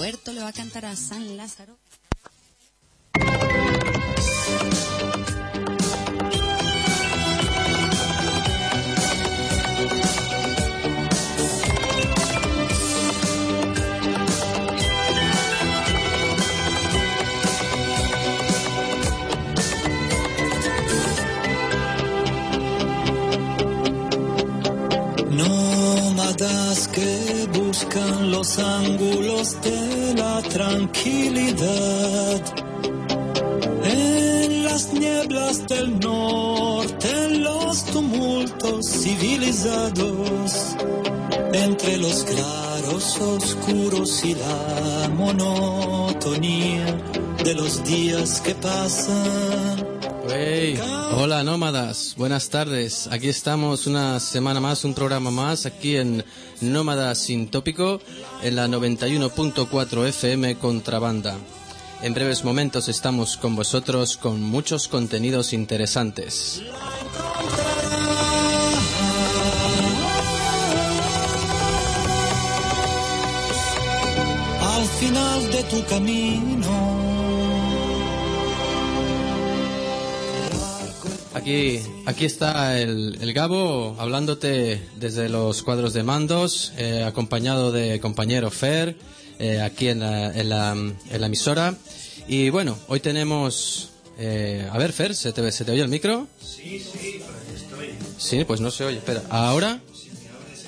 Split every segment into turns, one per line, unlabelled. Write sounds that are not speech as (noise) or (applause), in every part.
Roberto le va a cantar a San Lázaro.
Nómadas que buscan los ángulos de la tranquilidad. En las nieblas del norte, en los tumultos civilizados, entre los claros oscuros y la monotonía de los días que pasan.
Hey, hola nómadas, buenas tardes. Aquí estamos una semana más, un programa más, aquí en Nómadas Sin Tópico, en la 91.4 FM Contrabanda. En breves momentos estamos con vosotros con muchos contenidos interesantes.
Al final de tu camino.
Aquí, aquí está el, el Gabo hablándote desde los cuadros de mandos, eh, acompañado de compañero Fer, eh, aquí en la, en, la, en la emisora. Y bueno, hoy tenemos... eh, a ver, Fer, ¿se te, ¿se te oye el micro?
Sí, sí, estoy.
Sí, pues no se oye. Espera, ¿ahora?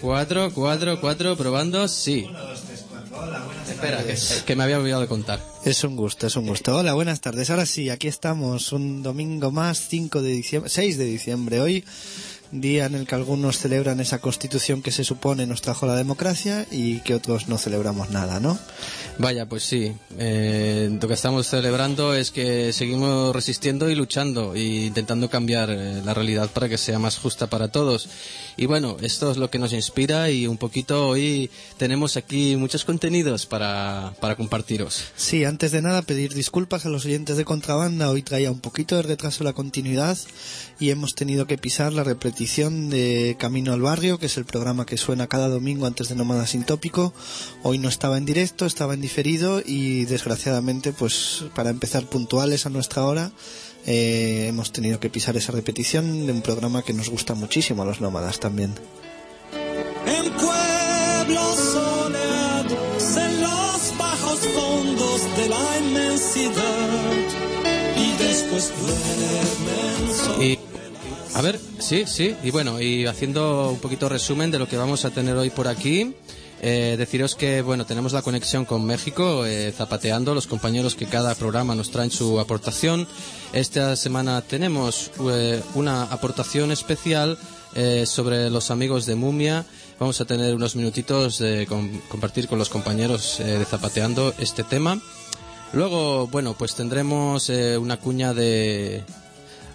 Cuatro, cuatro, cuatro, probando, sí.
Uno, dos, tres, cuatro. Hola, buenas
Espera, que, que me había olvidado de contar.
Es un gusto, es un gusto. Hola, buenas tardes. Ahora sí, aquí estamos, un domingo más, 5 de diciembre, 6 de diciembre hoy, día en el que algunos celebran esa constitución que se supone nos trajo la democracia y que otros no celebramos nada, ¿no?
Vaya, pues sí. Eh, lo que estamos celebrando es que seguimos resistiendo y luchando e intentando cambiar eh, la realidad para que sea más justa para todos. Y bueno, esto es lo que nos inspira y un poquito hoy tenemos aquí muchos contenidos para, para compartiros.
Sí, antes de nada pedir disculpas a los oyentes de contrabanda. Hoy traía un poquito de retraso la continuidad y hemos tenido que pisar la repetición de Camino al Barrio, que es el programa que suena cada domingo antes de Nómada Sin Tópico. Hoy no estaba en directo, estaba en diferido y desgraciadamente, pues para empezar puntuales a nuestra hora, eh, hemos tenido que pisar esa repetición de un programa que nos gusta muchísimo a los nómadas también.
En pueblos soleados, en los bajos fondos de la inmensidad. Y después duermen
a ver, sí, sí. Y bueno, y haciendo un poquito resumen de lo que vamos a tener hoy por aquí. eh, deciros que bueno tenemos la conexión con México eh, zapateando los compañeros que cada programa nos traen su aportación esta semana tenemos eh, una aportación especial eh, sobre los amigos de Mumia vamos a tener unos minutitos de com- compartir con los compañeros eh, de zapateando este tema luego bueno pues tendremos eh, una cuña de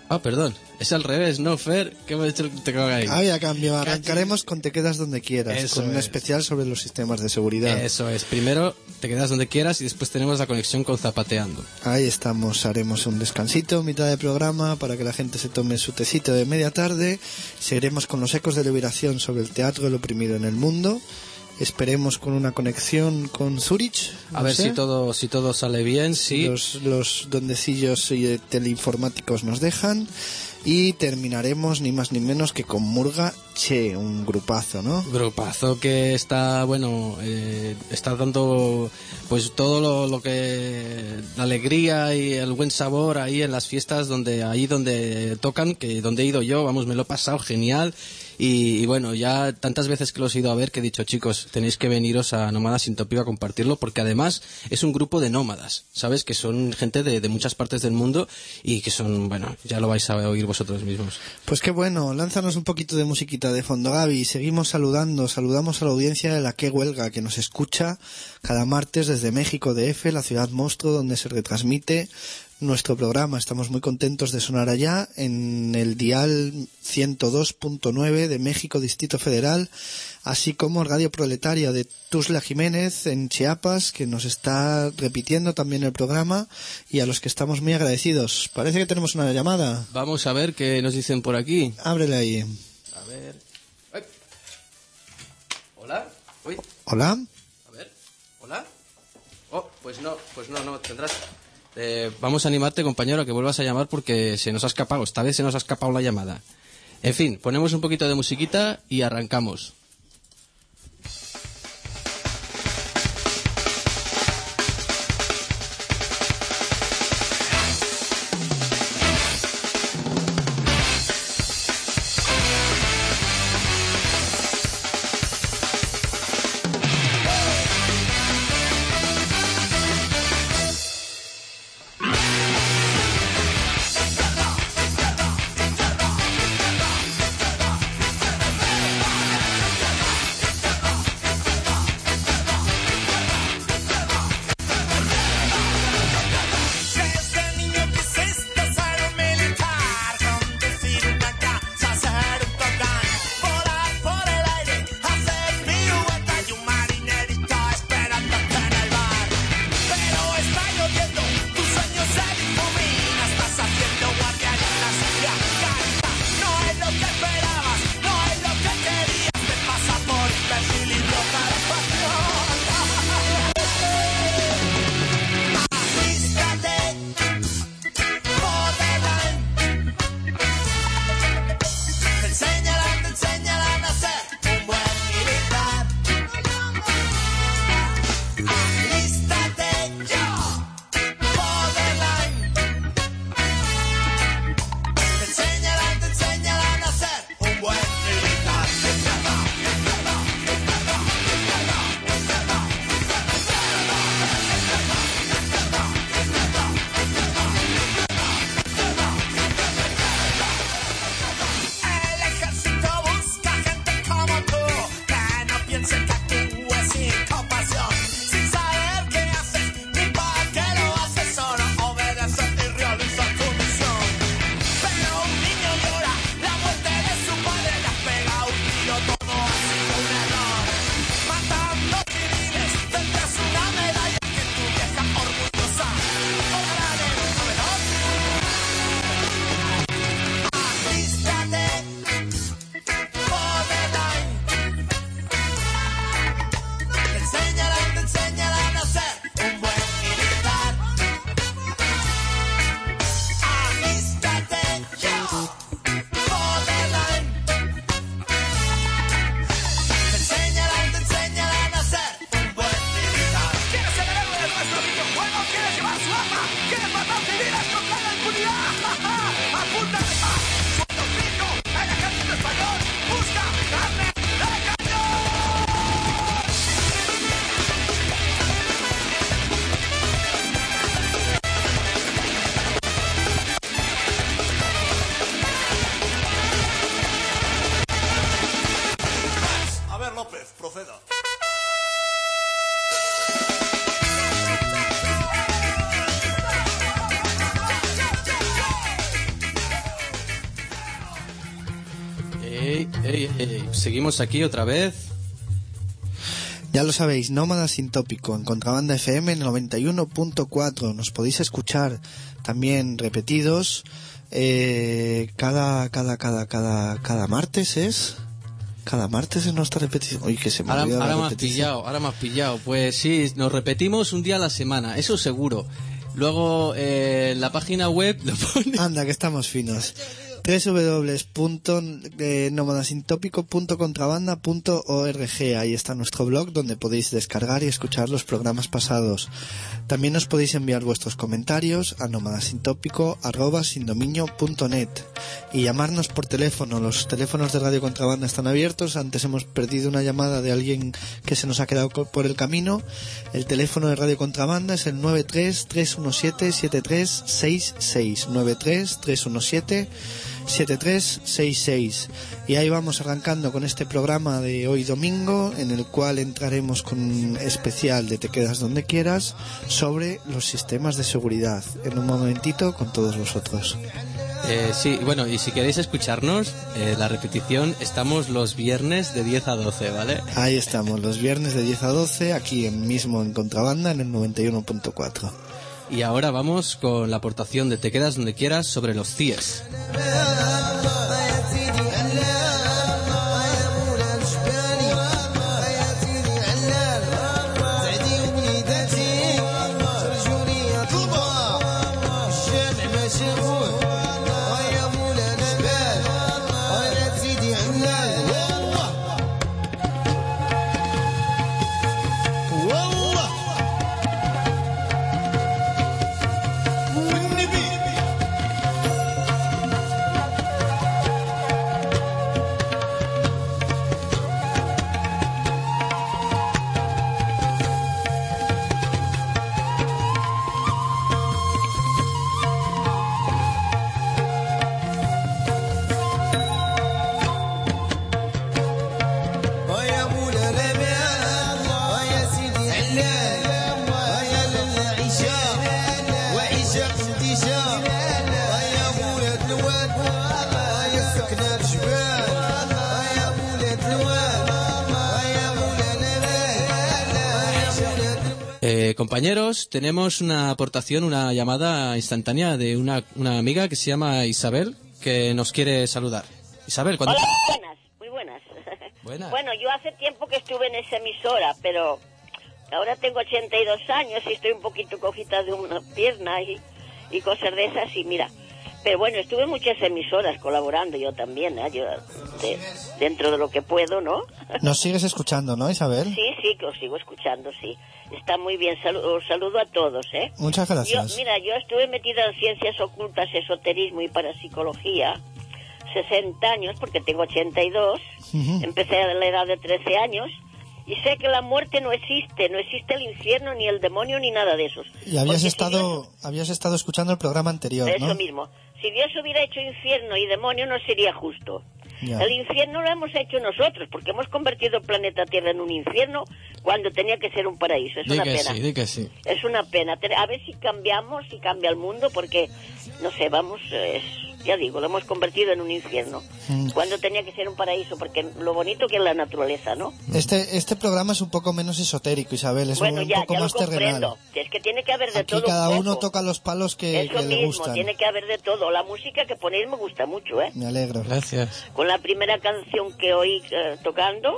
ah perdón es al revés no Fer qué ha hecho te ahí
Ah, ya cambio. Arrancaremos con Te quedas donde quieras,
Eso
con un
es.
especial sobre los sistemas de seguridad.
Eso es, primero te quedas donde quieras y después tenemos la conexión con Zapateando.
Ahí estamos, haremos un descansito, mitad de programa, para que la gente se tome su tecito de media tarde. Seguiremos con los ecos de liberación sobre el teatro del oprimido en el mundo. Esperemos con una conexión con Zurich.
A ver
sé,
si todo si todo sale bien, sí.
Los, los dondecillos y teleinformáticos nos dejan. Y terminaremos ni más ni menos que con Murga Che, un grupazo, ¿no?
Grupazo que está, bueno, eh, está dando pues todo lo, lo que la alegría y el buen sabor ahí en las fiestas donde ahí donde tocan, que donde he ido yo, vamos, me lo he pasado genial. Y, y bueno, ya tantas veces que los he ido a ver que he dicho, chicos, tenéis que veniros a Nómadas Sin Tópico a compartirlo, porque además es un grupo de nómadas, ¿sabes? Que son gente de, de muchas partes del mundo y que son, bueno, ya lo vais a oír vosotros mismos.
Pues qué bueno, lánzanos un poquito de musiquita de fondo, Gaby. Seguimos saludando, saludamos a la audiencia de la que huelga que nos escucha cada martes desde México DF, la ciudad monstruo donde se retransmite nuestro programa. Estamos muy contentos de sonar allá en el dial 102.9 de México Distrito Federal, así como Radio Proletaria de Tusla Jiménez en Chiapas, que nos está repitiendo también el programa y a los que estamos muy agradecidos. Parece que tenemos una llamada.
Vamos a ver qué nos dicen por aquí.
Ábrele ahí.
A ver. Ay. Hola. Uy.
Hola.
A ver. Hola.
Oh, pues no, pues no, no, tendrás... Eh, vamos a animarte, compañero, a que vuelvas a llamar porque se nos ha escapado, esta vez se nos ha escapado la llamada. En fin, ponemos un poquito de musiquita y arrancamos. Aquí otra vez.
Ya lo sabéis, Nómada Sin Tópico, en Contrabanda FM 91.4. Nos podéis escuchar también repetidos eh, cada, cada, cada, cada, cada martes, ¿es? Cada martes es nuestra repetición. Oye, que se me
Ahora, ahora me has pillado, ahora me has pillado. Pues sí, nos repetimos un día a la semana, eso seguro. Luego eh, la página web lo pone...
Anda, que estamos finos. www.nomadasintópico.contrabanda.org Ahí está nuestro blog donde podéis descargar y escuchar los programas pasados. También os podéis enviar vuestros comentarios a nomadasintópico.net y llamarnos por teléfono. Los teléfonos de Radio Contrabanda están abiertos. Antes hemos perdido una llamada de alguien que se nos ha quedado por el camino. El teléfono de Radio Contrabanda es el 93-317-7366. 93-317 7366 y ahí vamos arrancando con este programa de hoy domingo en el cual entraremos con un especial de Te quedas donde quieras sobre los sistemas de seguridad. En un momentito con todos vosotros.
Eh, sí, bueno, y si queréis escucharnos, eh, la repetición, estamos los viernes de 10 a 12, ¿vale?
ahí estamos los viernes de 10 a 12 aquí en mismo en contrabanda en el 91.4
Y ahora vamos con la aportación de Te quedas donde quieras sobre los CIES.
Compañeros, tenemos una aportación, una llamada instantánea de una, una amiga que se llama Isabel, que nos quiere saludar. Isabel, cuando...
Hola, buenas, muy buenas. (laughs)
Buenas.
Bueno, yo hace tiempo que estuve en esa emisora, pero ahora tengo 82 años y estoy un poquito cojita de una pierna y, y cosas de esas y mira. Pero bueno, estuve en muchas emisoras colaborando yo también, ¿eh? yo, de- dentro de lo que puedo, ¿no? (laughs)
Nos sigues escuchando, ¿no, Isabel?
Sí, sí, que os sigo escuchando, sí. Está muy bien, Salu- os saludo a todos, ¿eh?
Muchas gracias.
Yo, mira, yo estuve metida en ciencias ocultas, esoterismo y parapsicología 60 años, porque tengo 82.
Ujú.
Empecé a la edad de 13 años. Y sé que la muerte no existe, no existe el infierno, ni el demonio, ni nada de esos.
Y habías
Porque si
estado, habías estado escuchando el programa anterior.
Eso mismo. Si Dios hubiera hecho infierno y demonio, no sería justo.
Ya.
El infierno lo hemos hecho nosotros, porque hemos convertido el planeta Tierra en un infierno cuando tenía que ser un paraíso. Es
Di
una
que
pena.
sí, di que sí.
Es una pena. A ver si cambiamos, si cambia el mundo, porque, no sé, vamos, eh, ya digo, lo hemos convertido en un infierno.
Mm.
Cuando tenía que ser un paraíso, porque lo bonito que es la naturaleza, ¿no?
Este, este programa es un poco menos esotérico, Isabel, es
bueno,
un
ya,
poco
ya lo
más terrenal.
Es que tiene que haber de
Aquí
todo.
cada uno toca los palos que,
Eso
que le
mismo,
gustan.
tiene que haber de todo. La música que ponéis me gusta mucho, ¿eh?
Me alegro.
Gracias.
Con la primera canción que oí eh, tocando,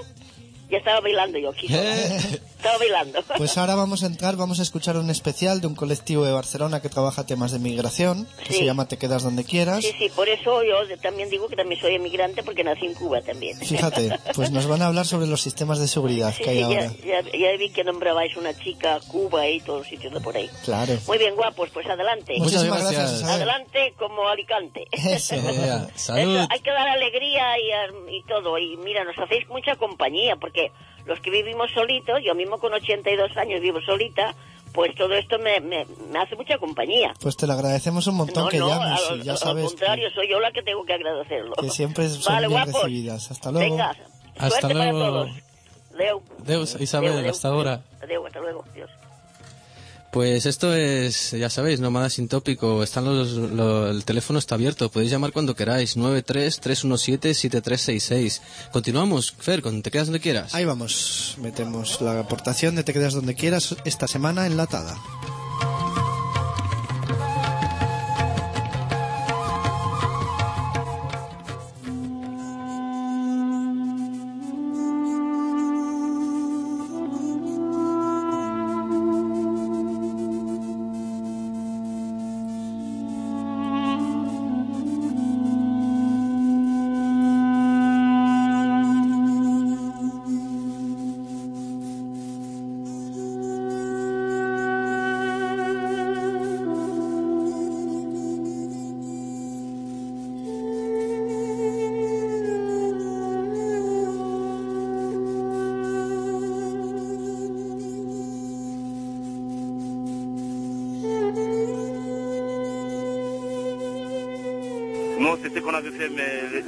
ya estaba bailando yo aquí.
Eh.
Estaba bailando.
Pues ahora vamos a entrar, vamos a escuchar un especial de un colectivo de Barcelona que trabaja temas de migración, que
Sí.
se llama Te quedas donde quieras.
Sí, sí, por eso yo también digo que también soy emigrante porque nací en Cuba también.
Fíjate, pues nos van a hablar sobre los sistemas de seguridad
Sí,
que hay
sí,
ahora.
ya, ya, ya vi que nombrabais una chica, Cuba y todos los sitios de por ahí.
Claro.
Muy bien, guapos, pues adelante.
Muchas
Muchísimas gracias,
gracias.
Adelante como Alicante.
Eso.
Salud.
Eso, hay que dar alegría y, y todo. Y mira, nos hacéis mucha compañía, porque los que vivimos solitos, yo mismo con 82 años vivo solita, pues todo esto me, me, me hace mucha compañía.
Pues te lo agradecemos un montón
No,
que
no,
llames
al,
y ya
al
sabes
contrario, soy yo la que tengo que agradecerlo.
que, que siempre son
Vale,
bien
guapos.
recibidas. Hasta luego.
Venga,
Hasta
suerte para
luego.
todos. Deu.
Deus, Isabel,
Deu, deu.
hasta ahora.
Adeu, hasta luego. Dios.
Pues esto es, ya sabéis, Nómada Sin Tópico. Están los, lo- el teléfono está abierto. Podéis llamar cuando queráis. 93-317-7366. Continuamos, Fer, con Te quedas donde quieras.
Ahí vamos, metemos la aportación de Te quedas donde quieras esta semana enlatada.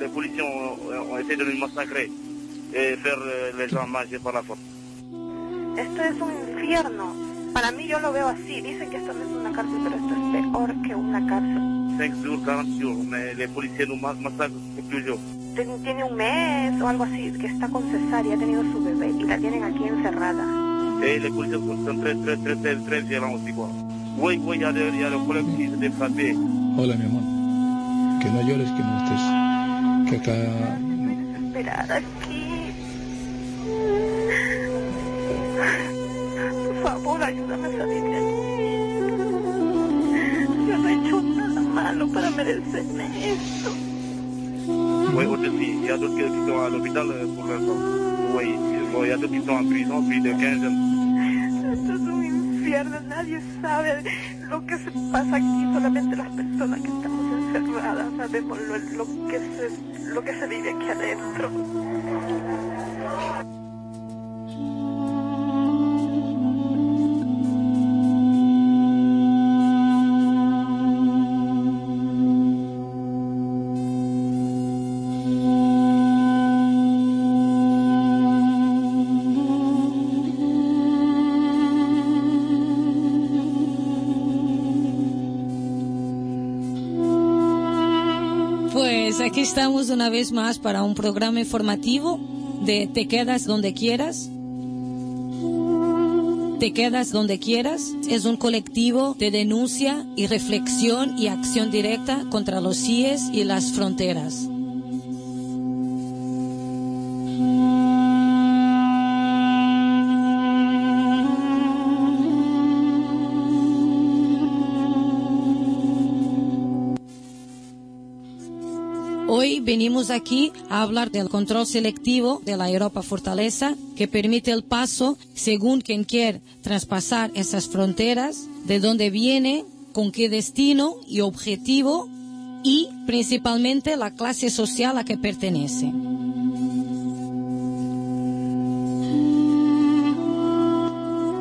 Les, les policiers ont, ont essayé de nous massacrer et faire les gens manger par la force.
Esto es un infierno. Para mí yo lo veo así. Dicen que esto no es una cárcel, pero esto es peor que una cárcel.
5 jours, 40 jours, mais les policiers nous ma- massacrent.
Ten- Tiene un mes o algo así, que está con cesárea, ha tenido su bebé y la tienen aquí encerrada.
Et les policiers sont très, très, très, très, très violents aussi, quoi. Oui, oui, il y a des, collègues qui se.
Hola, mi amor. Que no llores, que no estés. Que acá
Esperar aquí. Por favor, ayúdame a salir de aquí. Yo no he hecho nada malo para merecerme esto.
Aussi, il y a d'autres qui sont à l'hôpital pour l'instant. Oui, il y a d'autres qui sont en prison, de 15 ans.
Esto es un infierno, nadie sabe lo que se pasa aquí, solamente las personas que estamos encerradas sabemos lo, lo que se lo que se vive aquí adentro.
Una vez más para un programa informativo de Te quedas donde quieras. Te quedas donde quieras es un colectivo de denuncia y reflexión y acción directa contra los CIES y las fronteras. Venimos aquí a hablar del control selectivo de la Europa Fortaleza que permite el paso según quien quiera traspasar esas fronteras, de dónde viene, con qué destino y objetivo y principalmente la clase social a que pertenece.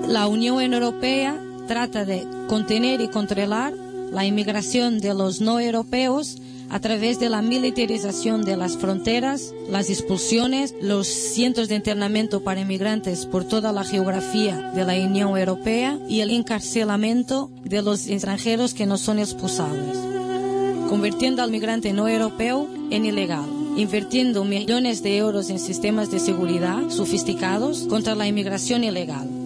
La Unión Europea trata de contener y controlar la inmigración de los no europeos a través de la militarización de las fronteras, las expulsiones, los cientos de internamiento para inmigrantes por toda la geografía de la Unión Europea y el encarcelamiento de los extranjeros que no son expulsables, convirtiendo al migrante no europeo en ilegal invirtiendo millones de euros en sistemas de seguridad sofisticados contra la inmigración ilegal.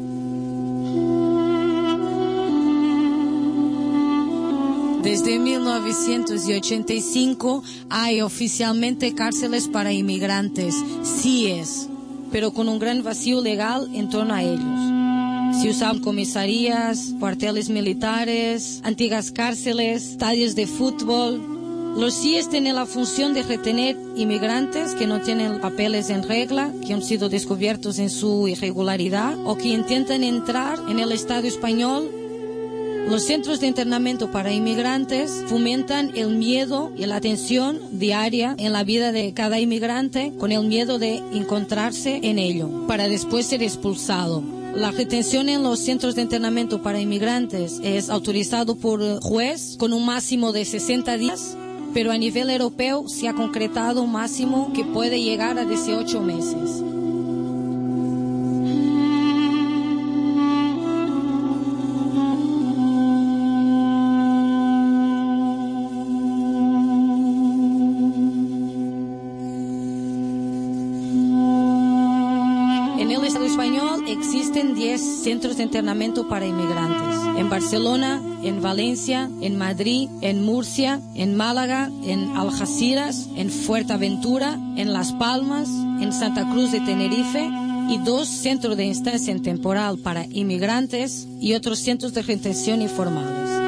Desde 1985 hay oficialmente cárceles para inmigrantes, CIES, pero con un gran vacío legal en torno a ellos. Se usan comisarías, cuarteles militares, antiguas cárceles, estadios de fútbol. Los CIES tienen la función de retener inmigrantes que no tienen papeles en regla, que han sido descubiertos en su irregularidad o que intentan entrar en el Estado español los centros de internamiento para inmigrantes fomentan el miedo y la tensión diaria en la vida de cada inmigrante con el miedo de encontrarse en ello para después ser expulsado. La retención en los centros de internamiento para inmigrantes es autorizado por juez con un máximo de 60 días, pero a nivel europeo se ha concretado un máximo que puede llegar a 18 meses. Centros de internamiento para inmigrantes. En Barcelona, en Valencia, en Madrid, en Murcia, en Málaga, en Algeciras, en Fuerteventura, en Las Palmas, en Santa Cruz de Tenerife y dos centros de instancia temporal para inmigrantes y otros centros de retención informales.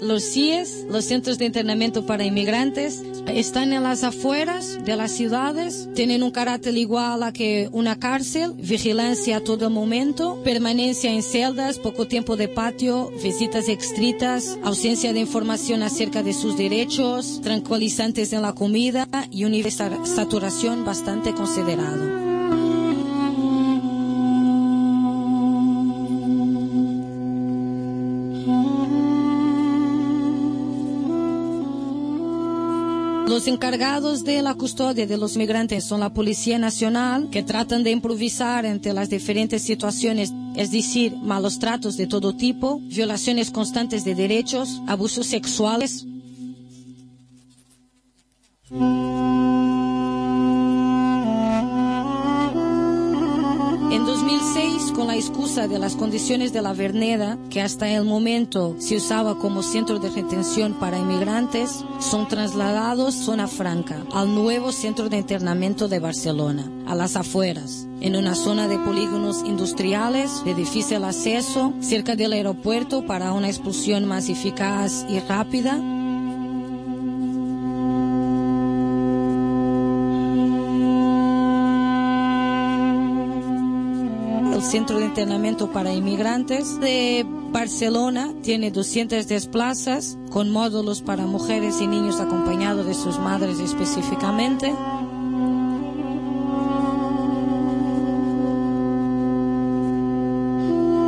Los CIES, los centros de internamiento para inmigrantes, están en las afueras de las ciudades, tienen un carácter igual a que una cárcel, vigilancia a todo momento, permanencia en celdas, poco tiempo de patio, visitas estrictas, ausencia de información acerca de sus derechos, tranquilizantes en la comida y un nivel de saturación bastante considerado. Los encargados de la custodia de los migrantes son la Policía Nacional, que tratan de improvisar entre las diferentes situaciones, es decir, malos tratos de todo tipo, violaciones constantes de derechos, abusos sexuales. 2006, con la excusa de las condiciones de la Verneda, que hasta el momento se usaba como centro de retención para inmigrantes, son trasladados zona franca al nuevo centro de internamiento de Barcelona, a las afueras, en una zona de polígonos industriales de difícil acceso, cerca del aeropuerto para una expulsión más eficaz y rápida. Centro de Internamiento para Inmigrantes de Barcelona tiene 210 plazas con módulos para mujeres y niños acompañados de sus madres específicamente.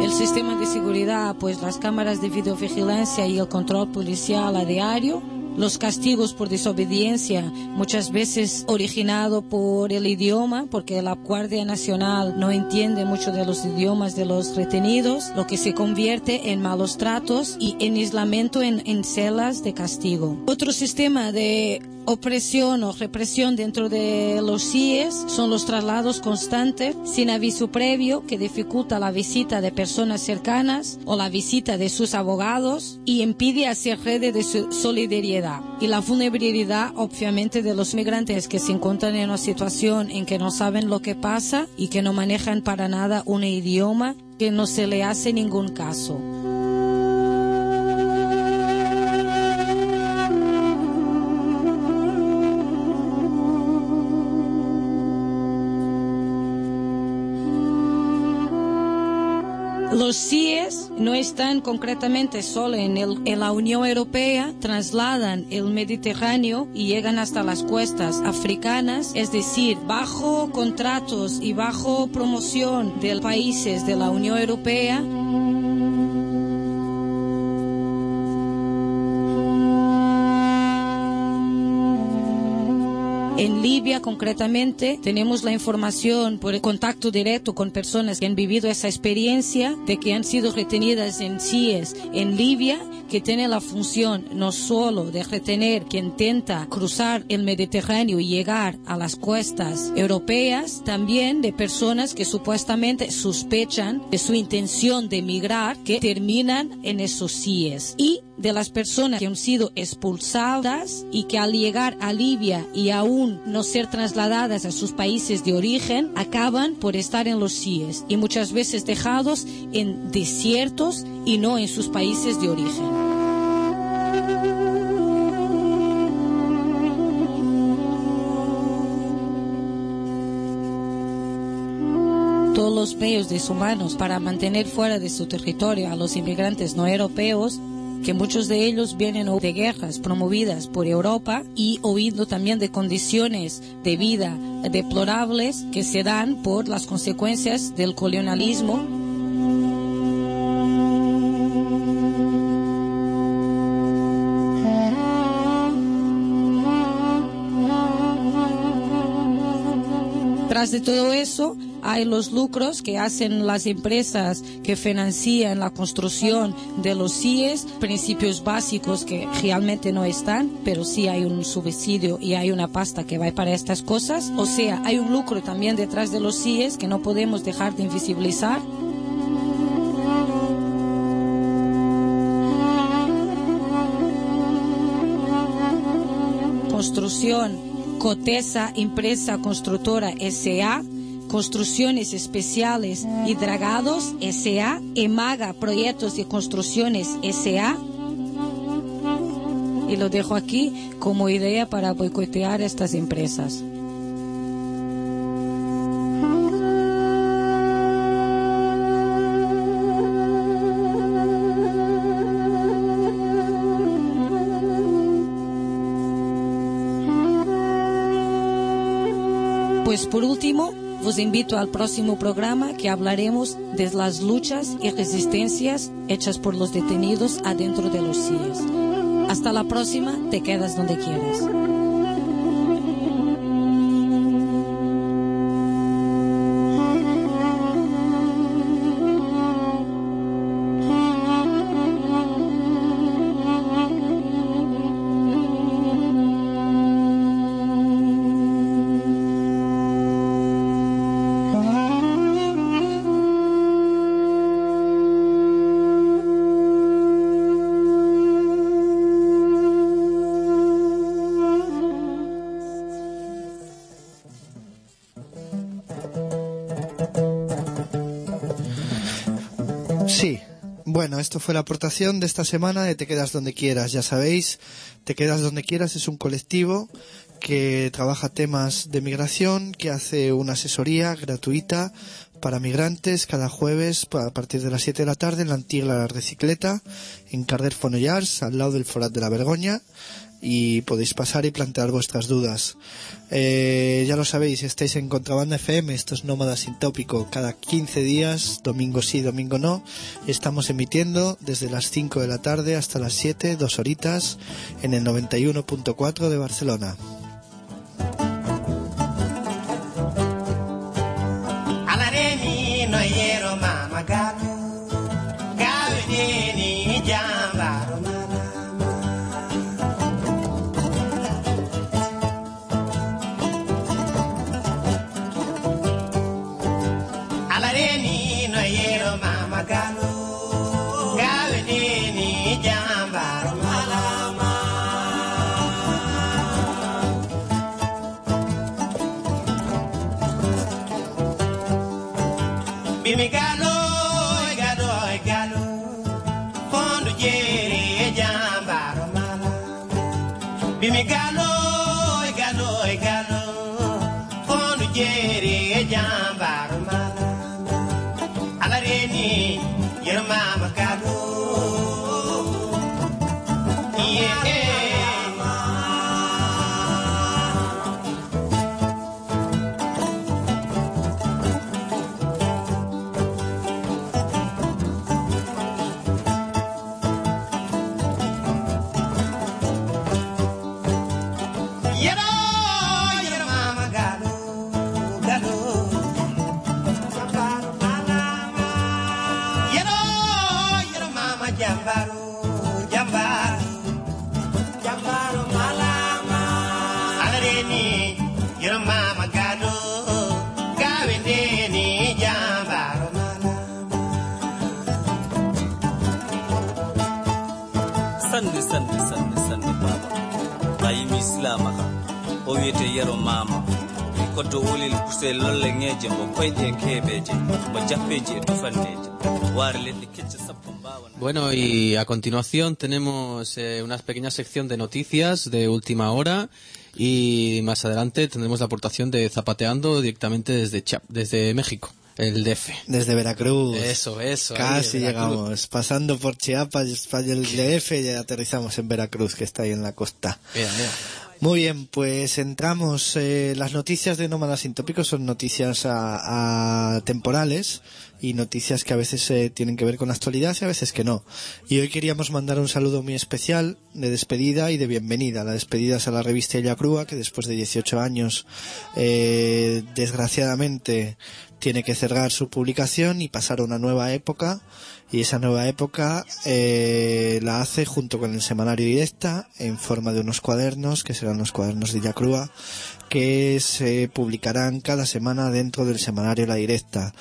El sistema de seguridad, pues las cámaras de videovigilancia y el control policial a diario, los castigos por desobediencia, muchas veces originado por el idioma, porque la Guardia Nacional no entiende mucho de los idiomas de los retenidos, lo que se convierte en malos tratos y en aislamiento en, en celas de castigo. Otro sistema de opresión o represión dentro de los CIES son los traslados constantes sin aviso previo que dificulta la visita de personas cercanas o la visita de sus abogados y impide hacer redes de su- solidaridad. Y la vulnerabilidad obviamente de los migrantes que se encuentran en una situación en que no saben lo que pasa y que no manejan para nada un idioma que no se le hace ningún caso. Los CIES no están concretamente solo en, la Unión Europea, trasladan el Mediterráneo y llegan hasta las costas africanas, es decir, bajo contratos y bajo promoción de países de la Unión Europea, Concretamente, tenemos la información por el contacto directo con personas que han vivido esa experiencia de que han sido retenidas en CIES en Libia, que tiene la función no solo de retener que intenta cruzar el Mediterráneo y llegar a las costas europeas, también de personas que supuestamente sospechan de su intención de emigrar, que terminan en esos CIES. Y de las personas que han sido expulsadas y que al llegar a Libia y aún no ser trasladadas a sus países de origen, acaban por estar en los CIES y muchas veces dejados en desiertos y no en sus países de origen. los medios deshumanos para mantener fuera de su territorio a los inmigrantes no europeos, que muchos de ellos vienen de guerras promovidas por Europa y oído también de condiciones de vida deplorables que se dan por las consecuencias del colonialismo. Tras de todo eso, hay los lucros que hacen las empresas que financian la construcción de los CIES, principios básicos que realmente no están, pero sí hay un subsidio y hay una pasta que va para estas cosas. O sea, hay un lucro también detrás de los CIES que no podemos dejar de invisibilizar. Construcción Cotesa Empresa Constructora SA, Construcciones Especiales y Dragados SA, Emaga Proyectos de Construcciones SA. Y lo dejo aquí como idea para boicotear estas empresas. Pues por último, os invito al próximo programa que hablaremos de las luchas y resistencias hechas por los detenidos adentro de los CIES. Hasta la próxima, te quedas donde quieras.
Esto fue la aportación de esta semana de Te quedas donde quieras. Ya sabéis, Te quedas donde quieras es un colectivo que trabaja temas de migración, que hace una asesoría gratuita para migrantes cada jueves a partir de las 7 de la tarde en la antigua Recicleta, en Carrer Fonollars, al lado del Forat de la Vergoña. Y podéis pasar y plantear vuestras dudas. Eh, ya lo sabéis, estáis en Contrabanda FM, esto es Nómada Sin Tópico, cada 15 días, domingo sí, domingo no. Estamos emitiendo desde las 5 de la tarde hasta las 7, dos horitas, en el 91.4 de Barcelona.
Bimi galo, galo, galo, fondo jere jambaro mala. Galo, galo,
o wiyete yero mama koddo wolel kusel lolle ŋeje mo koyɗe keɓeje mo jappeji e tufandeje ware leɗɗe kecce sappo mbawan
Bueno, y a continuación tenemos eh, una pequeña sección de noticias de última hora y más adelante tendremos la aportación de Zapateando directamente desde Chiap- desde México, el DF.
Desde Veracruz.
Eso, eso.
Casi
Veracruz.
llegamos, pasando por Chiapas, España, el DF y aterrizamos en Veracruz, que está ahí en la costa.
Mira, mira.
Muy bien, pues entramos. eh, las noticias de Nómadas Sin Tópicos son noticias a, a temporales y noticias que a veces eh, tienen que ver con la actualidad y a veces que no. Y hoy queríamos mandar un saludo muy especial de despedida y de bienvenida. La despedida es a la revista Ella Crua, que después de 18 años, eh, desgraciadamente, tiene que cerrar su publicación y pasar a una nueva época. Y esa nueva época eh, la hace junto con el semanario directa en forma de unos cuadernos, que serán los cuadernos de Illacrua, que se publicarán cada semana dentro del semanario La Directa.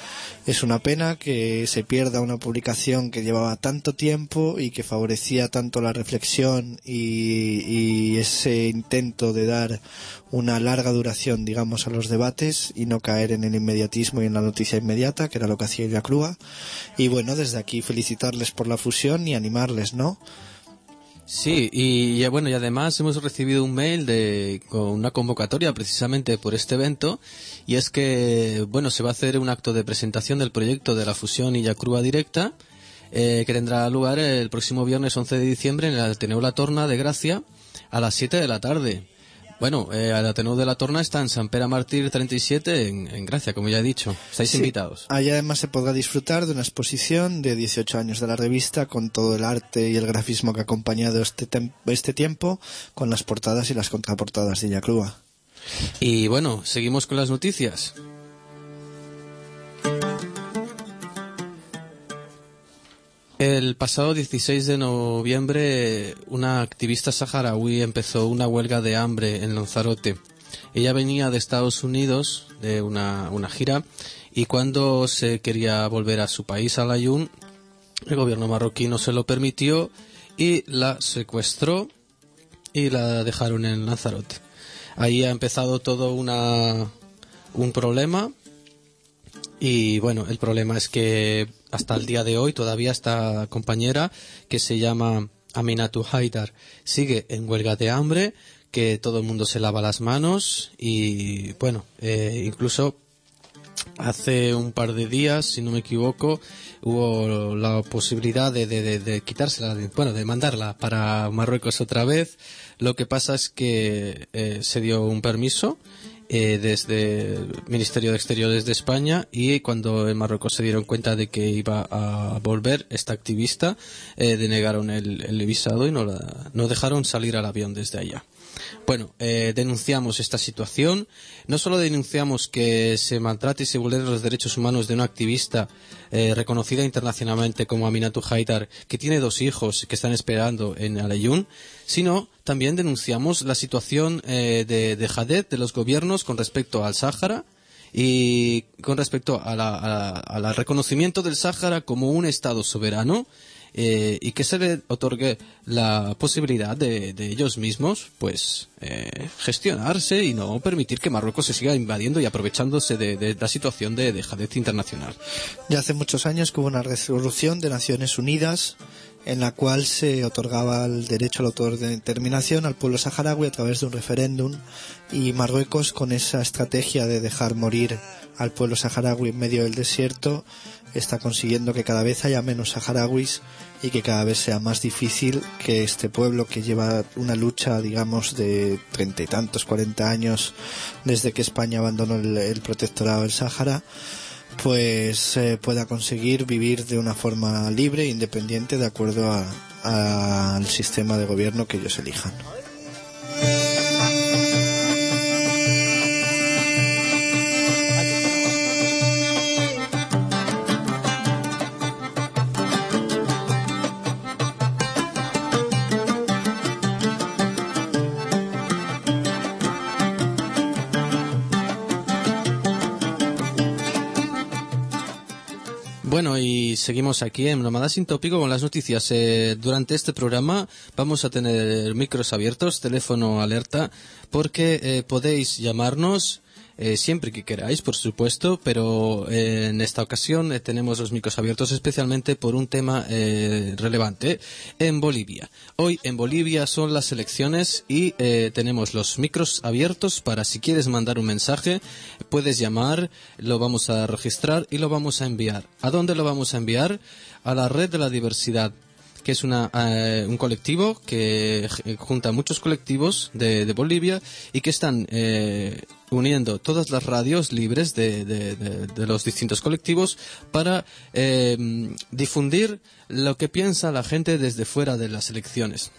Es una pena que se pierda una publicación que llevaba tanto tiempo y que favorecía tanto la reflexión y, ese intento de dar una larga duración, digamos, a los debates y no caer en el inmediatismo y en la noticia inmediata, que era lo que hacía Illa Crua. Y bueno, desde aquí felicitarles por la fusión y animarles, ¿no?
Sí, y ya bueno, y además hemos recibido un mail de con una convocatoria precisamente por este evento y es que bueno, se va a hacer un acto de presentación del proyecto de la fusión Illacrua Directa eh, que tendrá lugar el próximo viernes 11 de diciembre en el Ateneo La Torna de Gracia a las 7 de la tarde. Bueno, eh, el Ateneo de la Torna está en San Pera Mártir 37 en, en Gracia, como ya he dicho. Estáis
Sí.
invitados.
Allá además se podrá disfrutar de una exposición de 18 años de la revista con todo el arte y el grafismo que ha acompañado este, este tiempo, con las portadas y las contraportadas de Illacrua.
Y bueno, seguimos con las noticias. El pasado 16 de noviembre, una activista saharaui empezó una huelga de hambre en Lanzarote. Ella venía de Estados Unidos de una, una gira y cuando se quería volver a su país, a Layún, el gobierno marroquí no se lo permitió y la secuestró y la dejaron en Lanzarote. Ahí ha empezado todo una, un problema y bueno, el problema es que hasta el día de hoy todavía esta compañera que se llama Aminatu Haidar sigue en huelga de hambre, que todo el mundo se lava las manos y bueno, eh, incluso hace un par de días, si no me equivoco, hubo la posibilidad de, de, de, de quitársela, bueno, de mandarla para Marruecos otra vez, Lo que pasa es que eh, se dio un permiso eh, desde el Ministerio de Exteriores de España y cuando en Marruecos se dieron cuenta de que iba a volver esta activista, eh, denegaron el, el visado y no, la, no dejaron salir al avión desde allá. Bueno, eh, denunciamos esta situación. No solo denunciamos que se maltrate y se vulneren los derechos humanos de una activista eh, reconocida internacionalmente como Aminatu Haidar, que tiene dos hijos que están esperando en Alayún, sino también denunciamos la situación eh, de, de de los gobiernos con respecto al Sáhara, y con respecto a la- a- al reconocimiento del Sáhara como un Estado soberano eh, y que se le otorgue la posibilidad de, de ellos mismos pues eh, gestionarse y no permitir que Marruecos se siga invadiendo y aprovechándose de, de la situación de dejadez internacional.
Ya hace muchos años que hubo una resolución de Naciones Unidas en la cual se otorgaba el derecho a la autodeterminación al pueblo saharaui a través de un referéndum y Marruecos con esa estrategia de dejar morir al pueblo saharaui en medio del desierto está consiguiendo que cada vez haya menos saharauis y que cada vez sea más difícil que este pueblo que lleva una lucha digamos de treinta y tantos cuarenta años desde que España abandonó el, protectorado del Sáhara pues eh, pueda conseguir vivir de una forma libre e independiente de acuerdo al sistema de gobierno que ellos elijan.
Bueno, y seguimos aquí en Nómada Sin Tópico con las noticias. Eh, durante este programa vamos a tener micros abiertos, teléfono alerta, porque eh, podéis llamarnos eh, siempre que queráis, por supuesto, pero eh, en esta ocasión eh, tenemos los micros abiertos especialmente por un tema relevante en Bolivia. Hoy en Bolivia son las elecciones y tenemos los micros abiertos para si quieres mandar un mensaje, puedes llamar, lo vamos a registrar y lo vamos a enviar. ¿A dónde lo vamos a enviar? A la red de la diversidad que es una, eh, un colectivo que junta muchos colectivos de, de Bolivia y que están eh, uniendo todas las radios libres de, de- los distintos colectivos para eh, difundir lo que piensa la gente desde fuera de las elecciones.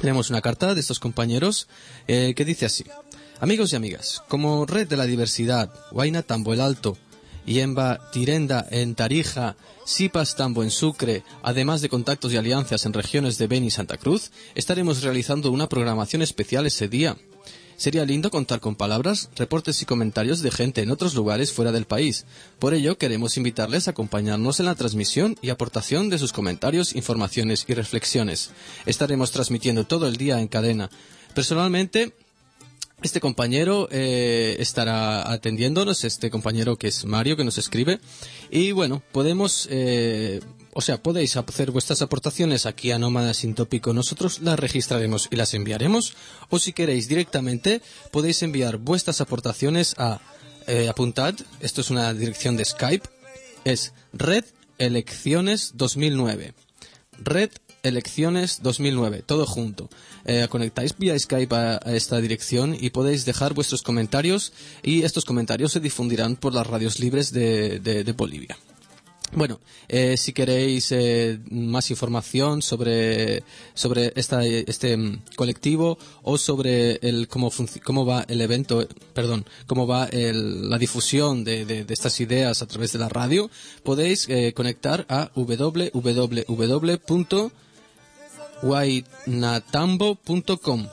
Tenemos una carta de estos compañeros eh, que dice así. Amigos y amigas, como red de la diversidad, Huayna Tambo el Alto, Yemba Tirenda en Tarija, Sipas Tambo en Sucre, además de contactos y alianzas en regiones de Beni y Santa Cruz, estaremos realizando una programación especial ese día. Sería lindo contar con palabras, reportes y comentarios de gente en otros lugares fuera del país. Por ello, queremos invitarles a acompañarnos en la transmisión y aportación de sus comentarios, informaciones y reflexiones. Estaremos transmitiendo todo el día en cadena. Personalmente, este compañero eh, estará atendiéndonos, este compañero que es Mario, que nos escribe. Y bueno, podemos, eh, o sea, podéis hacer vuestras aportaciones aquí a Nómada Sin Tópico. Nosotros las registraremos y las enviaremos. O si queréis directamente, podéis enviar vuestras aportaciones a, eh, apuntad, esto es una dirección de Skype, es Red Elecciones 2009. Red Elecciones 2009, todo junto. Eh, conectáis vía Skype a, esta dirección y podéis dejar vuestros comentarios y estos comentarios se difundirán por las radios libres de Bolivia. Bueno, eh, si queréis eh, más información sobre, sobre esta, este mm, colectivo o sobre el, cómo, cómo va el evento, perdón, cómo va el- la difusión de, de- de estas ideas a través de la radio, podéis eh, conectar a www.guaynatambo.com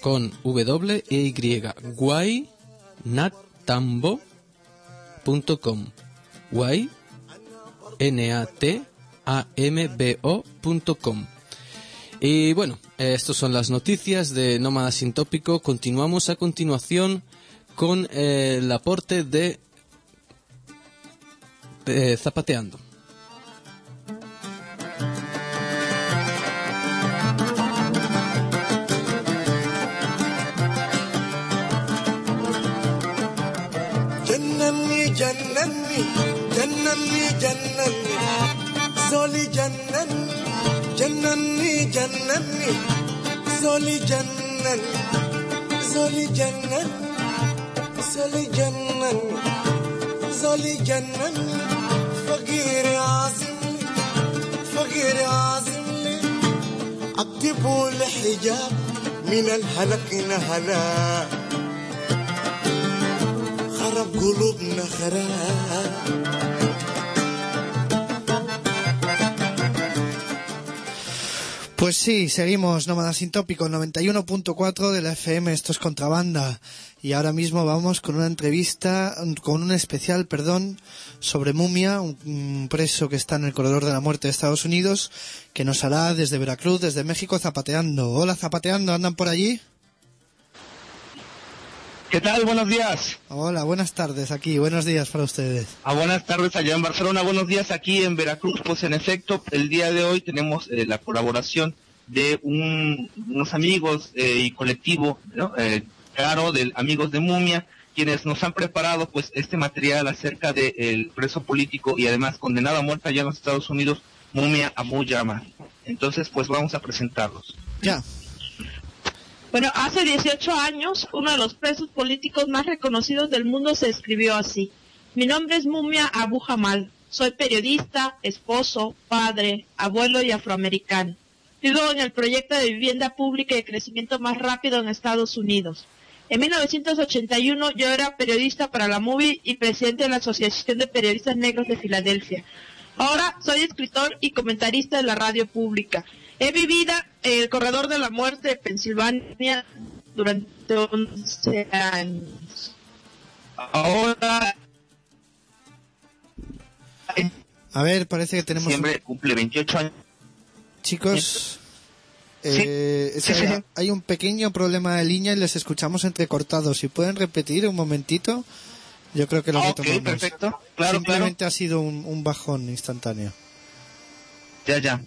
con W e Y. Guaynatambo.com. Guay natambo.com. Y bueno, estas son las noticias de Nómada Sin Tópico. Continuamos a continuación con eh, el aporte de, de Zapateando.
جنني جنني زولي جنني جنني جنني زولي جنني جنن زولي جنن زولي جنن زولي جنن. فقير عازم فقير عازم. لي اكتبوا الحجاب من الهلك نهلا. خرب قلوبنا خراب.
Pues sí, seguimos Nómadas sin tópico 91.4 de la FM, esto es contrabanda. Y ahora mismo vamos con una entrevista, con un especial, perdón, sobre Mumia, un preso que está en el corredor de la muerte de Estados Unidos, que nos hará desde Veracruz, desde México, zapateando. Hola, zapateando, ¿andan por allí?
¿Qué tal? Buenos días.
Hola, buenas tardes aquí, buenos días para ustedes.
A buenas tardes allá en Barcelona, buenos días aquí en Veracruz. Pues en efecto, el día de hoy tenemos eh, la colaboración de un- unos amigos eh, y colectivo, ¿no? Eh, claro, de amigos de Mumia, quienes nos han preparado pues este material acerca del preso político y además condenado a muerte allá en los Estados Unidos, Mumia Abu Jamal. Entonces, pues vamos a presentarlos.
Ya.
Bueno, hace 18 años, uno de los presos políticos más reconocidos del mundo se escribió así. Mi nombre es Mumia Abu Jamal. Soy periodista, esposo, padre, abuelo y afroamericano. Vivo en el proyecto de vivienda pública y de crecimiento más rápido en Estados Unidos. En 1981 yo era periodista para la MUBI y presidente de la Asociación de Periodistas Negros de Filadelfia. Ahora soy escritor y comentarista de la radio pública. He vivido el corredor de la muerte de Pensilvania durante 11 años.
Ahora,
A ver, parece que tenemos...
siempre cumple 28 años.
Chicos, eh, es que
Sí, sí,
hay-
sí.
hay un pequeño problema de línea y les escuchamos entrecortados. Si pueden repetir un momentito, yo creo que lo
Ok,
retomamos.
perfecto. Claro,
Simplemente ha sido un, un bajón instantáneo.
Ya, ya.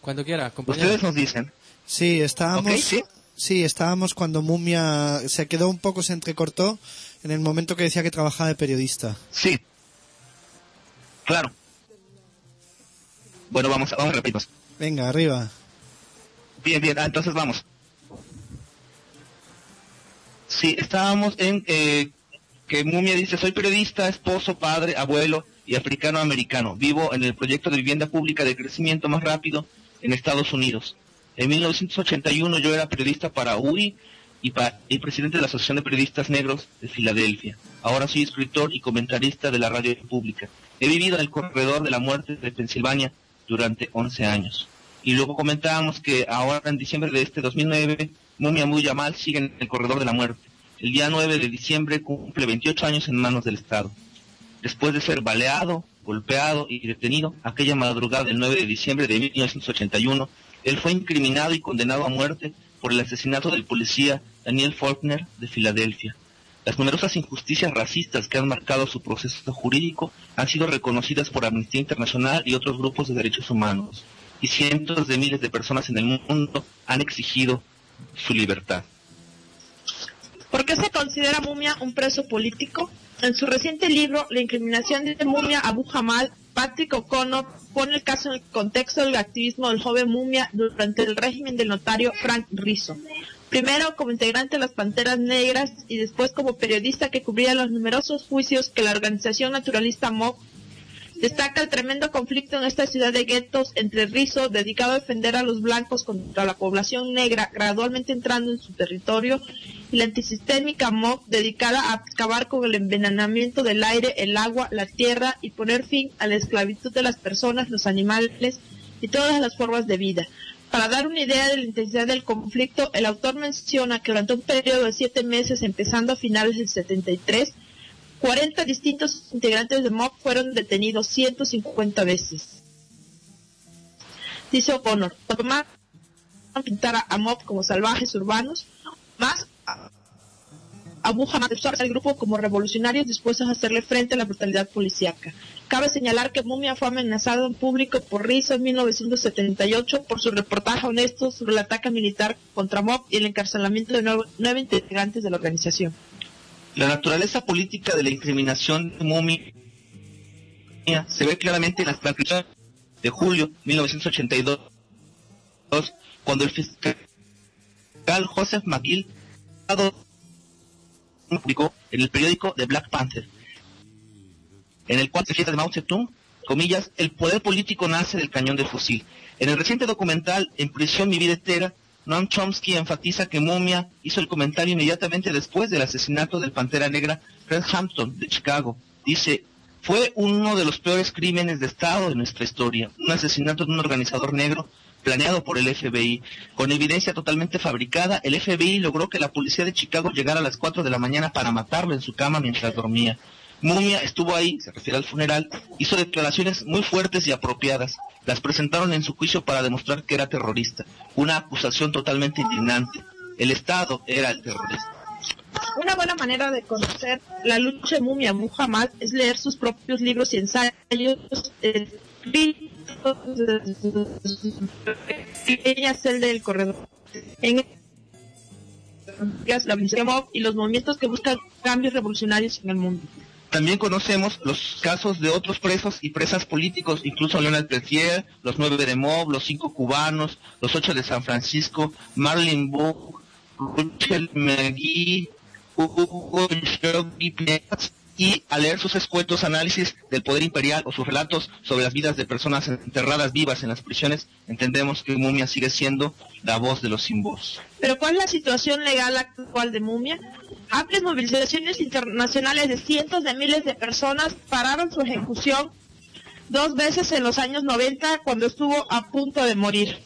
Cuando quiera, compañero.
Ustedes nos dicen.
Sí, estábamos.
Sí.
sí, estábamos cuando Mumia se quedó un poco, se entrecortó en el momento que decía que trabajaba de periodista.
Sí. Claro. Bueno, vamos, vamos a repetirnos.
Venga, arriba.
Bien, bien, ah, entonces vamos. Sí, estábamos en eh, que Mumia dice, soy periodista, esposo, padre, abuelo y africano-americano. Vivo en el proyecto de vivienda pública de crecimiento más rápido en Estados Unidos. En 1981 yo era periodista para URI y, pa- y presidente de la Asociación de Periodistas Negros de Filadelfia. Ahora soy escritor y comentarista de la radio pública. He vivido en el corredor de la muerte de Pensilvania durante 11 años. Y luego comentábamos que ahora en diciembre de este 2009, Mumia Abu Yamal sigue en el corredor de la muerte. El día 9 de diciembre cumple 28 años en manos del Estado. Después de ser baleado, golpeado y detenido, aquella madrugada del 9 de diciembre de 1981, él fue incriminado y condenado a muerte por el asesinato del policía Daniel Faulkner de Filadelfia. Las numerosas injusticias racistas que han marcado su proceso jurídico han sido reconocidas por Amnistía Internacional y otros grupos de derechos humanos, y cientos de miles de personas en el mundo han exigido su libertad.
¿Por qué se considera Mumia un preso político? En su reciente libro, La incriminación de Mumia Abu Jamal, Patrick O'Connor pone el caso en el contexto del activismo del joven Mumia durante el régimen del notario Frank Rizzo. Primero como integrante de las Panteras Negras y después como periodista que cubría los numerosos juicios que la organización naturalista MOB Destaca el tremendo conflicto en esta ciudad de guetos entre Rizzo, dedicado a defender a los blancos contra la población negra, gradualmente entrando en su territorio, y la antisistémica MOB, dedicada a acabar con el envenenamiento del aire, el agua, la tierra y poner fin a la esclavitud de las personas, los animales y todas las formas de vida. Para dar una idea de la intensidad del conflicto, el autor menciona que durante un periodo de siete meses, empezando a finales del 73, 40 distintos integrantes de MOB fueron detenidos 150 veces. Dice O'Connor, pintar a MOB como salvajes urbanos, más Abu Hamad el grupo como revolucionarios dispuestos a hacerle frente a la brutalidad policíaca. Cabe señalar que Mumia fue amenazado en público por Rizzo en 1978 por su reportaje honesto sobre el ataque militar contra MOB y el encarcelamiento de nueve, integrantes de la organización.
La naturaleza política de la incriminación de Mumia se ve claramente en las transcripciones de julio 1982, cuando el fiscal Joseph McGill publicó en el periódico The Black Panther, en el cual se fiesta de Mao Zedong, comillas, el poder político nace del cañón del fusil. En el reciente documental En prisión mi vida entera, Noam Chomsky enfatiza que Mumia hizo el comentario inmediatamente después del asesinato del Pantera Negra Fred Hampton de Chicago. Dice, fue uno de los peores crímenes de Estado de nuestra historia, un asesinato de un organizador negro planeado por el FBI. Con evidencia totalmente fabricada, el FBI logró que la policía de Chicago llegara a las 4 de la mañana para matarlo en su cama mientras dormía. Mumia estuvo ahí, se refiere al funeral, hizo declaraciones muy fuertes y apropiadas. Las presentaron en su juicio para demostrar que era terrorista. Una acusación totalmente indignante. El Estado era el terrorista.
Una buena manera de conocer la lucha Mumia Muhammad es leer sus propios libros y ensayos escritos pequeña celda del corredor. En la visión y los movimientos que buscan cambios revolucionarios en el mundo.
También conocemos los casos de otros presos y presas políticos, incluso Leonard Peltier, los nueve de Mob, los cinco cubanos, los ocho de San Francisco, Marlin Book, Rachel McGee, Hugo y al leer sus escuetos análisis del poder imperial o sus relatos sobre las vidas de personas enterradas vivas en las prisiones, entendemos que Mumia sigue siendo la voz de los sin voz.
Pero ¿cuál es la situación legal actual de Mumia? Amplias movilizaciones internacionales de cientos de miles de personas pararon su ejecución dos veces en los años 90 cuando estuvo a punto de morir.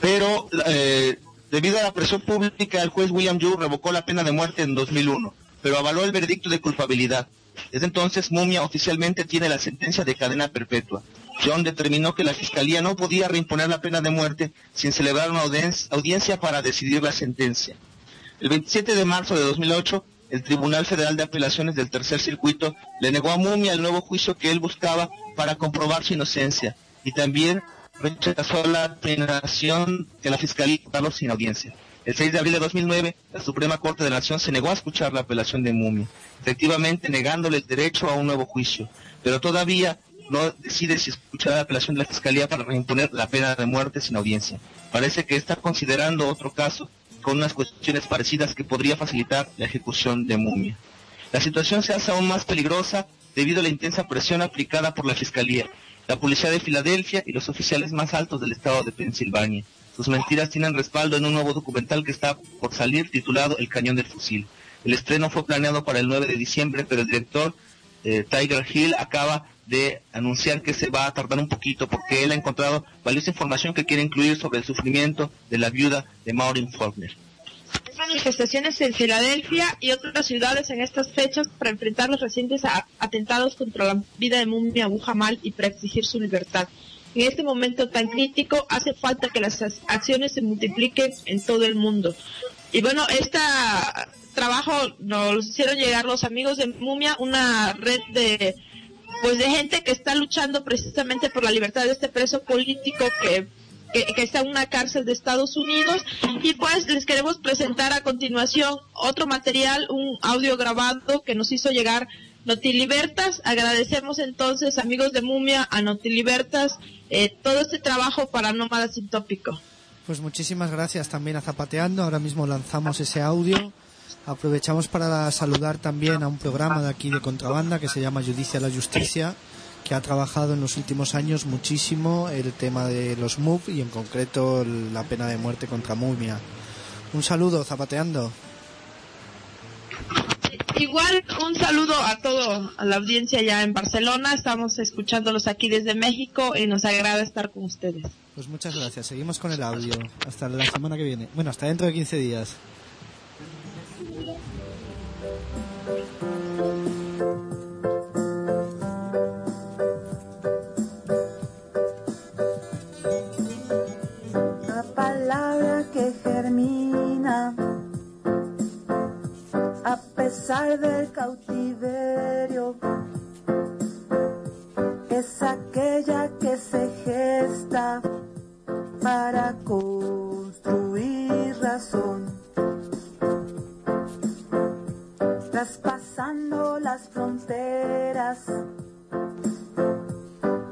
Pero eh, debido a la presión pública, el juez William Yu revocó la pena de muerte en 2001, pero avaló el veredicto de culpabilidad. Desde entonces, Mumia oficialmente tiene la sentencia de cadena perpetua. John determinó que la fiscalía no podía reimponer la pena de muerte sin celebrar una audien- audiencia para decidir la sentencia. El 27 de marzo de 2008, el Tribunal Federal de Apelaciones del Tercer Circuito le negó a Mumia el nuevo juicio que él buscaba para comprobar su inocencia y también rechazó la apelación de la Fiscalía darlo sin audiencia. El 6 de abril de 2009, la Suprema Corte de la Nación se negó a escuchar la apelación de Mumia, efectivamente negándole el derecho a un nuevo juicio, pero todavía no decide si escuchar la apelación de la Fiscalía para reimponer la pena de muerte sin audiencia. Parece que está considerando otro caso con unas cuestiones parecidas que podría facilitar la ejecución de Mumia. La situación se hace aún más peligrosa debido a la intensa presión aplicada por la Fiscalía, la Policía de Filadelfia y los oficiales más altos del estado de Pensilvania. Sus mentiras tienen respaldo en un nuevo documental que está por salir titulado El Cañón del Fusil. El estreno fue planeado para el 9 de diciembre, pero el director eh, Tiger Hill acaba de anunciar que se va a tardar un poquito porque él ha encontrado valiosa información que quiere incluir sobre el sufrimiento de la viuda de Maureen Faulkner.
Manifestaciones en Filadelfia y otras ciudades en estas fechas para enfrentar los recientes atentados contra la vida de Mumia Abu Jamal y para exigir su libertad. En este momento tan crítico hace falta que las as- acciones se multipliquen en todo el mundo. Y bueno, este trabajo nos hicieron llegar los amigos de Mumia, una red de pues de gente que está luchando precisamente por la libertad de este preso político que que, que está en una cárcel de Estados Unidos y pues les queremos presentar a continuación otro material, un audio grabado que nos hizo llegar Notilibertas. Agradecemos entonces amigos de Mumia a Notilibertas eh, todo este trabajo para Nómada Sin Tópico.
Pues muchísimas gracias también a Zapateando. Ahora mismo lanzamos ese audio. Aprovechamos para saludar también a un programa de aquí de contrabanda que se llama Judicia a la Justicia, que ha trabajado en los últimos años muchísimo el tema de los MUV y en concreto la pena de muerte contra Mumia. Un saludo, Zapateando.
Igual un saludo a todo a la audiencia ya en Barcelona. Estamos escuchándolos aquí desde México y nos agrada estar con ustedes.
Pues muchas gracias. Seguimos con el audio. Hasta la semana que viene. Bueno, hasta dentro de 15 días.
Pesar del cautiverio es aquella que se gesta para construir razón. Traspasando las fronteras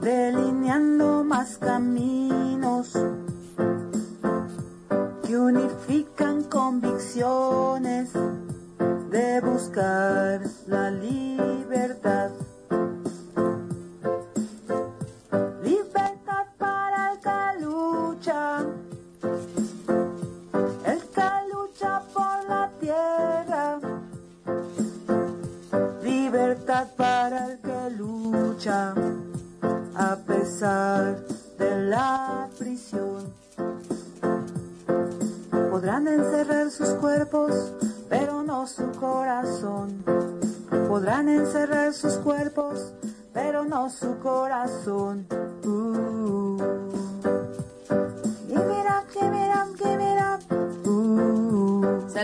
de línea más caminos que unifican convicciones de buscar la libertad. Libertad para el que lucha, el que lucha por la tierra. Libertad para el que lucha a pesar de la prisión. Podrán encerrar sus cuerpos, corazón. Podrán encerrar sus cuerpos, pero no su corazón. Uh. Uh.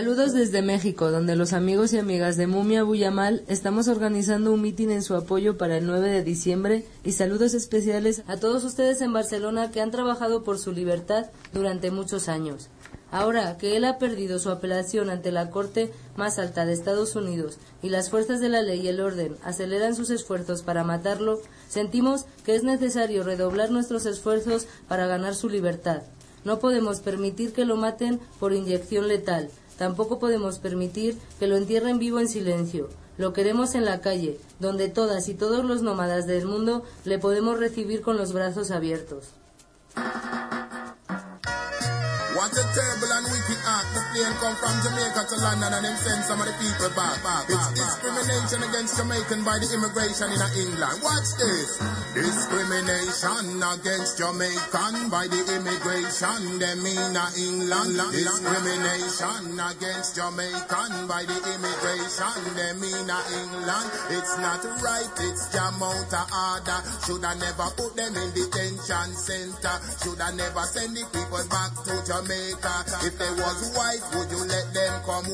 Saludos desde México, donde los amigos y amigas de Mumia Buyamal estamos organizando un mitin en su apoyo para el 9 de diciembre y saludos especiales a todos ustedes en Barcelona que han trabajado por su libertad durante muchos años. Ahora que él ha perdido su apelación ante la Corte más alta de Estados Unidos y las fuerzas de la ley y el orden aceleran sus esfuerzos para matarlo, sentimos que es necesario redoblar nuestros esfuerzos para ganar su libertad. No podemos permitir que lo maten por inyección letal. Tampoco podemos permitir que lo entierren vivo en silencio. Lo queremos en la calle, donde todas y todos los nómadas del mundo le podemos recibir con los brazos abiertos.
What a terrible The plane come from Jamaica to London and then send some of the people back. It's discrimination against Jamaican by the immigration in England. Watch this. Discrimination against Jamaican by the immigration them in England. Discrimination against Jamaican by the immigration them in England. It's not right. It's jam out order. Should I never put them in detention center? Should I never send the people back to Jamaica? If they was white, would you let them come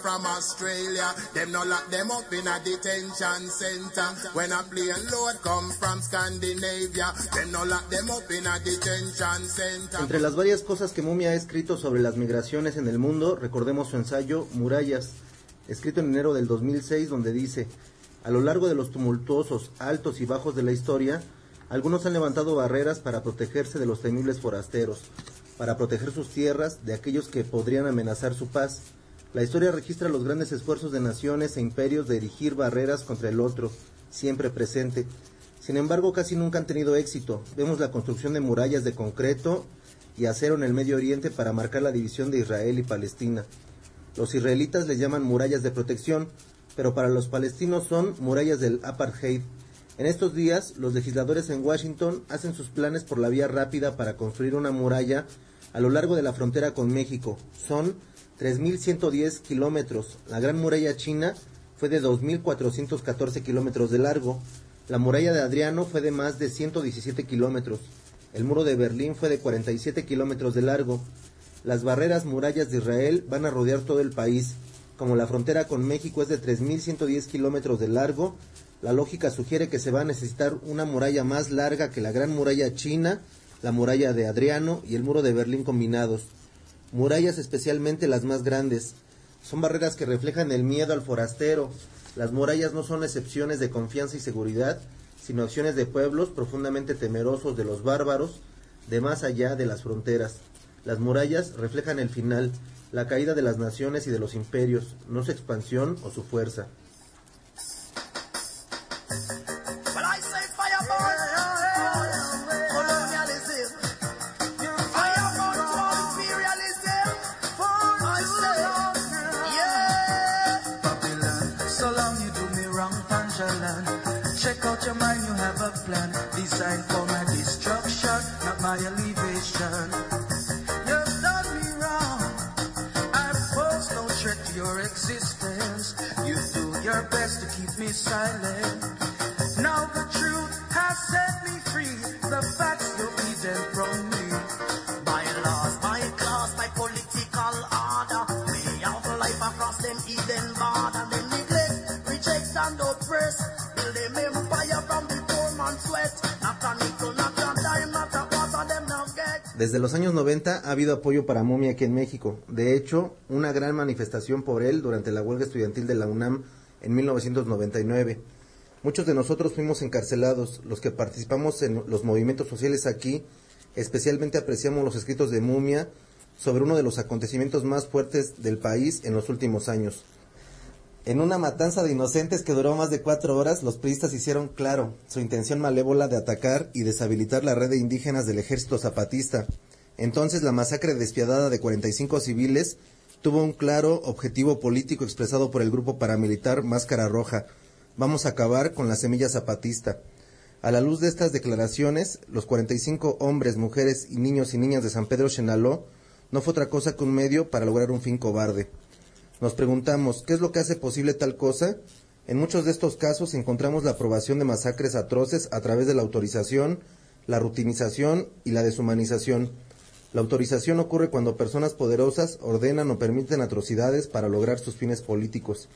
from Australia, them no lock them up in a detention center. When a load come from Scandinavia, them no lock them up in a detention center.
Entre las varias cosas que Mumia ha escrito sobre las migraciones en el mundo, recordemos su ensayo Murallas, escrito en enero del 2006, donde dice, a lo largo de los tumultuosos altos y bajos de la historia, algunos han levantado barreras para protegerse de los temibles forasteros, para proteger sus tierras de aquellos que podrían amenazar su paz. La historia registra los grandes esfuerzos de naciones e imperios de erigir barreras contra el otro, siempre presente. Sin embargo, casi nunca han tenido éxito. Vemos la construcción de murallas de concreto y acero en el Medio Oriente para marcar la división de Israel y Palestina. Los israelitas les llaman murallas de protección, pero para los palestinos son murallas del apartheid. En estos días, los legisladores en Washington hacen sus planes por la vía rápida para construir una muralla a lo largo de la frontera con México. Son 3.110 kilómetros. La Gran Muralla China fue de 2.414 kilómetros de largo. La muralla de Adriano fue de más de 117 kilómetros. El muro de Berlín fue de 47 kilómetros de largo. Las barreras murallas de Israel van a rodear todo el país. Como la frontera con México es de 3.110 kilómetros de largo, la lógica sugiere que se va a necesitar una muralla más larga que la Gran Muralla China, la muralla de Adriano y el muro de Berlín combinados. Murallas especialmente las más grandes. Son barreras que reflejan el miedo al forastero. Las murallas no son excepciones de confianza y seguridad, sino acciones de pueblos profundamente temerosos de los bárbaros, de más allá de las fronteras. Las murallas reflejan el final, la caída de las naciones y de los imperios, no su expansión o su fuerza.
Keep me silent. Now the truth has set me free. The facts from me.
My my my political order. Life across them and oppress.
Desde los años 90 ha habido apoyo para Momia aquí en México. De hecho, una gran manifestación por él durante la huelga estudiantil de la UNAM en 1999. Muchos de nosotros fuimos encarcelados, los que participamos en los movimientos sociales aquí, especialmente apreciamos los escritos de Mumia sobre uno de los acontecimientos más fuertes del país en los últimos años. En una matanza de inocentes que duró más de cuatro horas, los priistas hicieron claro su intención malévola de atacar y deshabilitar la red de indígenas del ejército zapatista. Entonces la masacre despiadada de 45 civiles tuvo un claro objetivo político expresado por el grupo paramilitar Máscara Roja. Vamos a acabar con la semilla zapatista. A la luz de estas declaraciones, los 45 hombres, mujeres y niños y niñas de San Pedro Chenaló no fue otra cosa que un medio para lograr un fin cobarde. Nos preguntamos, ¿qué es lo que hace posible tal cosa? En muchos de estos casos encontramos la aprobación de masacres atroces a través de la autorización, la rutinización y la deshumanización. La autorización ocurre cuando personas poderosas ordenan o permiten atrocidades para lograr sus fines políticos.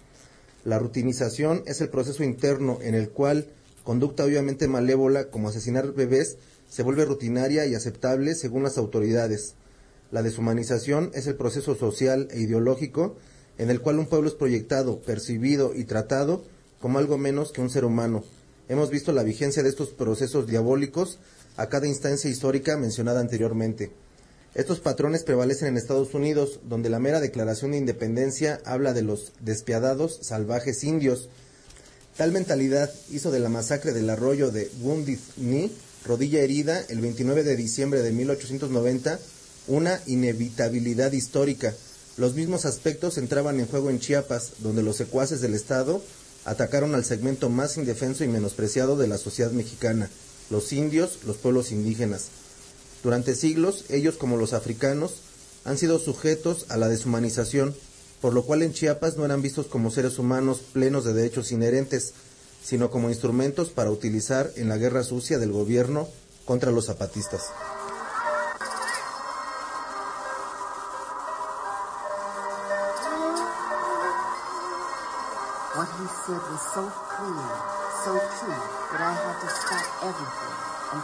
La rutinización es el proceso interno en el cual conducta obviamente malévola como asesinar bebés se vuelve rutinaria y aceptable según las autoridades. La deshumanización es el proceso social e ideológico en el cual un pueblo es proyectado, percibido y tratado como algo menos que un ser humano. Hemos visto la vigencia de estos procesos diabólicos a cada instancia histórica mencionada anteriormente. Estos patrones prevalecen en Estados Unidos, donde la mera declaración de independencia habla de los despiadados, salvajes indios. Tal mentalidad hizo de la masacre del arroyo de Wounded Knee, rodilla herida, el 29 de diciembre de 1890, una inevitabilidad histórica. Los mismos aspectos entraban en juego en Chiapas, donde los secuaces del Estado atacaron al segmento más indefenso y menospreciado de la sociedad mexicana, los indios, los pueblos indígenas. Durante siglos, ellos como los africanos han sido sujetos a la deshumanización, por lo cual en Chiapas no eran vistos como seres humanos plenos de derechos inherentes, sino como instrumentos para utilizar en la guerra sucia del gobierno contra los zapatistas.
What he said was so clear, so true, that I had to stop everything and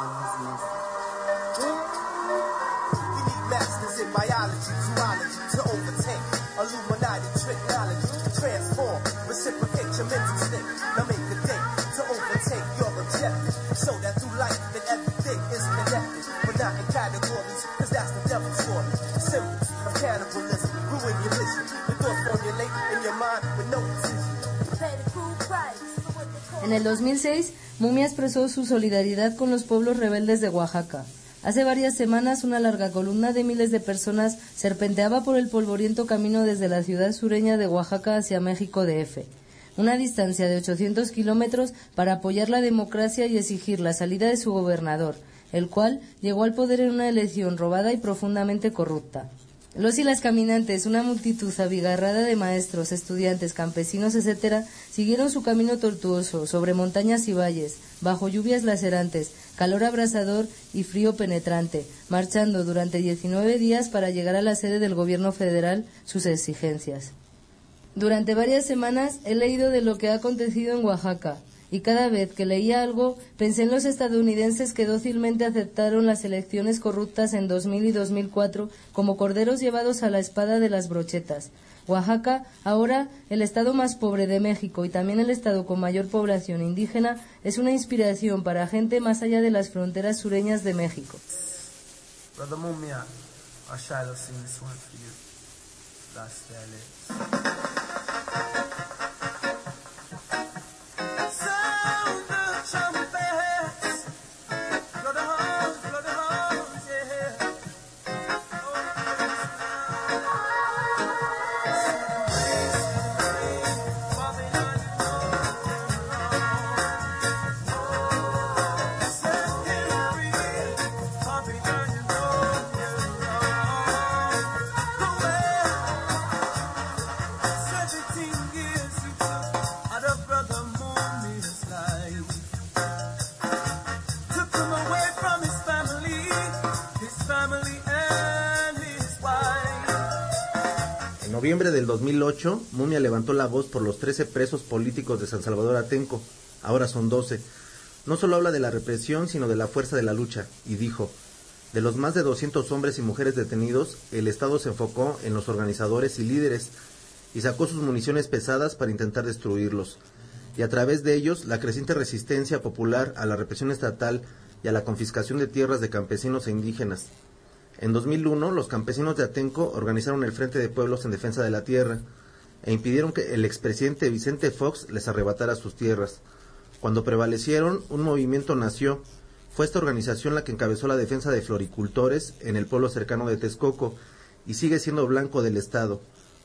on his message.
We need masters in biology, zoology to overtake Illuminati technology to transform, reciprocate your mental state. Now make a date to overtake your objective, so that through life that everything is connected, but not in categories, cause that's the devil's story. Symbols of cannibalism, ruin your vision. The thoughts formulate in your mind with no decision.
En el 2006, Mumia expresó su solidaridad con los pueblos rebeldes de Oaxaca. Hace varias semanas, una larga columna de miles de personas serpenteaba por el polvoriento camino desde la ciudad sureña de Oaxaca hacia México DF. Una distancia de 800 kilómetros para apoyar la democracia y exigir la salida de su gobernador, el cual llegó al poder en una elección robada y profundamente corrupta. Los y las caminantes, una multitud abigarrada de maestros, estudiantes, campesinos, etcétera, siguieron su camino tortuoso, sobre montañas y valles, bajo lluvias lacerantes, calor abrasador y frío penetrante, marchando durante 19 días para llegar a la sede del gobierno federal sus exigencias. Durante varias semanas he leído de lo que ha acontecido en Oaxaca, y cada vez que leía algo pensé en los estadounidenses que dócilmente aceptaron las elecciones corruptas en 2000 y 2004 como corderos llevados a la espada de las brochetas. Oaxaca, ahora el estado más pobre de México y también el estado con mayor población indígena, es una inspiración para gente más allá de las fronteras sureñas de México.
Del 2008, Mumia levantó la voz por los 13 presos políticos de San Salvador Atenco, ahora son 12. No solo habla de la represión, sino de la fuerza de la lucha, y dijo, de los más de 200 hombres y mujeres detenidos, el Estado se enfocó en los organizadores y líderes, y sacó sus municiones pesadas para intentar destruirlos. y a través de ellos la creciente resistencia popular a la represión estatal y a la confiscación de tierras de campesinos e indígenas. En 2001, los campesinos de Atenco organizaron el Frente de Pueblos en Defensa de la Tierra e impidieron que el expresidente Vicente Fox les arrebatara sus tierras. Cuando prevalecieron, un movimiento nació. Fue esta organización la que encabezó la defensa de floricultores en el pueblo cercano de Texcoco y sigue siendo blanco del Estado.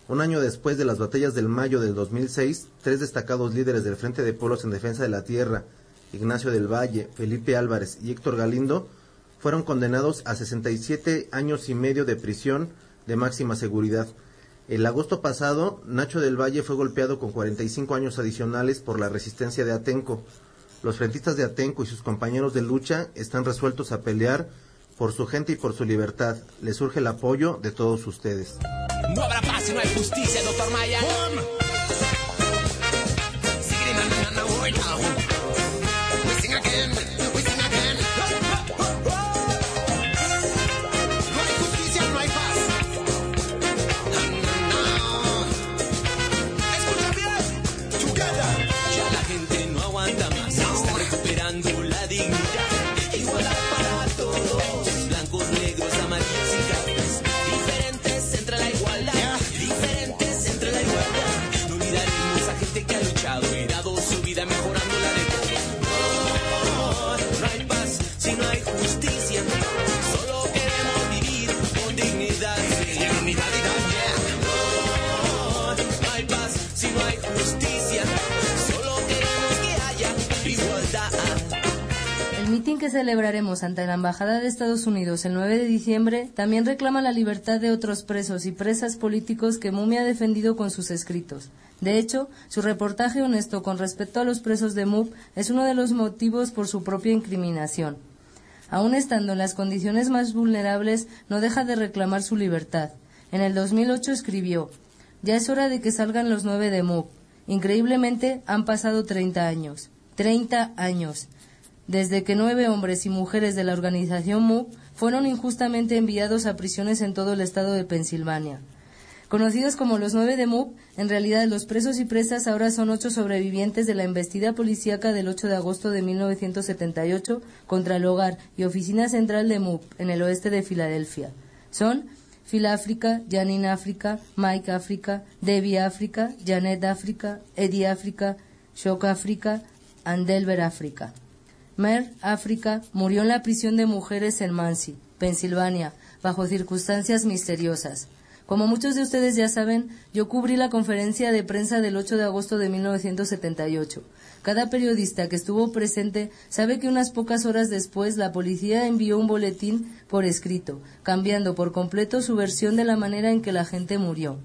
Un año después de las batallas del mayo del 2006, tres destacados líderes del Frente de Pueblos en Defensa de la Tierra, Ignacio del Valle, Felipe Álvarez y Héctor Galindo, fueron condenados a 67 años y medio de prisión de máxima seguridad. El agosto pasado, Nacho del Valle fue golpeado con 45 años adicionales por la resistencia de Atenco. Los frentistas de Atenco y sus compañeros de lucha están resueltos a pelear por su gente y por su libertad. Les surge el apoyo de todos ustedes.
No habrá paz si no hay justicia, doctor Maya.
Celebraremos ante la Embajada de Estados Unidos el 9 de diciembre también reclama la libertad de otros presos y presas políticos que Mumia ha defendido con sus escritos. De hecho, su reportaje honesto con respecto a los presos de MUP es uno de los motivos por su propia incriminación. Aún estando en las condiciones más vulnerables, no deja de reclamar su libertad. En el 2008 escribió, Ya es hora de que salgan los nueve de MUP. Increíblemente han pasado 30 años. 30 años. Desde que nueve hombres y mujeres de la organización MUP fueron injustamente enviados a prisiones en todo el estado de Pensilvania. Conocidos como los nueve de MUP, en realidad los presos y presas ahora son ocho sobrevivientes de la embestida policíaca del 8 de agosto de 1978 contra el hogar y oficina central de MUP en el oeste de Filadelfia. Son Phil África, Janine África, Mike África, Debbie África, Janet África, Eddie África, Shock África, Andelver África. Mer África murió en la prisión de mujeres en Mansi, Pensilvania, bajo circunstancias misteriosas. Como muchos de ustedes ya saben, yo cubrí la conferencia de prensa del 8 de agosto de 1978. Cada periodista que estuvo presente sabe que unas pocas horas después la policía envió un boletín por escrito, cambiando por completo su versión de la manera en que la gente murió.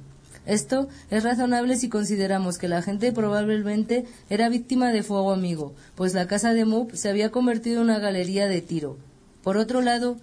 Esto es razonable si consideramos que la gente probablemente era víctima de fuego amigo, pues la casa de Moop se había convertido en una galería de tiro. Por otro lado,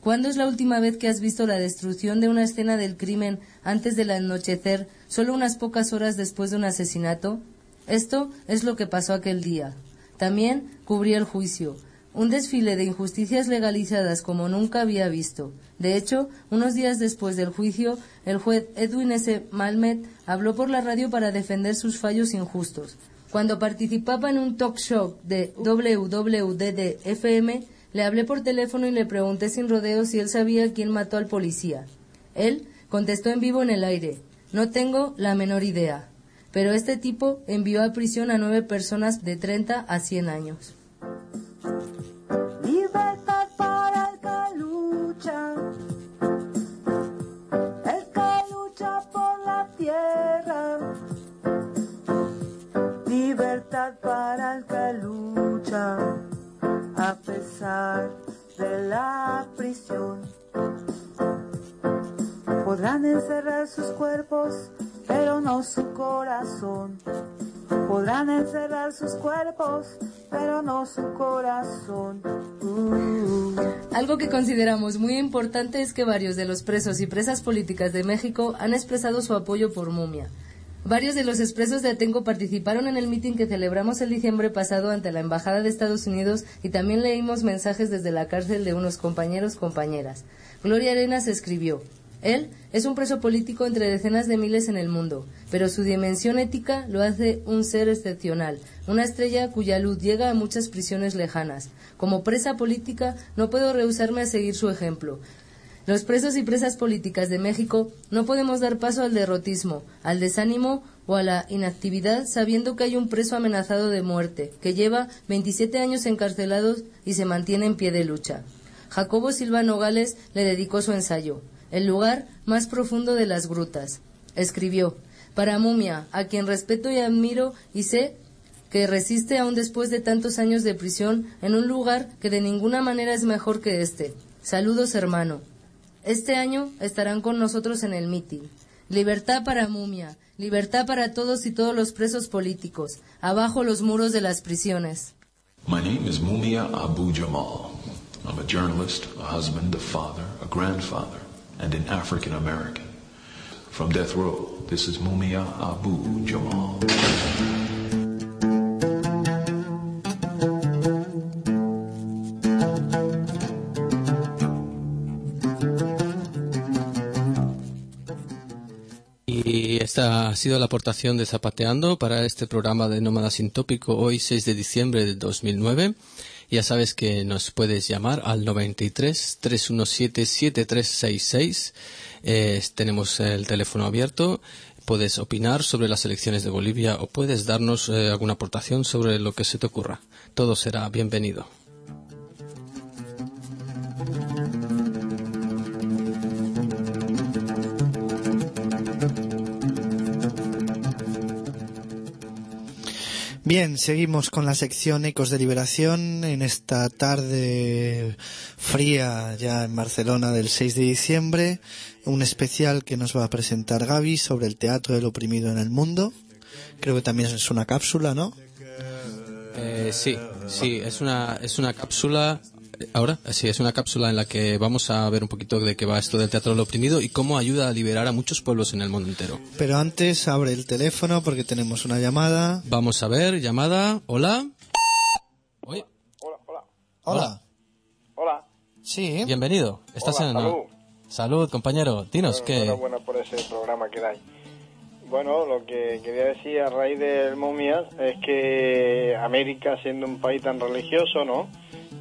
¿cuándo es la última vez que has visto la destrucción de una escena del crimen antes del anochecer, solo unas pocas horas después de un asesinato? Esto es lo que pasó aquel día. También cubrí el juicio, un desfile de injusticias legalizadas como nunca había visto. De hecho, unos días después del juicio, el juez Edwin S. Malmet habló por la radio para defender sus fallos injustos. Cuando participaba en un talk show de WWDD-FM, le hablé por teléfono y le pregunté sin rodeos si él sabía quién mató al policía. Él contestó en vivo en el aire, no tengo la menor idea. Pero este tipo envió a prisión a nueve personas de 30 a 100 años.
Para el que lucha, el que lucha por la tierra. Libertad para el que lucha, a pesar de la prisión. Podrán encerrar sus cuerpos, pero no su corazón. Podrán encerrar sus cuerpos, pero no su corazón. Uh.
Algo que consideramos muy importante es que varios de los presos y presas políticas de México han expresado su apoyo por Mumia. Varios de los expresos de Atenco participaron en el mitin que celebramos el diciembre pasado ante la Embajada de Estados Unidos y también leímos mensajes desde la cárcel de unos compañeros compañeras. Gloria Arenas escribió, Él es un preso político entre decenas de miles en el mundo, pero su dimensión ética lo hace un ser excepcional, una estrella cuya luz llega a muchas prisiones lejanas. Como presa política no puedo rehusarme a seguir su ejemplo. Los presos y presas políticas de México no podemos dar paso al derrotismo, al desánimo o a la inactividad sabiendo que hay un preso amenazado de muerte, que lleva 27 años encarcelado y se mantiene en pie de lucha. Jacobo Silva Nogales le dedicó su ensayo, El lugar más profundo de las grutas. Escribió, para Mumia, a quien respeto y admiro y sé que resiste aún después de tantos años de prisión en un lugar que de ninguna manera es mejor que este. Saludos, hermano. Este año estarán con nosotros en el mitin. Libertad para Mumia, libertad para todos y todos los presos políticos. Abajo los muros de las prisiones.
My name is Mumia Abu Jamal. I'm a journalist, a husband, a father, a grandfather, and an African American. From death row, this is Mumia Abu Jamal.
Y esta ha sido la aportación de Zapateando para este programa de Nómada Sin Tópico hoy 6 de diciembre de 2009. Ya sabes que nos puedes llamar al 93 317 7366. Eh, tenemos el teléfono abierto. Puedes opinar sobre las elecciones de Bolivia o puedes darnos eh, alguna aportación sobre lo que se te ocurra. Todo será bienvenido.
Bien, seguimos con la sección Ecos de Liberación en esta tarde fría ya en Barcelona del 6 de diciembre, un especial que nos va a presentar Gaby sobre el teatro del oprimido en el mundo. Creo que también es una cápsula, ¿no?
Eh, sí, sí, es una, es una cápsula. Ahora, sí, es una cápsula en la que vamos a ver un poquito de qué va esto del teatro del oprimido y cómo ayuda a liberar a muchos pueblos en el mundo entero.
Pero antes abre el teléfono porque tenemos una llamada.
Vamos a ver, llamada. Hola.
Hola, hola.
Hola.
Hola.
Sí.
Bienvenido. Estás
Hola,
en
salud.
Salud, compañero. Dinos
Bueno,
que
Enhorabuena por ese programa que dais. Bueno, lo que quería decir a raíz del momias es que América, siendo un país tan religioso, ¿no?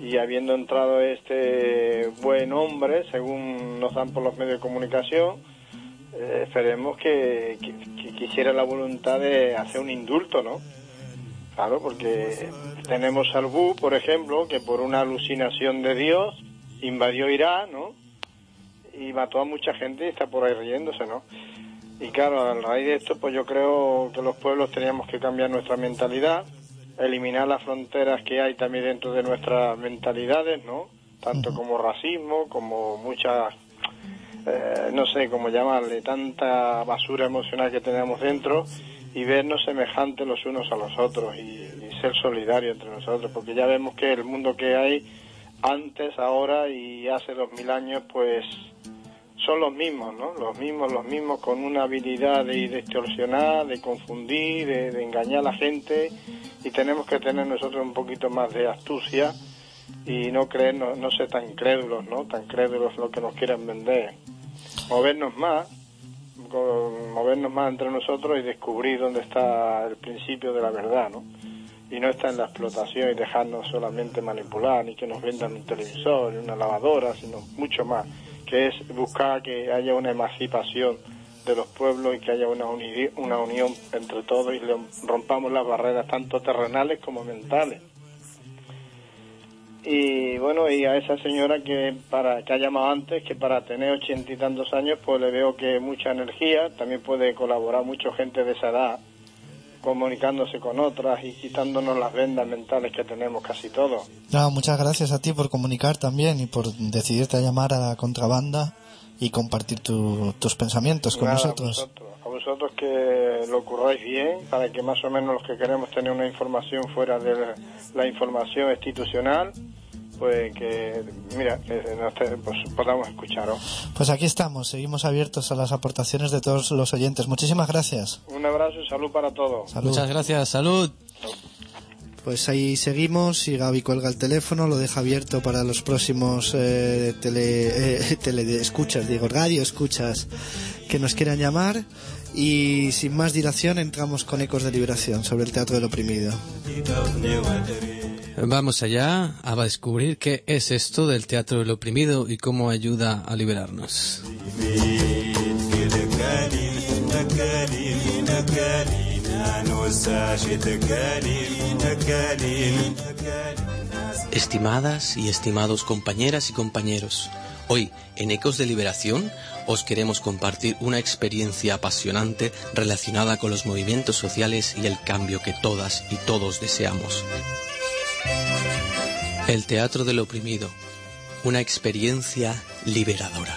Y habiendo entrado este buen hombre, según nos dan por los medios de comunicación, eh, esperemos que, que- quisiera la voluntad de hacer un indulto, ¿no? Claro, porque tenemos al Bu, por ejemplo, que por una alucinación de Dios invadió Irak, ¿no? Y mató a mucha gente y está por ahí riéndose, ¿no? Y claro, a raíz de esto, pues yo creo que los pueblos teníamos que cambiar nuestra mentalidad, eliminar las fronteras que hay también dentro de nuestras mentalidades, ¿no? Tanto como racismo, como muchas, eh, no sé cómo llamarle, tanta basura emocional que tenemos dentro y vernos semejantes los unos a los otros y, y ser solidarios entre nosotros, porque ya vemos que el mundo que hay antes, ahora y hace dos mil años, pues son los mismos, ¿no? Los mismos, los mismos con una habilidad de distorsionar, de confundir, de, de engañar a la gente y tenemos que tener nosotros un poquito más de astucia y no creernos, no ser tan crédulos, ¿no? Tan crédulos lo que nos quieran vender. Movernos más, movernos más entre nosotros y descubrir dónde está el principio de la verdad, ¿no? Y no está en la explotación y dejarnos solamente manipular, ni que nos vendan un televisor, una lavadora, sino mucho más, que es buscar que haya una emancipación de los pueblos y que haya una, uni- una unión entre todos y le- rompamos las barreras tanto terrenales como mentales. Y bueno, y a esa señora que para que ha llamado antes, que para tener ochenta y tantos años, pues le veo que mucha energía, también puede colaborar mucha gente de esa edad, comunicándose con otras y quitándonos las vendas mentales que tenemos casi todos.
No, muchas gracias a ti por comunicar también y por decidirte a llamar a la contrabanda y compartir tu- tus pensamientos con
Nada, a
nosotros.
vosotros, a vosotros que lo curráis bien, para que más o menos los que queremos tener una información fuera de la, la información institucional, pues que, mira, que nos te- pues, podamos escucharos.
Pues aquí estamos, seguimos abiertos a las aportaciones de todos los oyentes. Muchísimas gracias.
Un abrazo y salud para todos.
Salud.
Muchas gracias, salud.
Pues ahí seguimos y Gaby cuelga el teléfono, lo deja abierto para los próximos eh, tele, eh, (laughs) tele- escuchas, digo, radio escuchas que nos quieran llamar. Y sin más dilación entramos con Ecos de Liberación sobre el Teatro del Oprimido.
Vamos allá a descubrir qué es esto del teatro del oprimido y cómo ayuda a liberarnos. Estimadas y estimados compañeras y compañeros, hoy en Ecos de Liberación os queremos compartir una experiencia apasionante relacionada con los movimientos sociales y el cambio que todas y todos deseamos. El teatro del oprimido, una experiencia liberadora.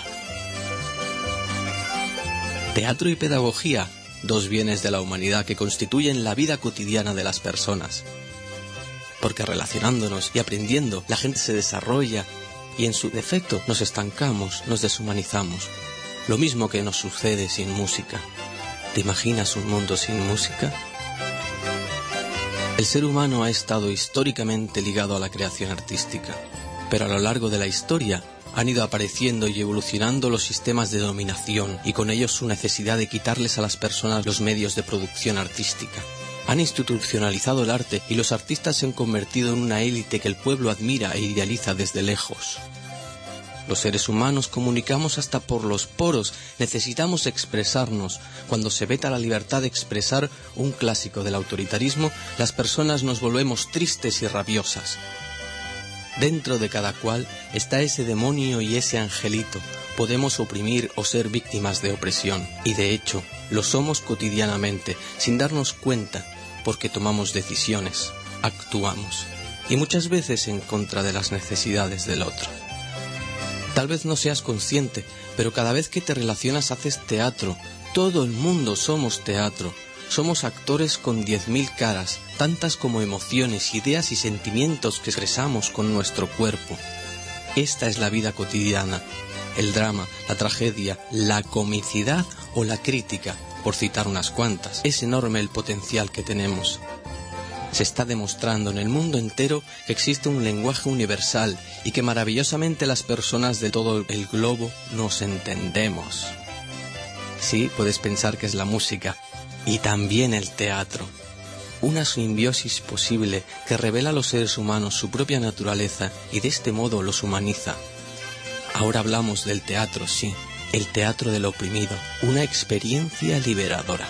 Teatro y pedagogía, dos bienes de la humanidad que constituyen la vida cotidiana de las personas. Porque relacionándonos y aprendiendo, la gente se desarrolla y en su defecto nos estancamos, nos deshumanizamos. Lo mismo que nos sucede sin música. ¿Te imaginas un mundo sin música? El ser humano ha estado históricamente ligado a la creación artística, pero a lo largo de la historia han ido apareciendo y evolucionando los sistemas de dominación y con ellos su necesidad de quitarles a las personas los medios de producción artística. Han institucionalizado el arte y los artistas se han convertido en una élite que el pueblo admira e idealiza desde lejos. Los seres humanos comunicamos hasta por los poros, necesitamos expresarnos. Cuando se veta la libertad de expresar un clásico del autoritarismo, las personas nos volvemos tristes y rabiosas. Dentro de cada cual está ese demonio y ese angelito. Podemos oprimir o ser víctimas de opresión, y de hecho lo somos cotidianamente, sin darnos cuenta, porque tomamos decisiones, actuamos, y muchas veces en contra de las necesidades del otro. Tal vez no seas consciente, pero cada vez que te relacionas haces teatro. Todo el mundo somos teatro. Somos actores con diez mil caras, tantas como emociones, ideas y sentimientos que expresamos con nuestro cuerpo. Esta es la vida cotidiana, el drama, la tragedia, la comicidad o la crítica, por citar unas cuantas. Es enorme el potencial que tenemos. Se está demostrando en el mundo entero que existe un lenguaje universal y que maravillosamente las personas de todo el globo nos entendemos. Sí, puedes pensar que es la música y también el teatro. Una simbiosis posible que revela a los seres humanos su propia naturaleza y de este modo los humaniza. Ahora hablamos del teatro, sí, el teatro del oprimido, una experiencia liberadora.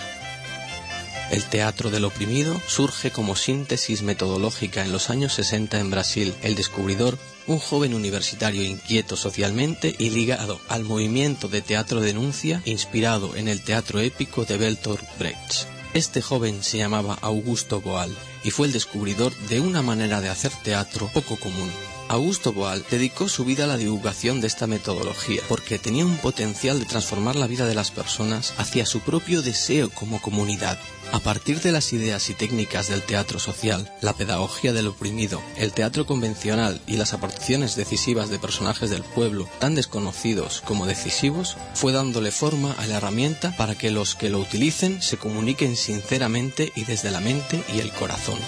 El teatro del oprimido surge como síntesis metodológica en los años 60 en Brasil. El descubridor, un joven universitario inquieto socialmente y ligado al movimiento de teatro denuncia inspirado en el teatro épico de Bertolt Brecht. Este joven se llamaba Augusto Boal y fue el descubridor de una manera de hacer teatro poco común. Augusto Boal dedicó su vida a la divulgación de esta metodología porque tenía un potencial de transformar la vida de las personas hacia su propio deseo como comunidad. A partir de las ideas y técnicas del teatro social, la pedagogía del oprimido, el teatro convencional y las aportaciones decisivas de personajes del pueblo, tan desconocidos como decisivos, fue dándole forma a la herramienta para que los que lo utilicen se comuniquen sinceramente y desde la mente y el corazón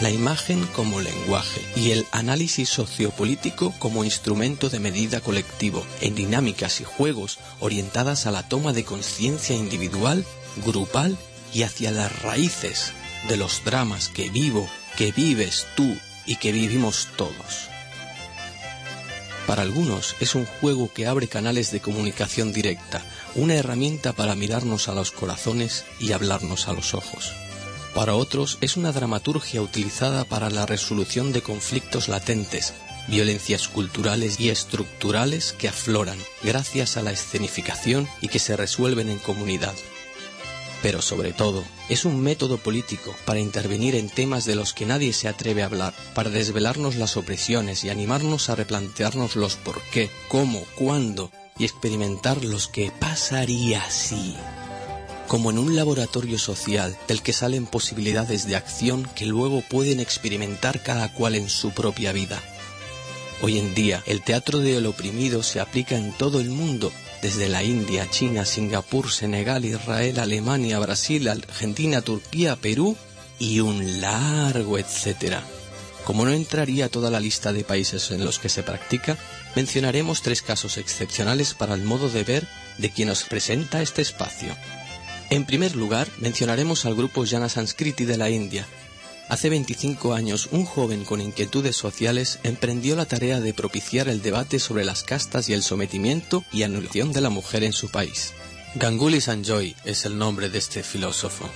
la imagen como lenguaje y el análisis sociopolítico como instrumento de medida colectivo, en dinámicas y juegos orientadas a la toma de conciencia individual, grupal y hacia las raíces de los dramas que vivo, que vives tú y que vivimos todos. Para algunos es un juego que abre canales de comunicación directa, una herramienta para mirarnos a los corazones y hablarnos a los ojos. Para otros es una dramaturgia utilizada para la resolución de conflictos latentes, violencias culturales y estructurales que afloran gracias a la escenificación y que se resuelven en comunidad. Pero sobre todo, es un método político para intervenir en temas de los que nadie se atreve a hablar, para desvelarnos las opresiones y animarnos a replantearnos los por qué, cómo, cuándo y experimentar los que pasaría si como en un laboratorio social del que salen posibilidades de acción que luego pueden experimentar cada cual en su propia vida. Hoy en día, el teatro del oprimido se aplica en todo el mundo, desde la India, China, Singapur, Senegal, Israel, Alemania, Brasil, Argentina, Turquía, Perú y un largo etcétera. Como no entraría toda la lista de países en los que se practica, mencionaremos tres casos excepcionales para el modo de ver de quien nos presenta este espacio. En primer lugar, mencionaremos al grupo Jana Sanskriti de la India. Hace 25 años, un joven con inquietudes sociales emprendió la tarea de propiciar el debate sobre las castas y el sometimiento y anulación de la mujer en su país. Ganguly Sanjoy es el nombre de este filósofo.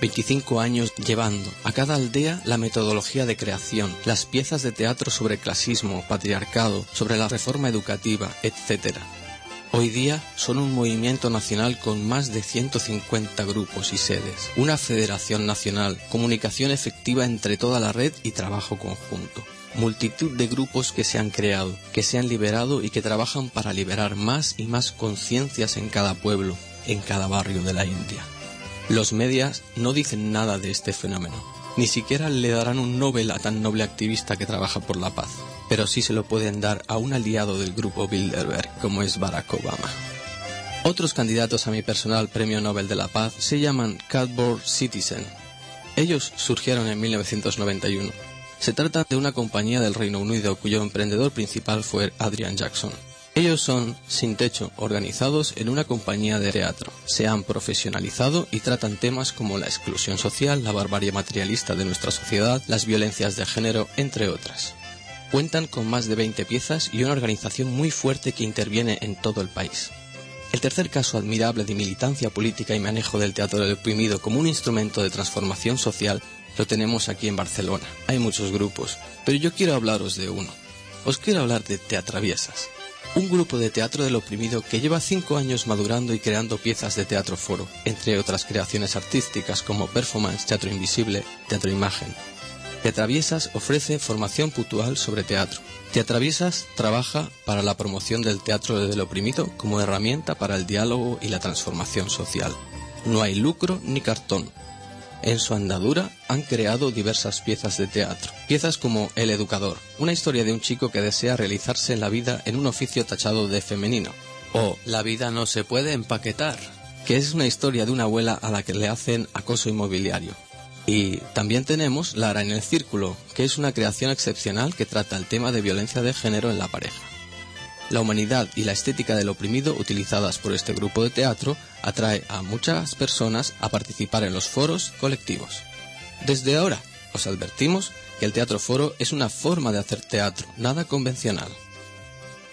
25 años llevando a cada aldea la metodología de creación, las piezas de teatro sobre clasismo, patriarcado, sobre la reforma educativa, etc. Hoy día son un movimiento nacional con más de 150 grupos y sedes, una federación nacional, comunicación efectiva entre toda la red y trabajo conjunto. Multitud de grupos que se han creado, que se han liberado y que trabajan para liberar más y más conciencias en cada pueblo, en cada barrio de la India. Los medias no dicen nada de este fenómeno, ni siquiera le darán un Nobel a tan noble activista que trabaja por la paz, pero sí se lo pueden dar a un aliado del grupo Bilderberg como es Barack Obama. Otros candidatos a mi personal Premio Nobel de la Paz se llaman Cardboard Citizen. Ellos surgieron en 1991. Se trata de una compañía del Reino Unido cuyo emprendedor principal fue Adrian Jackson. Ellos son, sin techo, organizados en una compañía de teatro. Se han profesionalizado y tratan temas como la exclusión social, la barbarie materialista de nuestra sociedad, las violencias de género, entre otras. Cuentan con más de 20 piezas y una organización muy fuerte que interviene en todo el país. El tercer caso admirable de militancia política y manejo del teatro del oprimido como un instrumento de transformación social lo tenemos aquí en Barcelona. Hay muchos grupos, pero yo quiero hablaros de uno. Os quiero hablar de Teatraviesas un grupo de teatro del oprimido que lleva cinco años madurando y creando piezas de teatro foro, entre otras creaciones artísticas como performance, teatro invisible, teatro imagen. Teatraviesas ofrece formación puntual sobre teatro. Teatraviesas trabaja para la promoción del teatro del oprimido como herramienta para el diálogo y la transformación social. No hay lucro ni cartón, en su andadura han creado diversas piezas de teatro. Piezas como El Educador, una historia de un chico que desea realizarse en la vida en un oficio tachado de femenino. O La vida no se puede empaquetar, que es una historia de una abuela a la que le hacen acoso inmobiliario. Y también tenemos Lara en el Círculo, que es una creación excepcional que trata el tema de violencia de género en la pareja. La humanidad y la estética del oprimido utilizadas por este grupo de teatro atrae a muchas personas a participar en los foros colectivos. Desde ahora os advertimos que el teatro foro es una forma de hacer teatro, nada convencional.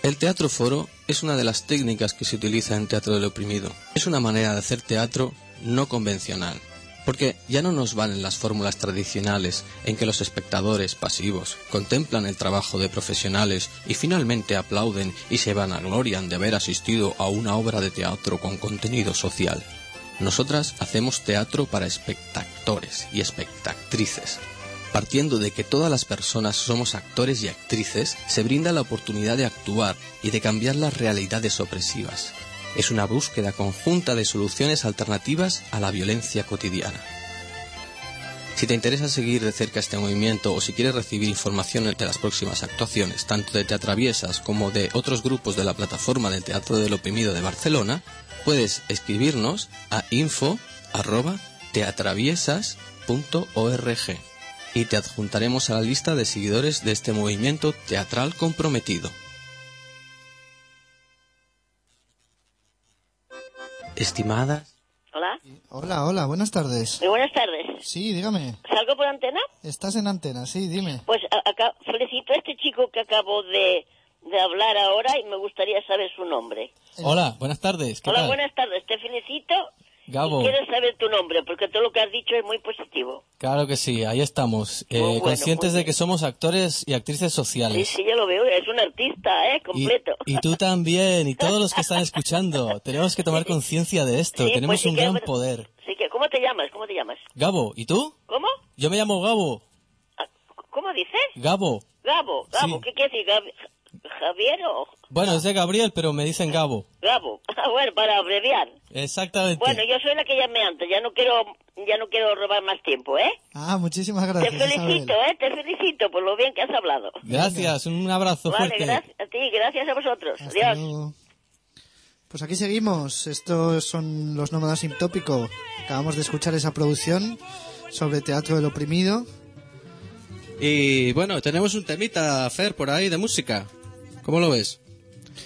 El teatro foro es una de las técnicas que se utiliza en teatro del oprimido. Es una manera de hacer teatro no convencional, porque ya no nos valen las fórmulas tradicionales en que los espectadores pasivos contemplan el trabajo de profesionales y finalmente aplauden y se vanaglorian de haber asistido a una obra de teatro con contenido social. Nosotras hacemos teatro para espectadores y espectatrices. Partiendo de que todas las personas somos actores y actrices, se brinda la oportunidad de actuar y de cambiar las realidades opresivas es una búsqueda conjunta de soluciones alternativas a la violencia cotidiana. Si te interesa seguir de cerca este movimiento o si quieres recibir información de las próximas actuaciones, tanto de Teatraviesas como de otros grupos de la plataforma del Teatro del Oprimido de Barcelona, puedes escribirnos a info@teatraviesas.org y te adjuntaremos a la lista de seguidores de este movimiento teatral comprometido. Estimadas.
Hola.
Hola, hola, buenas tardes.
Muy buenas tardes.
Sí, dígame.
¿Salgo por antena?
Estás en antena, sí, dime.
Pues acá felicito a este chico que acabo de, de hablar ahora y me gustaría saber su nombre.
Hola, buenas tardes. ¿Qué
Hola,
tal?
buenas tardes. Te felicito.
Gabo.
Y quiero saber tu nombre porque todo lo que has dicho es muy positivo.
Claro que sí, ahí estamos. Eh,
bueno,
conscientes de que somos actores y actrices
Sí,
sociales.
sí, ya lo veo. Es un artista, ¿eh?
Y,
Completo.
y tú también, y (laughs) todos los que están escuchando. Tenemos que tomar conciencia de esto.
Sí,
Tenemos
pues sí
un
que-
gran poder.
Sí, que, ¿Cómo te llamas? ¿Cómo te llamas?
Gabo, ¿y tú?
¿Cómo?
Yo me llamo Gabo.
¿Cómo dices?
Gabo.
Gabo. Gabo.
Sí.
¿Qué quiere decir? ¿Javier o
Bueno, es de Gabriel, pero me dicen Gabo.
Gabo? (laughs) Ah, bueno, para abreviar.
Exactamente.
Bueno, yo soy la que llamé antes. Ya no quiero, ya no quiero robar más tiempo, ¿eh?
Ah, muchísimas
Te
gracias.
felicito,
Isabel.
¿eh? Te felicito por lo bien que has hablado.
Gracias, un abrazo
Vale,
fuerte.
gracias a ti, gracias a vosotros.
Hasta
Adiós.
luego. Pues aquí seguimos. Estos son los nómadas sin tópico. Acabamos de escuchar esa producción sobre teatro del oprimido.
Y bueno, tenemos un temita, Fer, por ahí de música. ¿Cómo lo ves?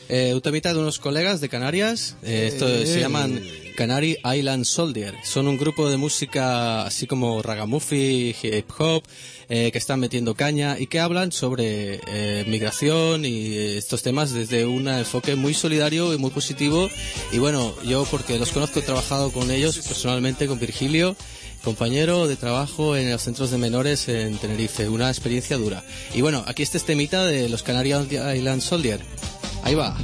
Eh, un temita de unos colegas de Canarias. Eh, esto
Eh.
se llaman Canary Island Soldier. Son un grupo de música así como ragamuffin, hip hop, eh, que están metiendo caña y que hablan sobre eh, migración y estos temas desde un enfoque muy solidario y muy positivo. Y bueno, yo porque los conozco, he trabajado con ellos personalmente, con Virgilio compañero de trabajo en los centros de menores en Tenerife, una experiencia dura. Y bueno, aquí este temita de los Canary Island Soldier. Ahí va.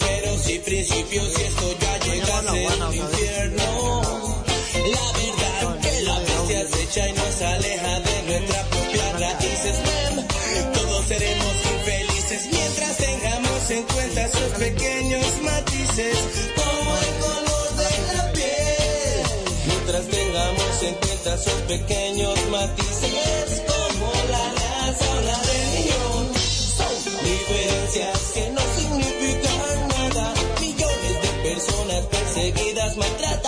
Pero sí principios y esto ya llega a ser un infierno. La verdad que la bestia acecha y nos aleja de nuestras propias raíces. Mem, todos seremos infelices mientras tengamos en cuenta esos pequeños matices, como el color de la piel. Mientras tengamos en cuenta esos pequeños matices, como la raza o la religión. Son diferencias que no significan nada. Millones de personas perseguidas, maltratadas,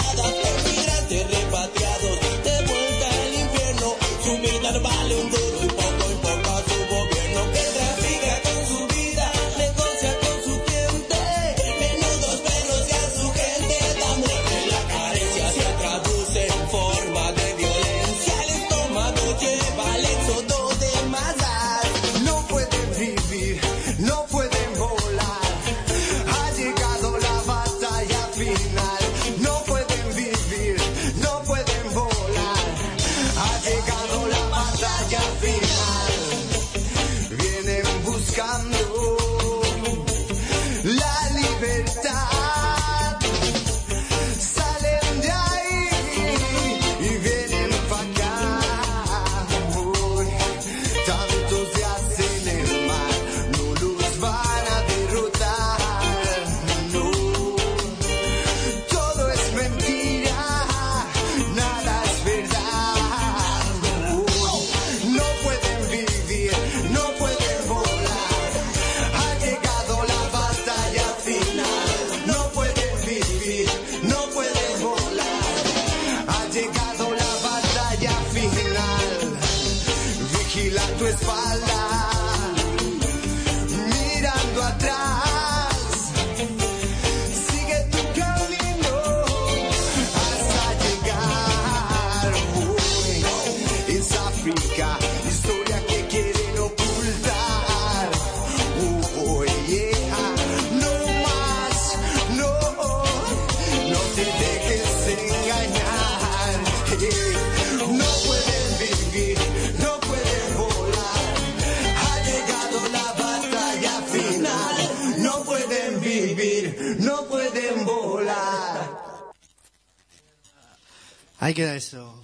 Ahí
queda eso.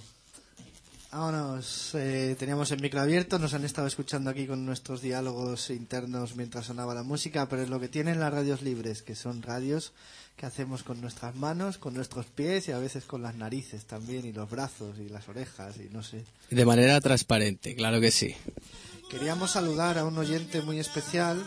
Vámonos, eh, teníamos el micro abierto, nos han estado escuchando aquí con nuestros diálogos internos mientras sonaba la música, pero es lo que tienen las radios libres, que son radios que hacemos con nuestras manos, con nuestros pies y a veces con las narices también, y los brazos y las orejas y no sé.
De manera transparente, claro que sí.
Queríamos saludar a un oyente muy especial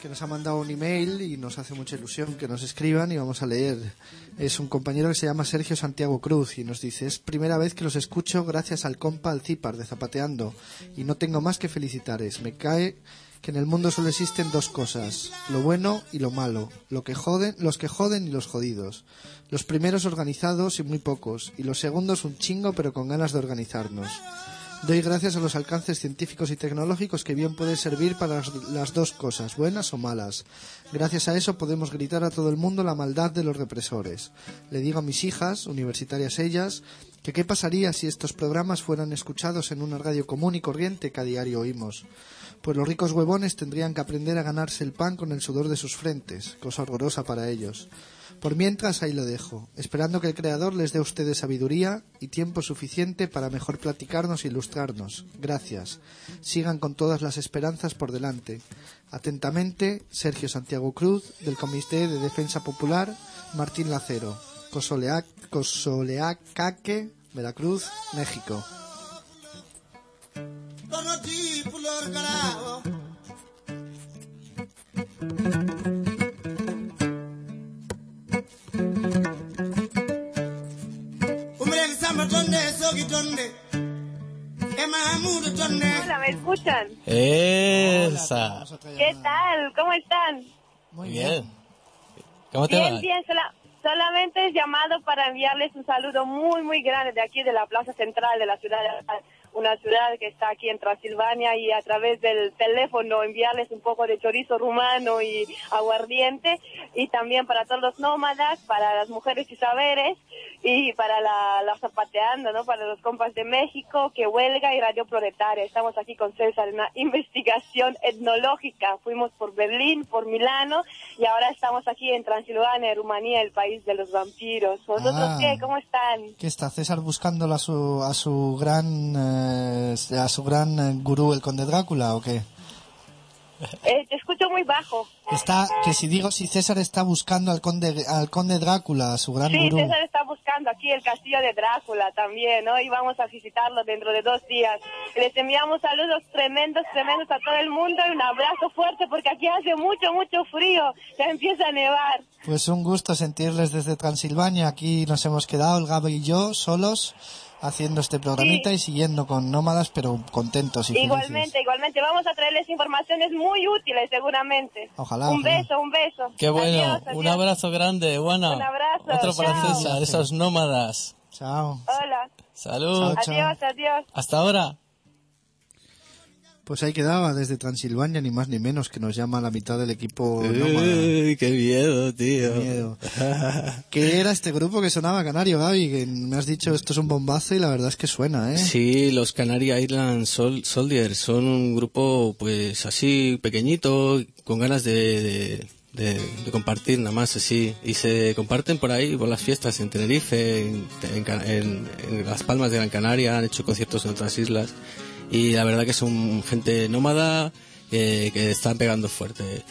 que nos ha mandado un email y nos hace mucha ilusión que nos escriban y vamos a leer. Es un compañero que se llama Sergio Santiago Cruz y nos dice, es primera vez que los escucho gracias al compa Alcípar de Zapateando y no tengo más que felicitares. Me cae que en el mundo solo existen dos cosas, lo bueno y lo malo, lo que joden, los que joden y los jodidos. Los primeros organizados y muy pocos, y los segundos un chingo pero con ganas de organizarnos. Doy gracias a los alcances científicos y tecnológicos que bien pueden servir para las, dos cosas, buenas o malas. Gracias a eso podemos gritar a todo el mundo la maldad de los represores. Le digo a mis hijas, universitarias ellas, que qué pasaría si estos programas fueran escuchados en una radio común y corriente que a diario oímos. Pues los ricos huevones tendrían que aprender a ganarse el pan con el sudor de sus frentes, cosa horrorosa para ellos. Por mientras ahí lo dejo, esperando que el Creador les dé a ustedes sabiduría y tiempo suficiente para mejor platicarnos e ilustrarnos. Gracias. Sigan con todas las esperanzas por delante. Atentamente, Sergio Santiago Cruz, del Comité de Defensa Popular, Martín Lacero, Cosoleac, Cosoleacaque, Veracruz, México.
Hola, ¿me escuchan?
Esa.
¿Qué tal? ¿Cómo están?
Muy bien. ¿Cómo te
bien,
va?
bien. sola- solamente he llamado para enviarles un saludo muy, muy grande de aquí de la Plaza Central de la ciudad de una ciudad que está aquí en Transilvania y a través del teléfono enviarles un poco de chorizo rumano y aguardiente y también para todos los nómadas, para las mujeres y saberes y para la, la zapateando, ¿no? Para los compas de México, que huelga y Radio Proletaria. Estamos aquí con César en una (laughs) investigación etnológica. Fuimos por Berlín, por Milano y ahora estamos aquí en Transilvania, Rumanía, el país de los vampiros. ¿Vosotros
Ah.
qué? ¿Cómo están?
¿Qué está César buscando a su, a su gran eh, a su gran eh, gurú, el conde Drácula, o qué?
Eh, te escucho muy bajo.
Está, que si digo si César está buscando al conde, al conde Drácula, a su gran
Sí,
gurú.
César está buscando aquí el castillo de Drácula también, ¿no? Y vamos a visitarlo dentro de dos días. Les enviamos saludos tremendos, tremendos a todo el mundo y un abrazo fuerte porque aquí hace mucho, mucho frío. Ya empieza a nevar.
Pues un gusto sentirles desde Transilvania. Aquí nos hemos quedado, el Gabo y yo, solos, haciendo este programita y siguiendo con nómadas, pero contentos y felices.
Igualmente, igualmente. Vamos a traerles informaciones muy útiles seguramente.
Ojalá,
Un
ojalá.
beso, un beso.
Qué bueno.
Adiós,
Un
adiós.
abrazo grande, bueno.
Un abrazo,
Otro para
chao.
César, esos nómadas.
Chao.
Hola.
Salud.
Adiós, adiós.
Hasta ahora.
Pues ahí quedaba, desde Transilvania, ni más ni menos, que nos llama la mitad del equipo.
Uy, qué miedo, tío.
Qué miedo. ¿Qué era este grupo que sonaba Canario, Gaby? Que me has dicho esto es un bombazo y la verdad es que suena, ¿eh?
Sí, los Canary Island Sol- Soldiers son un grupo, pues así pequeñito, con ganas de, de, de- de compartir nada más así. Y se comparten por ahí, por las fiestas en Tenerife, en, en Ca- en- en Las Palmas de Gran Canaria, han hecho conciertos en otras islas. Y la verdad que son gente nómada eh, que están pegando fuerte.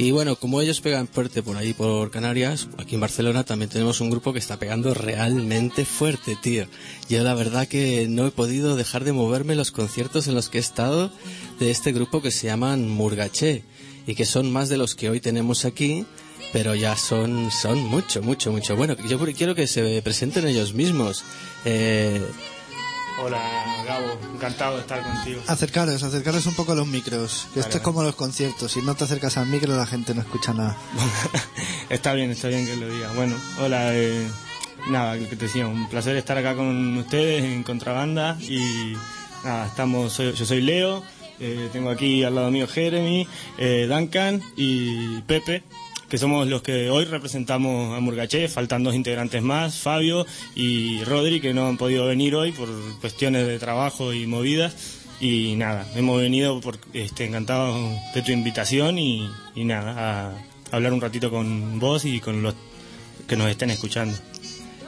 Y bueno, como ellos pegan fuerte por ahí, por Canarias, aquí en Barcelona también tenemos un grupo que está pegando realmente fuerte, tío. Yo la verdad que no he podido dejar de moverme los conciertos en los que he estado de este grupo que se llaman Murgaché y que son más de los que hoy tenemos aquí, pero ya son, son mucho, mucho, mucho. Bueno, yo quiero que se presenten ellos mismos. Eh,
Hola, Gabo, encantado de estar contigo.
Acercaros, acercaros un poco a los micros, que esto es como los conciertos, si no te acercas al micro la gente no escucha nada. (laughs)
Está bien, está bien que lo digas. Bueno, hola, eh, nada, que te decía, un placer estar acá con ustedes en Contrabanda y nada, estamos, soy- yo soy Leo, eh, tengo aquí al lado mío Jeremy, eh, Duncan y Pepe, que somos los que hoy representamos a Murgaché, faltan dos integrantes más, Fabio y Rodri, que no han podido venir hoy por cuestiones de trabajo y movidas. Y nada, hemos venido por, este, encantados de tu invitación y, y nada, a hablar un ratito con vos y con los que nos estén escuchando.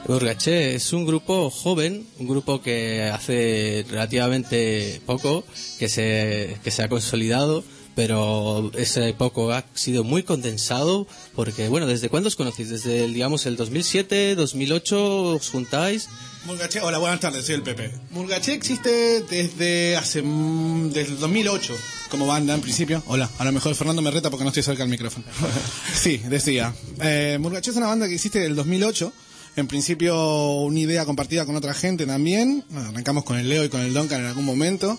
Burgaché es un grupo joven, un grupo que hace relativamente poco que se, que se ha consolidado, pero ese poco ha sido muy condensado porque, bueno, ¿desde cuándo os conocéis? ¿Desde, el, digamos, el 2007, 2008 os juntáis?
Murgaché, hola, buenas tardes, soy el Pepe. Murgaché existe desde hace mm, desde el 2008 como banda en principio. Hola, a lo mejor Fernando me reta porque no estoy cerca del micrófono. (laughs) sí, decía. Eh, Murgaché es una banda que existe desde el 2008. En principio una idea compartida con otra gente también. Bueno, arrancamos con el Leo y con el Duncan en algún momento.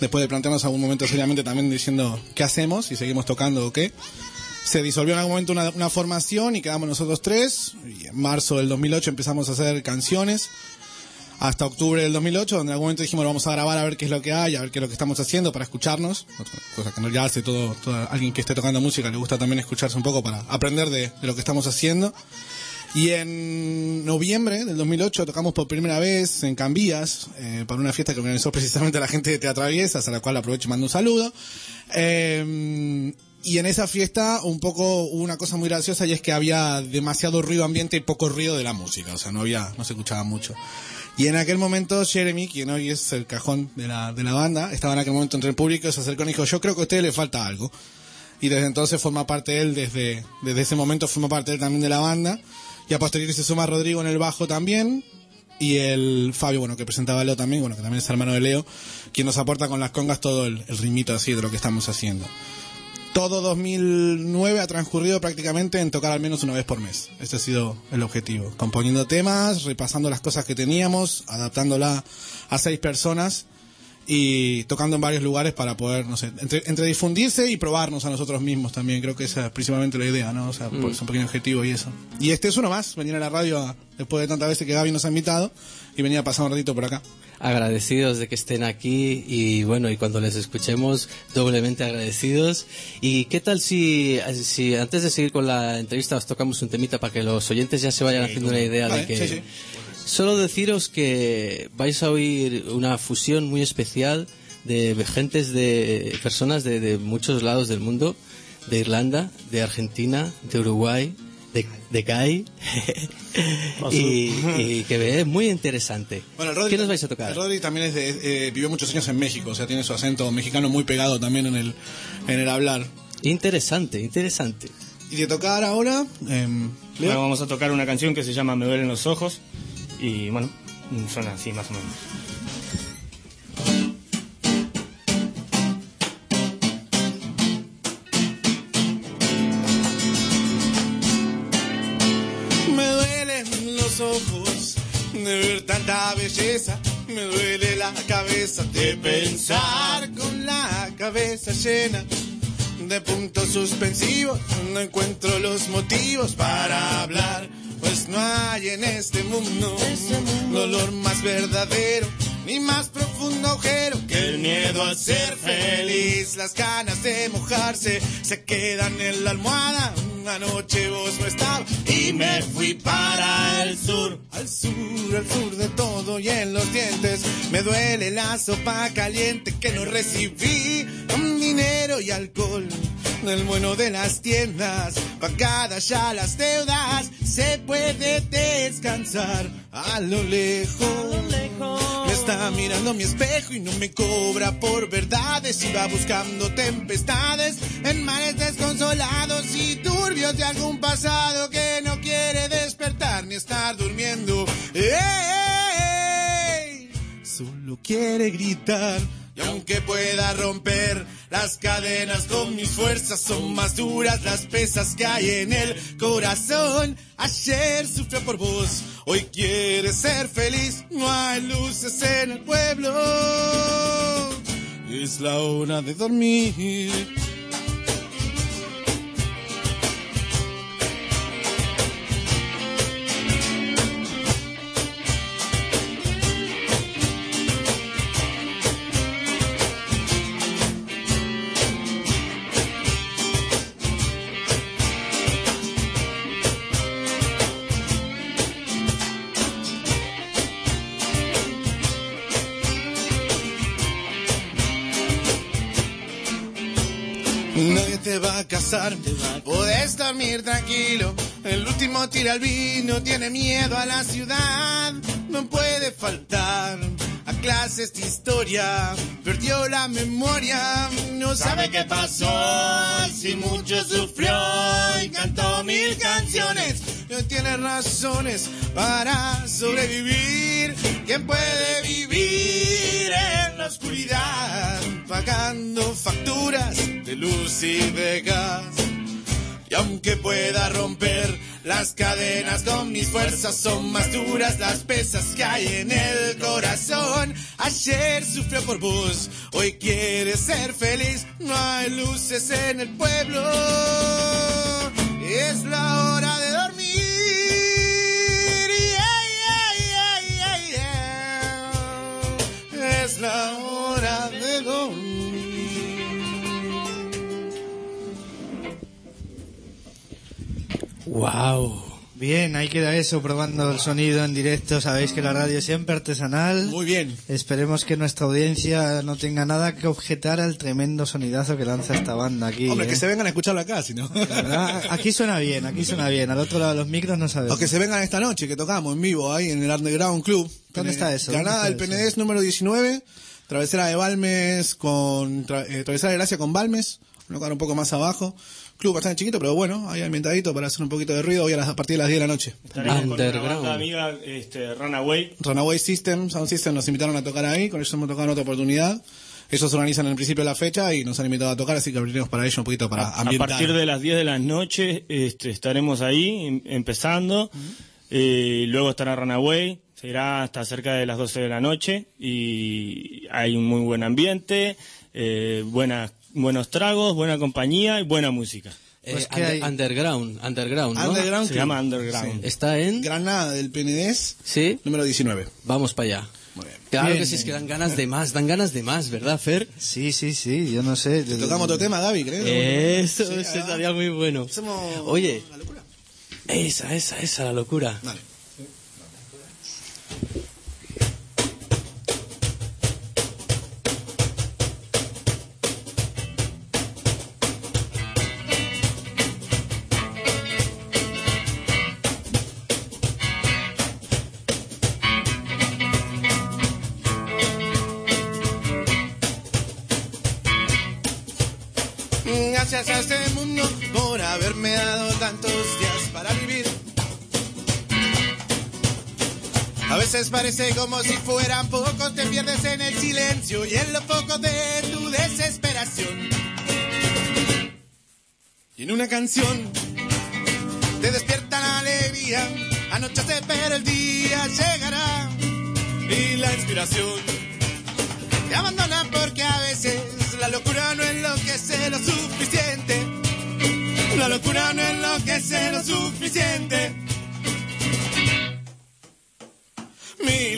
Después de plantearnos algún momento seriamente también diciendo qué hacemos, si seguimos tocando o qué. Se disolvió en algún momento una, una formación y quedamos nosotros tres. Y en marzo del 2008 empezamos a hacer canciones hasta octubre del 2008, donde en algún momento dijimos, vamos a grabar a ver qué es lo que hay, a ver qué es lo que estamos haciendo para escucharnos, cosa que no ya hace todo, todo alguien que esté tocando música, le gusta también escucharse un poco para aprender de, de lo que estamos haciendo.
Y en noviembre del 2008 tocamos por primera vez en Cambillas, eh, para una fiesta que organizó precisamente la gente de Teatraviesas, a la cual aprovecho y mando un saludo. Eh, y en esa fiesta un poco hubo una cosa muy graciosa y es que había demasiado ruido ambiente y poco ruido de la música, o sea, no había, no se escuchaba mucho. Y en aquel momento Jeremy, quien hoy es el cajón de la, de la banda, estaba en aquel momento entre el público se acercó y dijo, yo creo que a usted le falta algo. Y desde entonces forma parte él, desde, desde ese momento forma parte él también de la banda. Y a posteriori se suma Rodrigo en el bajo también. Y el Fabio, bueno, que presentaba Leo también, bueno, que también es hermano de Leo, quien nos aporta con las congas todo el, el así de lo que estamos haciendo. Todo 2009 ha transcurrido prácticamente en tocar al menos una vez por mes. Ese ha sido el objetivo. Componiendo temas, repasando las cosas que teníamos, adaptándola a seis personas y tocando en varios lugares para poder, no sé, entre, entre difundirse y probarnos a nosotros mismos también. Creo que esa es principalmente la idea, ¿no? O sea,
Mm.
es un pequeño objetivo y eso. Y este es uno más, venir a la radio a- después de tantas veces que Gaby nos ha invitado y venir a pasar un ratito por acá.
agradecidos de que estén aquí y bueno, y cuando les escuchemos, doblemente agradecidos. ¿Y qué tal si, si antes de seguir con la entrevista os tocamos un temita para que los oyentes ya se vayan haciendo una idea
Vale,
de que...
sí, sí.
Solo deciros que vais a oír una fusión muy especial de gentes de personas de, de muchos lados del mundo, de Irlanda, de Argentina, de Uruguay, de, de CAI, (laughs) y, y que es muy interesante.
Bueno, Rodri,
¿Qué nos vais a tocar?
El Rodri también es de, eh, vivió muchos años en México, o sea, tiene su acento mexicano muy pegado también en el, en el hablar.
Interesante, interesante.
Y de tocar ahora, em.
Ahora vamos a tocar una canción que se llama Me duelen los ojos y bueno, suena así más o menos.
Me duelen los ojos de ver tanta belleza. Me duele la cabeza de pensar con la cabeza llena de puntos suspensivos. No encuentro los motivos para hablar, pues no hay en este mundo dolor más verdadero. Ni más profundo agujero que el miedo a ser feliz. Las ganas de mojarse se quedan en la almohada. Noche vos no estabas y me fui para el sur. Al sur, al sur de todo y en los dientes. Me duele la sopa caliente que no recibí. Dinero y alcohol del bueno de las tiendas. Pagadas ya las deudas. Se puede descansar a lo lejos. Me está mirando mi espejo y no me cobra por verdades. Y va buscando tempestades en mares desconsolados y turbios de algún pasado que no quiere despertar ni estar durmiendo. ¡Ey! Solo quiere gritar. Aunque pueda romper las cadenas con mis fuerzas, son más duras las pesas que hay en el corazón. Ayer sufrió por vos, hoy quiere ser feliz. No hay luces en el pueblo. Es la hora de dormir. Casar, podés dormir tranquilo. El último tira al vino, tiene miedo a la ciudad. No puede faltar a clases de historia. Perdió la memoria, no sabe qué pasó. Si mucho sufrió y cantó mil canciones. No tiene razones para sobrevivir. ¿Quién puede vivir en la oscuridad? Pagando facturas de luz y de gas. Y aunque pueda romper las cadenas con mis fuerzas, son más duras las pesas que hay en el corazón. Ayer sufrió por vos, hoy quiere ser feliz. No hay luces en el pueblo. Es la hora de dormir. Yeah. Es la hora
Wow.
Bien, ahí queda eso, probando el sonido en directo. Sabéis que la radio es siempre artesanal.
Muy bien.
Esperemos que nuestra audiencia no tenga nada que objetar al tremendo sonidazo que lanza esta banda aquí.
Hombre,
¿eh?
que se vengan a escucharlo acá, si no.
Aquí suena bien, aquí suena bien. Al otro lado de los micros no sabemos.
O que se vengan esta noche, que tocamos en vivo ahí en el Underground Club.
¿Dónde está eso? ¿Dónde
Granada, el? PNDES número 19, Travesera de Balmes con, tra- eh, Travesera de Gracia con Balmes, un lugar un poco más abajo. Club bastante chiquito, pero bueno, ahí ambientadito para hacer un poquito de ruido hoy a, las- a partir de las 10 de la noche.
Estaremos con una banda amiga, este, Runaway.
Runaway System, Sound System nos invitaron a tocar ahí, con ellos hemos tocado en otra oportunidad. Ellos organizan en el principio de la fecha y nos han invitado a tocar, así que abriremos para ellos un poquito para
A
ambientar.
partir de las 10 de la noche este, estaremos ahí em- empezando. Eh, luego estará Runaway, se irá hasta cerca de las 12 de la noche y hay un muy buen ambiente, eh, buenas, buenos tragos, buena compañía y buena música.
Eh,
Pues, ¿qué
under-
hay?
Underground, Underground, ¿no?
Underground
Se llama Underground.
Sí.
Está en...
Granada del PNDES,
Sí.
número 19.
Vamos para allá. Claro
Bien.
que sí, es que dan ganas de más, dan ganas de más, ¿verdad, Fer?
Sí, sí, sí, yo no sé.
Tocamos otro tema, Gaby, creo.
Eso,
Sí,
eso estaría muy bueno. Oye,
la locura.
esa, esa, esa, la locura.
Dale. Parece como si fueran pocos, te pierdes en el silencio y en lo poco de tu desesperación. Y en una canción te despierta la alegría, anochece pero el día llegará y la inspiración te abandona porque a veces la locura no enloquece lo suficiente. La locura no enloquece lo suficiente.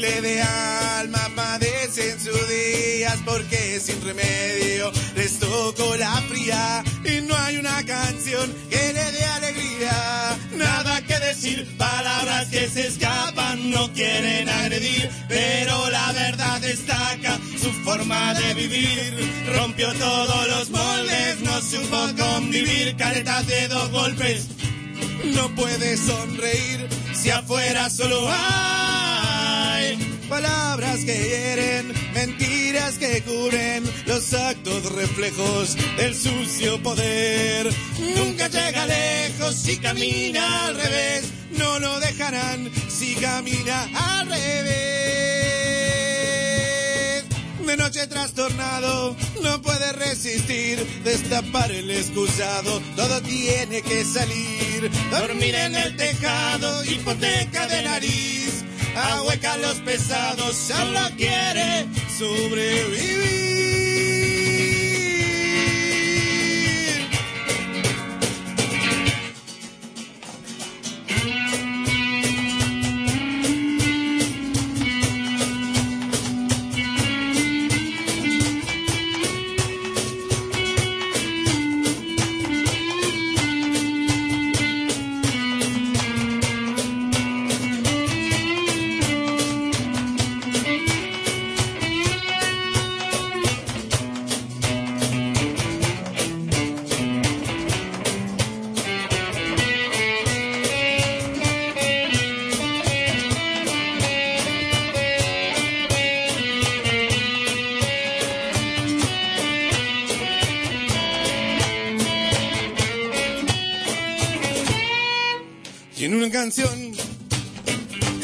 Miles de almas padecen sus días porque sin remedio les tocó la fría y no hay una canción que le dé alegría. Nada que decir, palabras que se escapan, no quieren agredir, pero la verdad destaca su forma de vivir. Rompió todos los moldes, no supo convivir, caretas de dos golpes. No puede sonreír si afuera solo hay palabras que hieren, mentiras que cubren los actos reflejos del sucio poder. Nunca llega lejos si camina al revés, no lo dejarán si camina al revés. De noche trastornado, no puede resistir, destapar el excusado, todo tiene que salir. Dormir en el tejado, hipoteca de nariz, ahueca los pesados, solo quiere sobrevivir.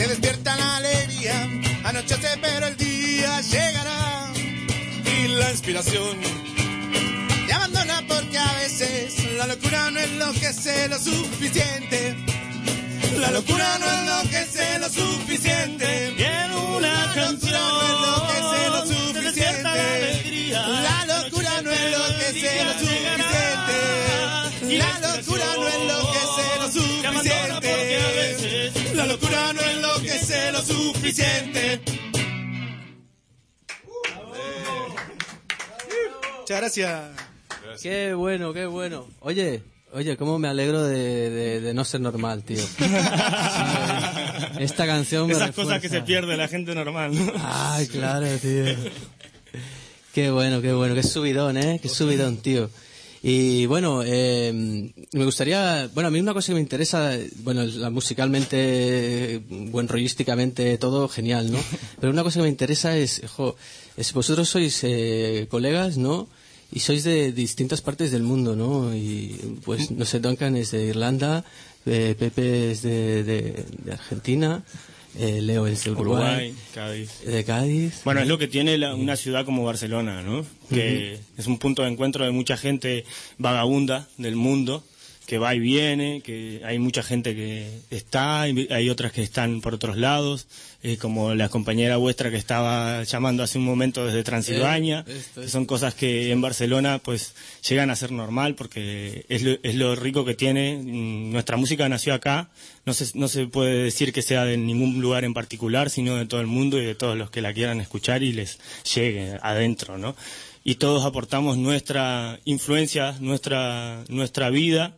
Despierta la alegría, anochece pero el día llegará y la inspiración te abandona porque a veces la locura no enloquece lo suficiente. La locura no enloquece lo suficiente.
Y en una canción
enloquece lo
te despierta la
suficiente.
alegría.
La locura no enloquece lo suficiente. La locura no enloquece lo suficiente. La locura no enloquece lo suficiente. Muchas gracias.
Qué bueno, qué bueno. Oye, Oye, cómo me alegro de, de- de no ser normal, tío. (laughs) Esta canción me
Esas cosas que se pierde la gente normal, ¿no?
Ay, claro, tío. Qué bueno, qué bueno, qué subidón, ¿eh? Qué subidón, tío. Y bueno, eh, me gustaría, bueno, a mí una cosa que me interesa, bueno, la musicalmente, buen rollísticamente, todo genial, ¿no? (laughs) Pero una cosa que me interesa es, jo, es vosotros sois eh, colegas, ¿no? Y sois de distintas partes del mundo, ¿no? Y pues, no sé, Duncan es de Irlanda, eh, Pepe es de, de, de Argentina, eh, Leo es Uruguay,
Uruguay, Cádiz.
de Cádiz.
Bueno, es lo que tiene la- una ciudad como Barcelona, ¿no? Que es un punto de encuentro de mucha gente vagabunda del mundo, que va y viene, que hay mucha gente que está, hay otras que están por otros lados, eh, como la compañera vuestra que estaba llamando hace un momento desde Transilvania,
Eh, esto,
que son cosas que en Barcelona pues llegan a ser normal porque es lo, es lo rico que tiene. Mm, Nuestra música nació acá, no se, no se puede decir que sea de ningún lugar en particular, sino de todo el mundo y de todos los que la quieran escuchar y les llegue adentro, ¿no? Y todos aportamos nuestra influencia, nuestra, nuestra vida,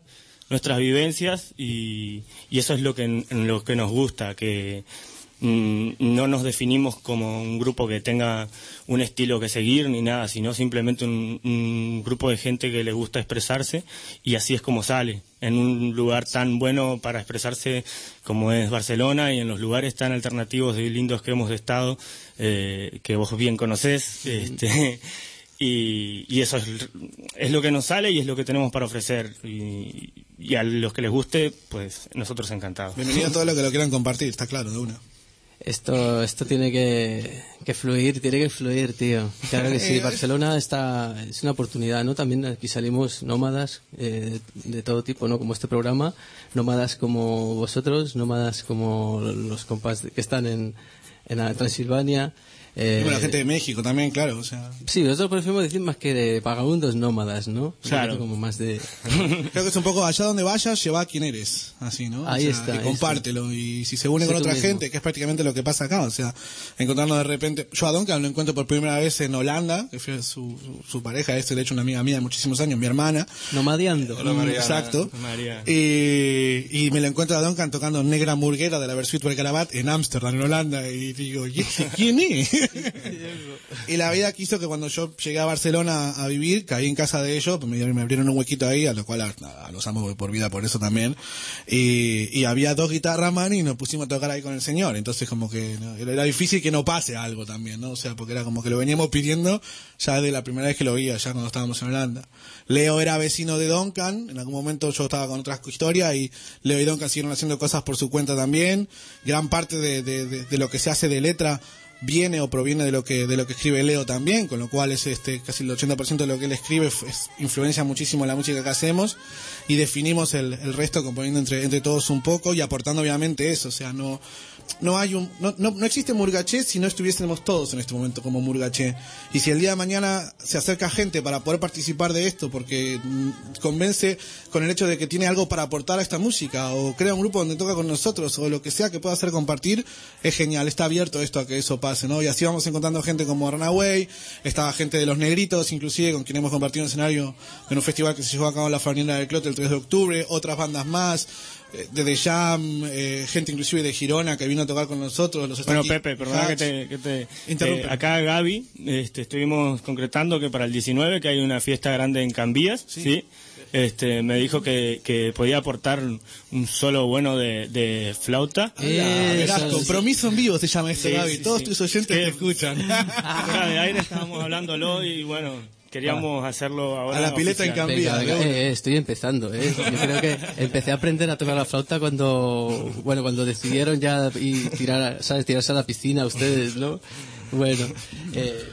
nuestras vivencias y, y eso es lo que, en lo que nos gusta, que mm, no nos definimos como un grupo que tenga un estilo que seguir ni nada, sino simplemente un, un grupo de gente que le gusta expresarse y así es como sale, en un lugar tan bueno para expresarse como es Barcelona y en los lugares tan alternativos y lindos que hemos estado, eh, que vos bien conocés. Este, (laughs) y, y eso es, es lo que nos sale y es lo que tenemos para ofrecer. Y, y a los que les guste, pues nosotros encantados.
Bienvenido a todos los que lo quieran compartir, está claro, de una.
Esto, esto tiene que, que fluir, tiene que fluir, tío. Claro que sí, (laughs) Barcelona está, es una oportunidad, ¿no? También aquí salimos nómadas eh, de todo tipo, ¿no? Como este programa, nómadas como vosotros, nómadas como los compas que están en, en Transilvania. Eh,
Y bueno, la gente de México también, claro, o sea...
Sí, nosotros preferimos decir más que de vagabundos nómadas, ¿no?
Claro.
Como más de... (laughs)
Creo que es un poco allá donde vayas, lleva a quien eres, así, ¿no? O
Ahí
sea,
está,
Y compártelo. Y si se une
Sé
con otra
mismo.
gente, que es prácticamente lo que pasa acá, o sea, encontrarnos de repente. Yo a Duncan lo encuentro por primera vez en Holanda, que fue su, su, su pareja, este, de hecho, una amiga mía de muchísimos años, mi hermana.
Nomadiando.
Mm, Exacto.
María.
Y, y me lo encuentro a Duncan tocando Negra Murguera de la Versuit por Carabat en Ámsterdam, en Holanda. Y digo, ¿y este quién es? Y la vida quiso que cuando yo llegué a Barcelona a vivir, caí en casa de ellos, me, me abrieron un huequito ahí, a lo cual a, a los amo por vida por eso también. Y, y había dos guitarras, man, y nos pusimos a tocar ahí con el señor. Entonces como que ¿no? era, difícil que no pase algo también, ¿no? O sea, porque era como que lo veníamos pidiendo ya de la primera vez que lo veía, ya cuando estábamos en Holanda. Leo era vecino de Duncan, en algún momento yo estaba con otras historias y Leo y Duncan siguieron haciendo cosas por su cuenta también. Gran parte de, de- de- de lo que se hace de letra viene o proviene de lo que de lo que escribe Leo también, con lo cual es este casi el 80% de lo que él escribe es- influencia muchísimo la música que hacemos y definimos el, el resto componiendo entre, entre todos un poco y aportando obviamente eso, o sea, no no hay un no, no, no existe Murgaché si no estuviésemos todos en este momento como Murgaché. Y si el día de mañana se acerca gente para poder participar de esto porque mm, convence con el hecho de que tiene algo para aportar a esta música o crea un grupo donde toca con nosotros o lo que sea que pueda hacer compartir es genial está abierto esto a que eso pase no y así vamos encontrando gente como Runaway estaba gente de los negritos inclusive con quien hemos compartido un escenario en un festival que se llevó a cabo en la Farinera del Clote el 3 de octubre otras bandas más eh, de The Jam, eh, gente inclusive de Girona que vino a tocar con nosotros. Los
Bueno, Pepe, perdona que te... Que te
Interrumpe.
eh, acá Gaby, este, estuvimos concretando que para el 19, que hay una fiesta grande en Cambías, ¿sí? Este, me dijo que, que podía aportar un solo bueno de, de flauta.
Ah, verás, compromiso en vivo se llama este
Sí,
Gaby.
sí,
Todos
sí.
tus oyentes
Eh,
te escuchan. (laughs)
Fuera de aire estábamos hablándolo y bueno, queríamos hacerlo ahora.
A la pileta en
venga, eh, eh, estoy empezando, ¿eh? Yo creo que empecé a aprender a tocar la flauta cuando, bueno, cuando decidieron ya y tirar, ¿sabes? Tirarse a la piscina ustedes, ¿no? Bueno, eh,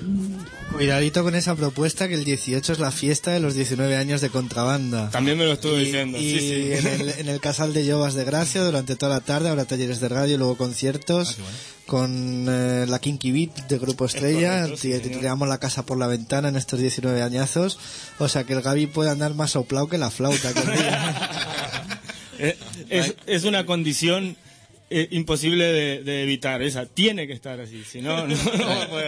Cuidadito con esa propuesta que el 18 es la fiesta de los 19 años de contrabanda.
También me lo estuve diciendo,
Y
sí, sí.
En, el, (laughs) en el Casal de Llovas de Gracia durante toda la tarde habrá talleres de radio, luego conciertos con eh, la Kinky Beat de Grupo Estrella.
correcto, sí.
Tiramos la casa por la ventana en estos 19 añazos. O sea que el Gaby puede andar más soplado que la flauta. día. (laughs)
Eh, es, es una condición eh, imposible de, evitar. Esa tiene que estar así, si no.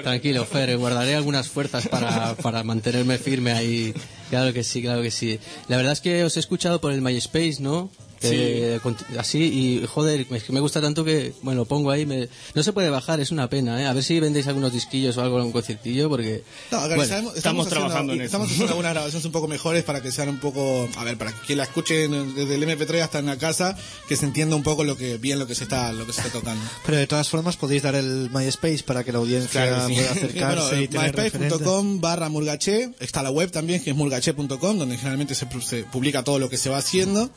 Tranquilo, Fer, guardaré algunas fuerzas para, para mantenerme firme ahí. Claro que sí, claro que sí. La verdad es que os he escuchado por el MySpace, ¿no?
Sí.
Eh, así y joder es que me gusta tanto que bueno pongo ahí me- no se puede bajar es una pena ¿eh? a ver si vendéis algunos disquillos o algo en un conciertillo porque
No,
bueno,
estamos, estamos haciendo, Estamos haciendo algunas grabaciones un poco mejores para que sean un poco, a ver, para que la escuchen desde el MP3 hasta en la casa, que se entienda un poco lo que bien lo que se está lo que se está tocando. (laughs)
Pero de todas formas podéis dar el MySpace para que la audiencia
Claro, sí.
pueda acercarse (laughs)
bueno, myspace.com barra murgache, está la web también que es murgache.com donde generalmente se, se publica todo lo que se va haciendo,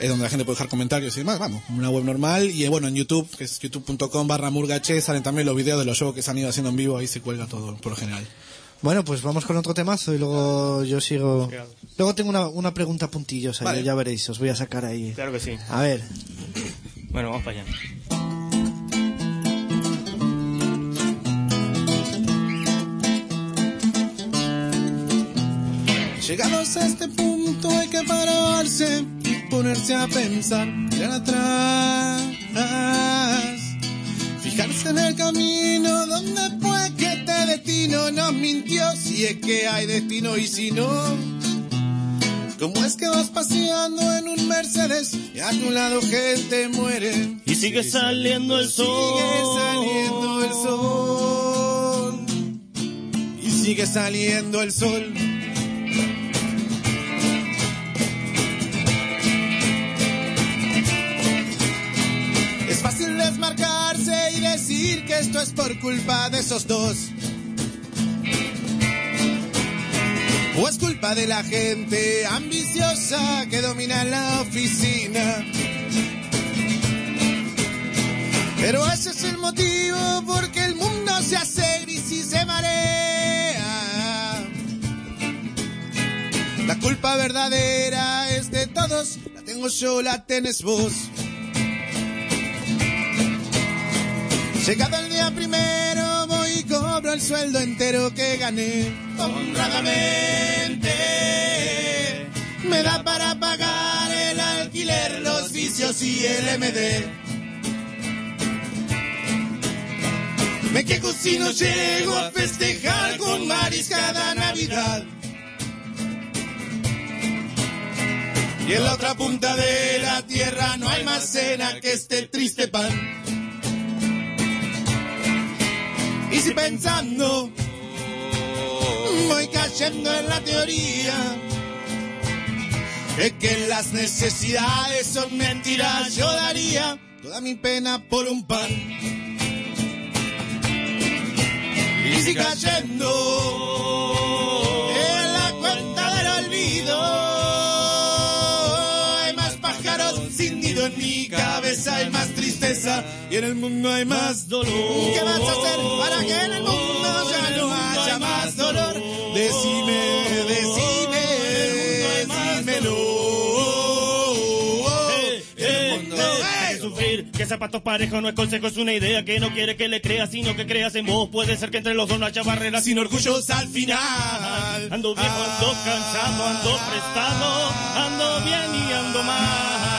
es donde la gente puede dejar comentarios y demás, vamos, una web normal y bueno, en YouTube, que es youtube.com barra murgache, salen también los videos de los shows que se han ido haciendo en vivo, ahí se cuelga todo por lo general.
Bueno, pues vamos con otro temazo y luego yo sigo. Luego tengo una, una pregunta puntillosa,
Vale.
ya veréis, os voy a sacar ahí.
Claro que sí.
A ver,
Bueno, vamos para allá.
Llegados a este punto hay que pararse y ponerse a pensar, mirar atrás, fijarse en el camino donde fue que este destino nos mintió, si es que hay destino y si no. ¿Cómo es que vas paseando en un Mercedes y a tu lado gente muere?
Y sigue saliendo el sol.
Sigue saliendo el sol. Y sigue saliendo el sol. Desmarcarse y decir que esto es por culpa de esos dos. O es culpa de la gente ambiciosa que domina la oficina. Pero ese es el motivo porque el mundo se hace gris y se marea. La culpa verdadera es de todos, la tengo yo, la tenés vos. Llegado el día primero voy y cobro el sueldo entero que gané honradamente. Me da para pagar el alquiler, los vicios y el MD. Me quejo si no llego a festejar con Maris cada Navidad. Y en la otra punta de la tierra no hay más cena que este triste pan. Y si pensando voy cayendo en la teoría de que las necesidades son mentiras, yo daría toda mi pena por un pan. Y si cayendo en la cuenta del olvido, hay más pájaros sin nido en más tristeza y en el mundo hay más dolor. ¿Qué vas a hacer para que en el mundo ya no haya más dolor? Decime, decime, decímelo.
Hay que sufrir, que zapatos parejos no es consejo, es una idea que no quiere que le creas, sino que creas en vos. Puede ser que entre los dos no haya barreras,
sin orgullos al final.
Ando viejo, ando cansado, ando prestado, ando bien y ando mal.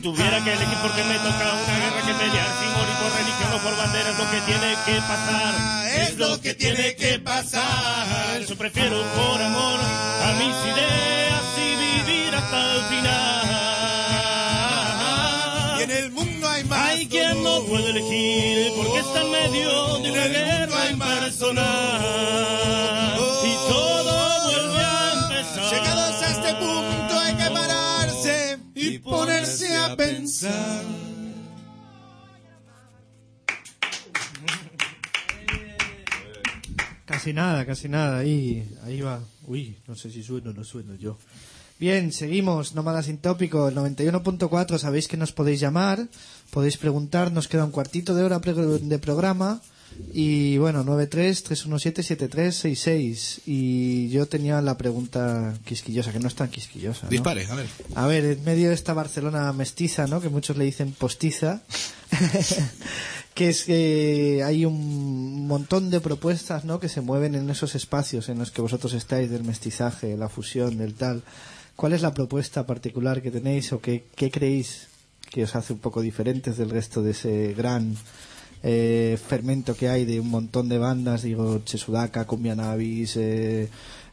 Si tuviera que elegir porque me toca una guerra que pelear, sin morir por religión o por bandera, es lo que tiene que pasar.
Es lo que tiene que pasar.
Yo prefiero por amor a mis ideas y vivir hasta el final.
Y en el mundo hay más.
Hay quien no puede elegir porque está en medio de una guerra impersonal.
Pensar.
casi nada, casi nada, ahí, ahí va. Uy, no sé si sueno o no sueno yo. Bien, seguimos, Nómada Sin Tópico, el 91.4, sabéis que nos podéis llamar, podéis preguntar, nos queda un cuartito de hora de programa y bueno, 93-317-7366 y yo tenía la pregunta quisquillosa, que no es tan quisquillosa. ¿no?
Dispare, a ver.
A ver, en medio de esta Barcelona mestiza, ¿no? Que muchos le dicen postiza, (laughs) que es que hay un montón de propuestas, ¿no? Que se mueven en esos espacios en los que vosotros estáis del mestizaje, la fusión, del tal. ¿Cuál es la propuesta particular que tenéis o qué, qué creéis que os hace un poco diferentes del resto de ese gran eh, fermento que hay de un montón de bandas? Digo, Chesudaka, Cumbia Navis, eh,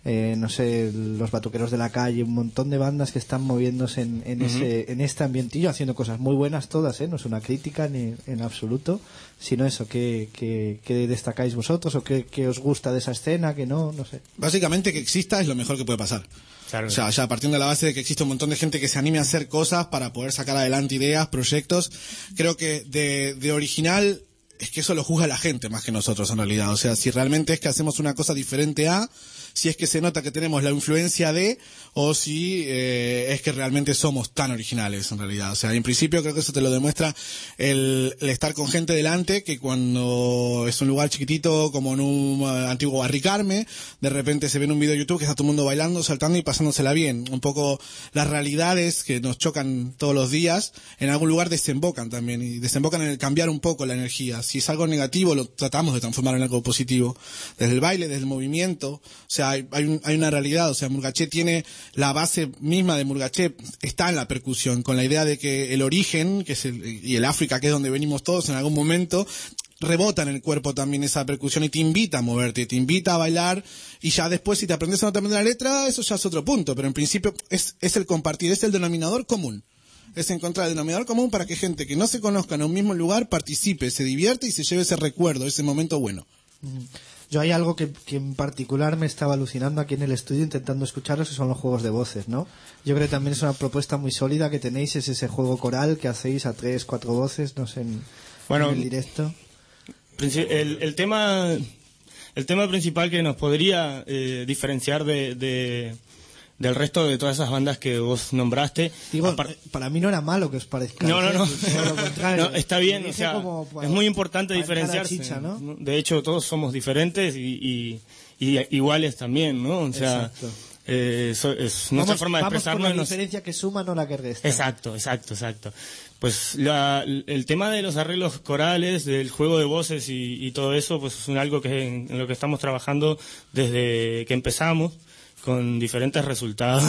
eh, no sé, Los Batuqueros de la Calle, un montón de bandas que están moviéndose en, ese, en este ambientillo, haciendo cosas muy buenas todas, ¿eh? No es una crítica ni en absoluto, sino eso, ¿qué, qué, qué destacáis vosotros o qué, qué os gusta de esa escena, que no, no sé.
Básicamente que exista es lo mejor que puede pasar.
Claro.
O sea, ya partiendo de la base de que existe un montón de gente que se anime a hacer cosas para poder sacar adelante ideas, proyectos, creo que de, de original es que eso lo juzga la gente más que nosotros en realidad. O sea, si realmente es que hacemos una cosa diferente a, si es que se nota que tenemos la influencia de, o si eh, es que realmente somos tan originales en realidad. O sea, en principio creo que eso te lo demuestra el, el estar con gente delante, que cuando es un lugar chiquitito como en un eh, antiguo barricarme, de repente se ve en un video de YouTube que está todo el mundo bailando, saltando y pasándosela bien. Un poco las realidades que nos chocan todos los días, en algún lugar desembocan también, y desembocan en el cambiar un poco la energía. Si es algo negativo, lo tratamos de transformar en algo positivo. Desde el baile, desde el movimiento, o sea, hay, hay, un- hay una realidad, o sea, Murgaché tiene la base misma de Murgaché, está en la percusión, con la idea de que el origen, que es el, y el África, que es donde venimos todos en algún momento, rebota en el cuerpo también esa percusión y te invita a moverte, te invita a bailar y ya después si te aprendes o la letra, eso ya es otro punto, pero en principio es, es el compartir, es el denominador común. Es encontrar el denominador común para que gente que no se conozca en un mismo lugar participe, se divierte y se lleve ese recuerdo, ese momento bueno.
Yo hay algo que, que en particular me estaba alucinando aquí en el estudio intentando escucharos, que son los juegos de voces, ¿no? Yo creo que también es una propuesta muy sólida que tenéis, es ese juego coral que hacéis a tres, cuatro voces, no sé, en,
Bueno,
en el directo.
El, el tema el tema principal que nos podría eh, diferenciar de, de- del resto de todas esas bandas que vos nombraste
Digo, para mí no era malo que os parezca.
no, no, no. (laughs) Está bien, o sea,
como
es muy importante diferenciarse.
chicha, ¿no?
De hecho, todos somos diferentes y, y- y iguales también, ¿no? O sea,
Exacto.
eh, es nuestra
Vamos-
forma de
vamos
expresarnos.
la diferencia que suma, no la que resta.
Exacto, exacto, exacto. Pues la- el tema de los arreglos corales, del juego de voces y, y todo eso, pues es algo que en, en lo que estamos trabajando desde que empezamos con diferentes resultados,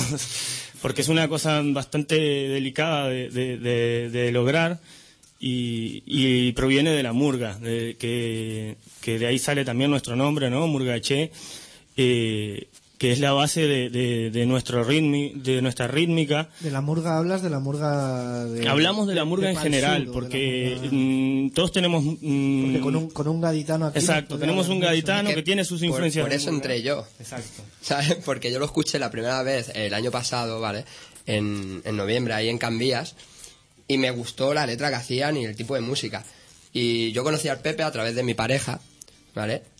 (laughs) porque es una cosa bastante delicada de, lograr y, proviene de la murga, que, de ahí sale también nuestro nombre, ¿no? Murgaché, eh, que es la base de, de- de nuestro ritmi, de nuestra rítmica.
De la murga hablas, de la murga de...
Hablamos de la murga en general,
Sur,
porque
murga-
mm, todos tenemos... mm,
Porque con un, con un gaditano aquí...
Exacto, tenemos un gaditano que tiene sus influencias.
Por, eso entré yo.
Exacto.
¿Sabes? Porque yo lo escuché la primera vez el año pasado, ¿vale? En, en noviembre, ahí en Cambías. Y me gustó la letra que hacían y el tipo de música. Y yo conocí al Pepe a través de mi pareja,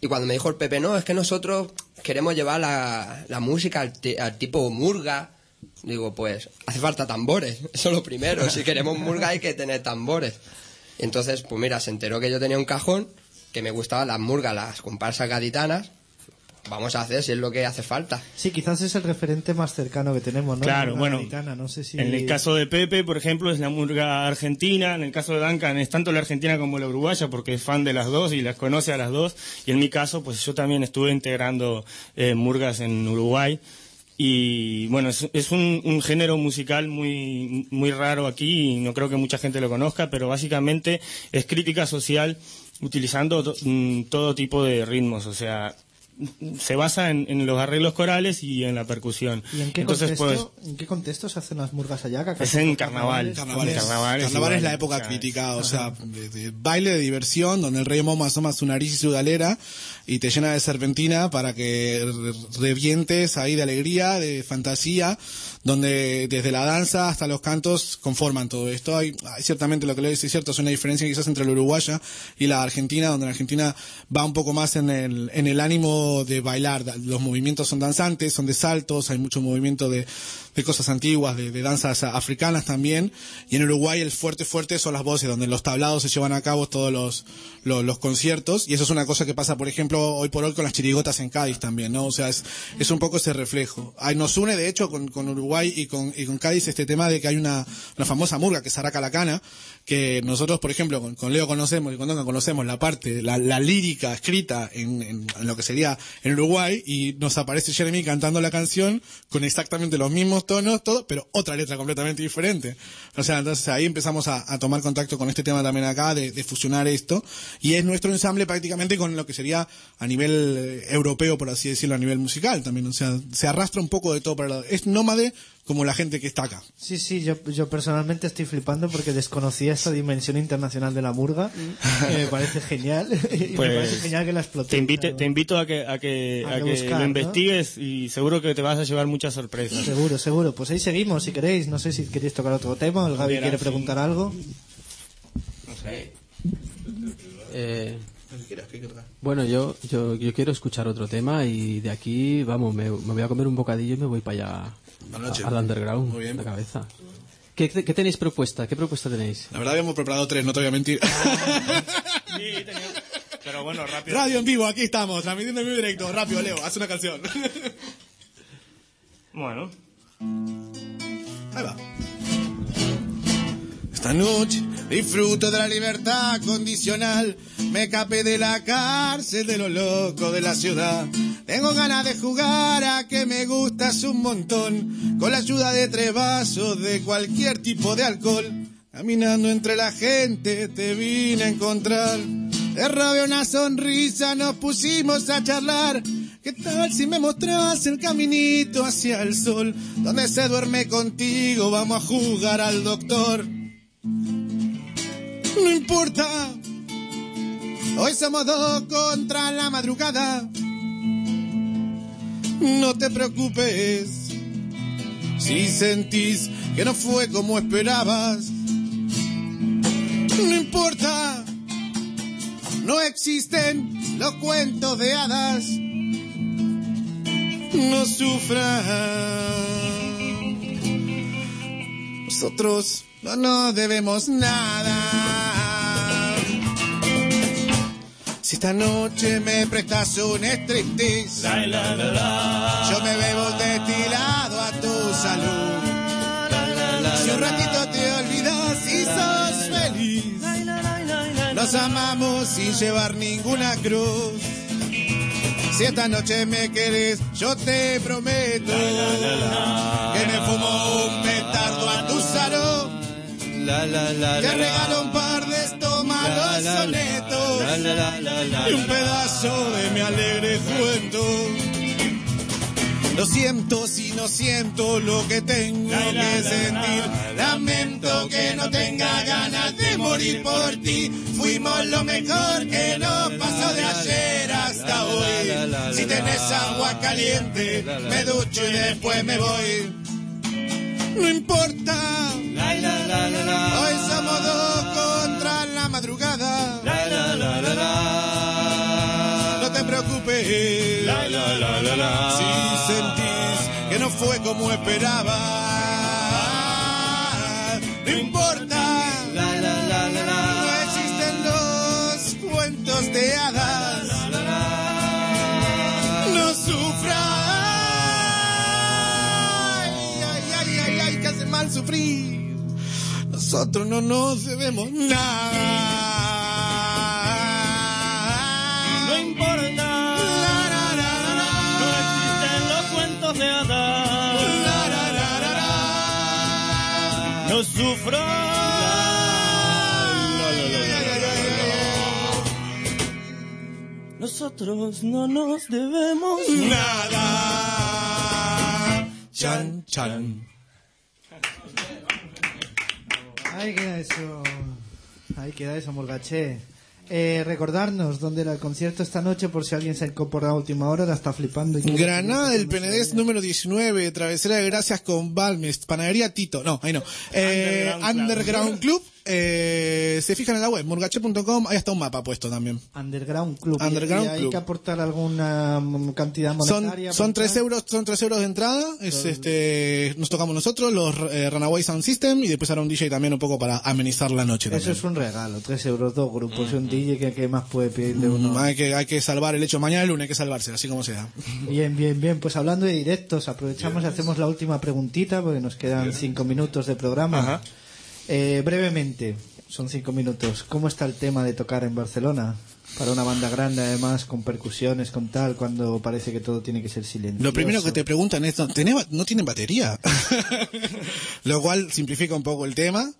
Y cuando me dijo el Pepe, no, es que nosotros queremos llevar la, la música al, al tipo murga. Digo, pues hace falta tambores. (laughs) Eso es lo primero. Si queremos murga hay que tener tambores. Y entonces, pues mira, se enteró que yo tenía un cajón, que me gustaban las murgas, las comparsas gaditanas. Vamos a hacer si es lo que hace falta.
Sí, quizás es el referente más cercano que tenemos, ¿no?
Claro,
La
bueno,
no sé si...
En el caso de Pepe, por ejemplo, es la murga argentina. En el caso de Duncan es tanto la argentina como la uruguaya, porque es fan de las dos y las conoce a las dos. Y en mi caso, pues yo también estuve integrando eh, murgas en Uruguay. Y bueno, es, es un, un género musical muy, muy raro aquí y no creo que mucha gente lo conozca, pero básicamente es crítica social utilizando to- mm, todo tipo de ritmos. O sea, se basa en, en los arreglos corales y en la percusión.
¿Y en qué,
Entonces,
contexto,
pues,
¿en qué contexto se hacen las murgas allá? ¿Que
Es en carnaval.
Carnaval, es,
Carnaval es
carnaval es
igual,
la época
sea,
crítica, o sea, de, de baile de diversión, donde el rey Momo asoma su nariz y su galera y te llena de serpentina para que re- revientes ahí de alegría, de fantasía, donde desde la danza hasta los cantos conforman todo esto. Hay, hay ciertamente lo que le dice es cierto, es una diferencia quizás entre la uruguaya y la argentina, donde la argentina va un poco más en el, en el ánimo de bailar. Los movimientos son danzantes, son de saltos, hay mucho movimiento de, de cosas antiguas, de, danzas africanas también. Y en Uruguay el fuerte fuerte son las voces, donde los tablados se llevan a cabo todos los, los, conciertos. Y eso es una cosa que pasa, por ejemplo, hoy por hoy con las chirigotas en Cádiz también, ¿no? O sea, es, es un poco ese reflejo. Ahí nos une, de hecho, con, con Uruguay y con, y con Cádiz este tema de que hay una, una famosa murga que es Araca la que nosotros, por ejemplo, con, con Leo conocemos y con Donga conocemos la parte, la, la lírica escrita en- en lo que sería
en Uruguay y nos aparece Jeremy cantando la canción con exactamente los mismos tonos, todo, pero otra letra completamente diferente. O sea, entonces ahí empezamos a, a tomar contacto con este tema también acá, de, de fusionar esto, y es nuestro ensamble prácticamente con lo que sería a nivel eh, europeo, por así decirlo, a nivel musical también. O sea, se arrastra un poco de todo para lado. Es nómade como la gente que está acá.
Sí, sí, yo, yo personalmente estoy flipando porque desconocía esa dimensión internacional de la murga. (laughs) y me parece genial. y
Pues,
me parece genial que la exploté.
Te, invite- te invito a que, a que,
A
a
que
que
buscar,
lo
¿no?
investigues y seguro que te vas a llevar muchas sorpresas.
Seguro, seguro. Pues ahí seguimos, si queréis. No sé si queréis tocar otro tema. El Gaby
Mira,
quiere
sí.
preguntar algo.
Eh, bueno, yo, yo, yo quiero escuchar otro tema y de aquí, vamos, me, me voy a comer un bocadillo y me voy para allá,
Buenas noches.
al underground,
Muy bien.
la cabeza. ¿Qué, qué tenéis propuesta? ¿Qué propuesta tenéis?
La verdad habíamos preparado tres, no te voy a mentir.
Pero bueno, rápido.
Radio en vivo, aquí estamos, transmitiendo en vivo directo. Rápido, Leo, haz una canción.
Bueno.
Ahí va. Esta noche disfruto de la libertad condicional. Me escapé de la cárcel de los locos de la ciudad. Tengo ganas de jugar a que me gustas un montón. Con la ayuda de tres vasos de cualquier tipo de alcohol. Caminando entre la gente te vine a encontrar. Te robé una sonrisa, nos pusimos a charlar. ¿Qué tal si me mostrabas el caminito hacia el sol? Donde se duerme contigo, vamos a jugar al doctor. No importa, hoy somos dos contra la madrugada. No te preocupes si sentís que no fue como esperabas. No importa, no existen los cuentos de hadas. No sufran. Nosotros no nos debemos nada. Si esta noche me prestas un striptease, yo me bebo destilado a tu salud. Si un ratito te olvidas y sos feliz, nos amamos sin llevar ninguna cruz. Si esta noche me querés, yo te prometo que me fumo un petardo a tu salón. Te regalo un par malos sonetos y un pedazo de mi alegre cuento. Lo siento si no siento lo que tengo que sentir. Lamento que no tenga ganas de morir por ti. Fuimos lo mejor que nos pasó de ayer hasta hoy. Si tenés agua caliente, me ducho y después me voy. No importa. Hoy somos dos contra la madrugada. No te preocupes. Si sentís que no fue como esperaba. No importa. Nosotros no nos debemos nada.
No importa. No existen los cuentos de hadas. No sufro. Nosotros no nos debemos
nada. Chan, chan.
Ahí queda eso. Ahí queda eso, Morgaché. Eh, recordarnos dónde era el concierto esta noche por si alguien se ha incorporado a última hora, la está flipando. y
Granada del Penedés número 19, Travesera de Gracias con Balmes, Panadería Tito, no, ahí no. Eh,
Underground
Underground,
Club.
Eh, se fijan en la web, murgache.com, ahí está un mapa puesto también.
Underground Club.
Underground
y hay
Club.
que aportar alguna mm, cantidad
Son,
monetaria.
son
para
3 euros, son tres euros de entrada, es este, nos tocamos nosotros, los eh, Runaway Sound System, y después hará un DJ también un poco para amenizar la noche
Eso
también.
es un regalo, 3 euros, dos grupos, y un DJ que, que más puede pedirle uno.
Mm, hay que, hay que salvar el hecho, mañana el lunes hay que salvarse, así como sea.
Bien, bien, bien. Pues hablando de directos, aprovechamos y hacemos la última preguntita porque nos quedan cinco minutos de programa.
Ajá.
Eh, brevemente, Son cinco minutos. ¿Cómo está el tema de tocar en Barcelona? Para una banda grande, además, con percusiones, con tal, cuando parece que todo tiene que ser silencioso.
Lo primero que te preguntan es, ¿no, ¿tenés ba- no tienen batería? (laughs) Lo cual simplifica un poco el tema.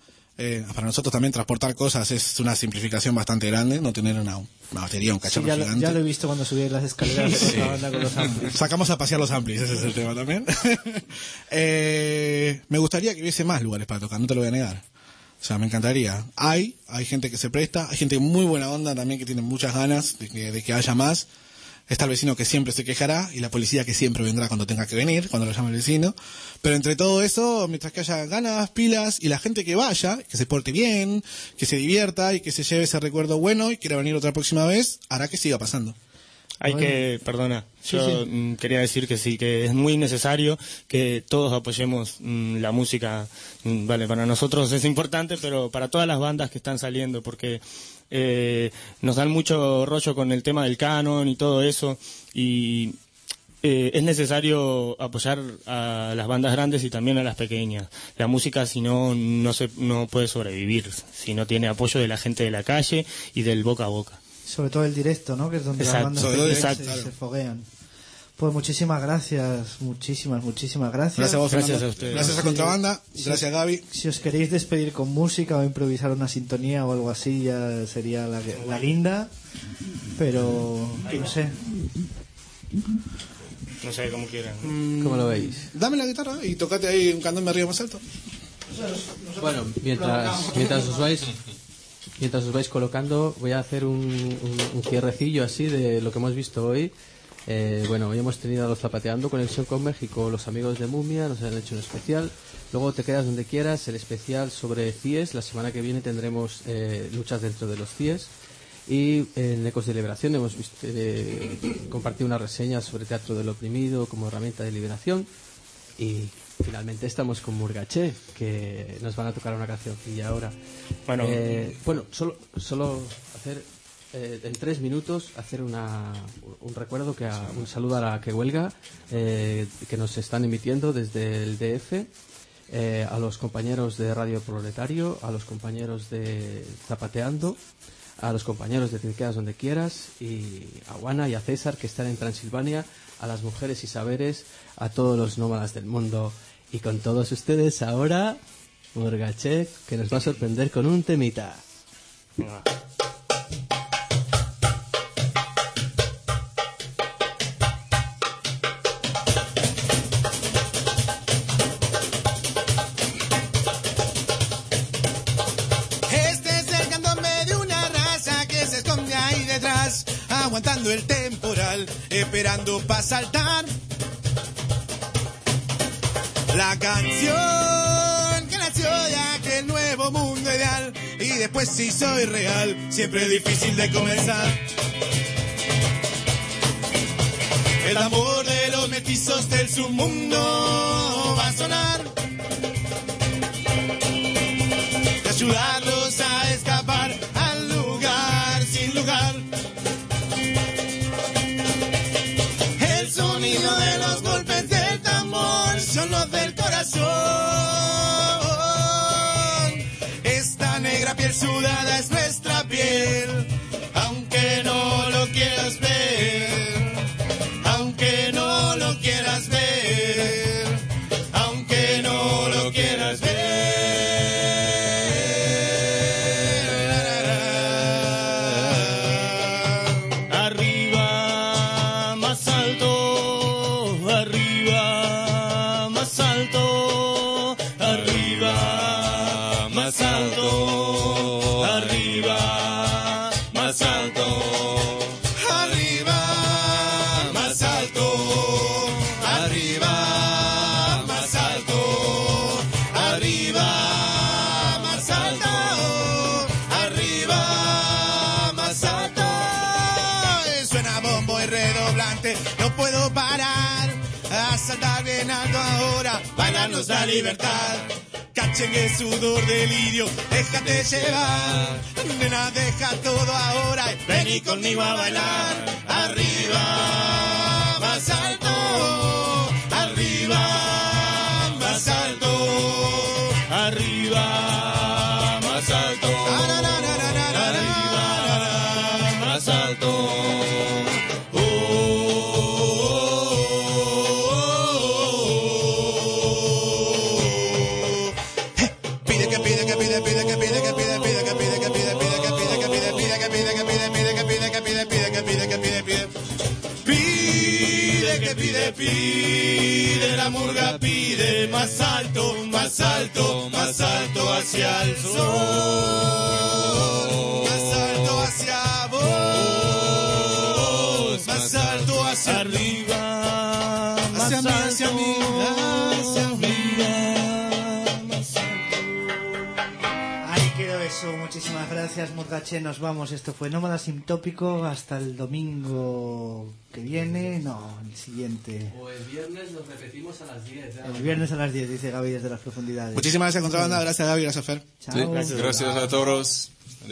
Eh, para nosotros también transportar cosas es una simplificación bastante grande, no tener una, una batería, un
Sí,
cacharro
ya, lo,
gigante.
ya lo he visto cuando subí las escaleras con
Sí.
la banda con los amplis.
Sacamos a pasear los amplis, ese es el tema también. (laughs) Eh, me gustaría que hubiese más lugares para tocar, no te lo voy a negar. O sea, me encantaría. Hay, hay gente que se presta, hay gente muy buena onda también que tiene muchas ganas de que, de que haya más. Está el vecino que siempre se quejará y la policía que siempre vendrá cuando tenga que venir, cuando lo llame el vecino. Pero entre todo eso, mientras que haya ganas, pilas y la gente que vaya, que se porte bien, que se divierta y que se lleve ese recuerdo bueno y quiera venir otra próxima vez, hará que siga pasando.
Hay
Bueno.
que, perdona,
Sí,
yo
sí.
mm, quería decir que sí, que es muy necesario que todos apoyemos mm, la música. Mm, Vale, para nosotros es importante, pero para todas las bandas que están saliendo, porque eh, nos dan mucho rollo con el tema del canon y todo eso, y eh, es necesario apoyar a las bandas grandes y también a las pequeñas. La música, si no, no, se, no puede sobrevivir, si no tiene apoyo de la gente de la calle y del boca a boca.
Sobre todo el directo, ¿no? Que es donde
Exacto.
las bandas
exacto,
se,
claro.
se foguean. Pues muchísimas gracias, muchísimas, muchísimas gracias.
Gracias a vos. Gracias a ustedes. Gracias a Contrabanda, gracias, Gaby.
Si os queréis despedir con música o improvisar una sintonía o algo así, ya sería la, la guinda. Pero, no sé.
No sé cómo quieran.
¿Cómo lo veis?
Dame la guitarra y tocate ahí un candón de arriba más alto.
Bueno, mientras, mientras os vais mientras os vais colocando, voy a hacer un, cierrecillo así de lo que hemos visto hoy. Eh, bueno, hoy hemos tenido a los Zapateando, Conexión con México, los amigos de Mumia, nos han hecho un especial. Luego te quedas donde quieras, el especial sobre CIES. La semana que viene tendremos eh, luchas dentro de los CIES. Y en Ecos de Liberación hemos eh, compartido una reseña sobre Teatro del Oprimido como herramienta de liberación. Y finalmente estamos con Murgaché, que nos van a tocar una cancioncilla ahora.
Bueno.
Eh, bueno solo, solo hacer eh, en tres minutos hacer una, un recuerdo que a- un saludo a la que huelga eh, que nos están emitiendo desde el DF. eh, a los compañeros de Radio Proletario, a los compañeros de Zapateando, a los compañeros de Te quedas donde quieras y a Juana y a César que están en Transilvania, a las mujeres y saberes, a todos los nómadas del mundo y con todos ustedes ahora Murgachek que nos va a sorprender con un temita.
Este es el candombe de una raza que se esconde ahí detrás, aguantando el temporal, esperando para saltar. Canción que nació de aquel nuevo mundo ideal y después si soy real, siempre es difícil de comenzar. El amor de los mestizos del submundo va a sonar. Libertad. Cachengue, sudor, delirio, déjate llevar. Nena, deja todo ahora y vení conmigo a bailar. Arriba, más alto, arriba, alto,
más alto
hacia el sol,
Muchísimas gracias, Murgache. Nos vamos. Esto fue Nómada Sintópico. Hasta el domingo que viene. No, el siguiente.
O el viernes nos repetimos a las 10. ya.
El viernes a las 10, dice Gaby desde las profundidades.
Muchísimas gracias, Contrabanda. Gracias, Gaby. Gracias, Fer.
Chao.
Gracias a todos.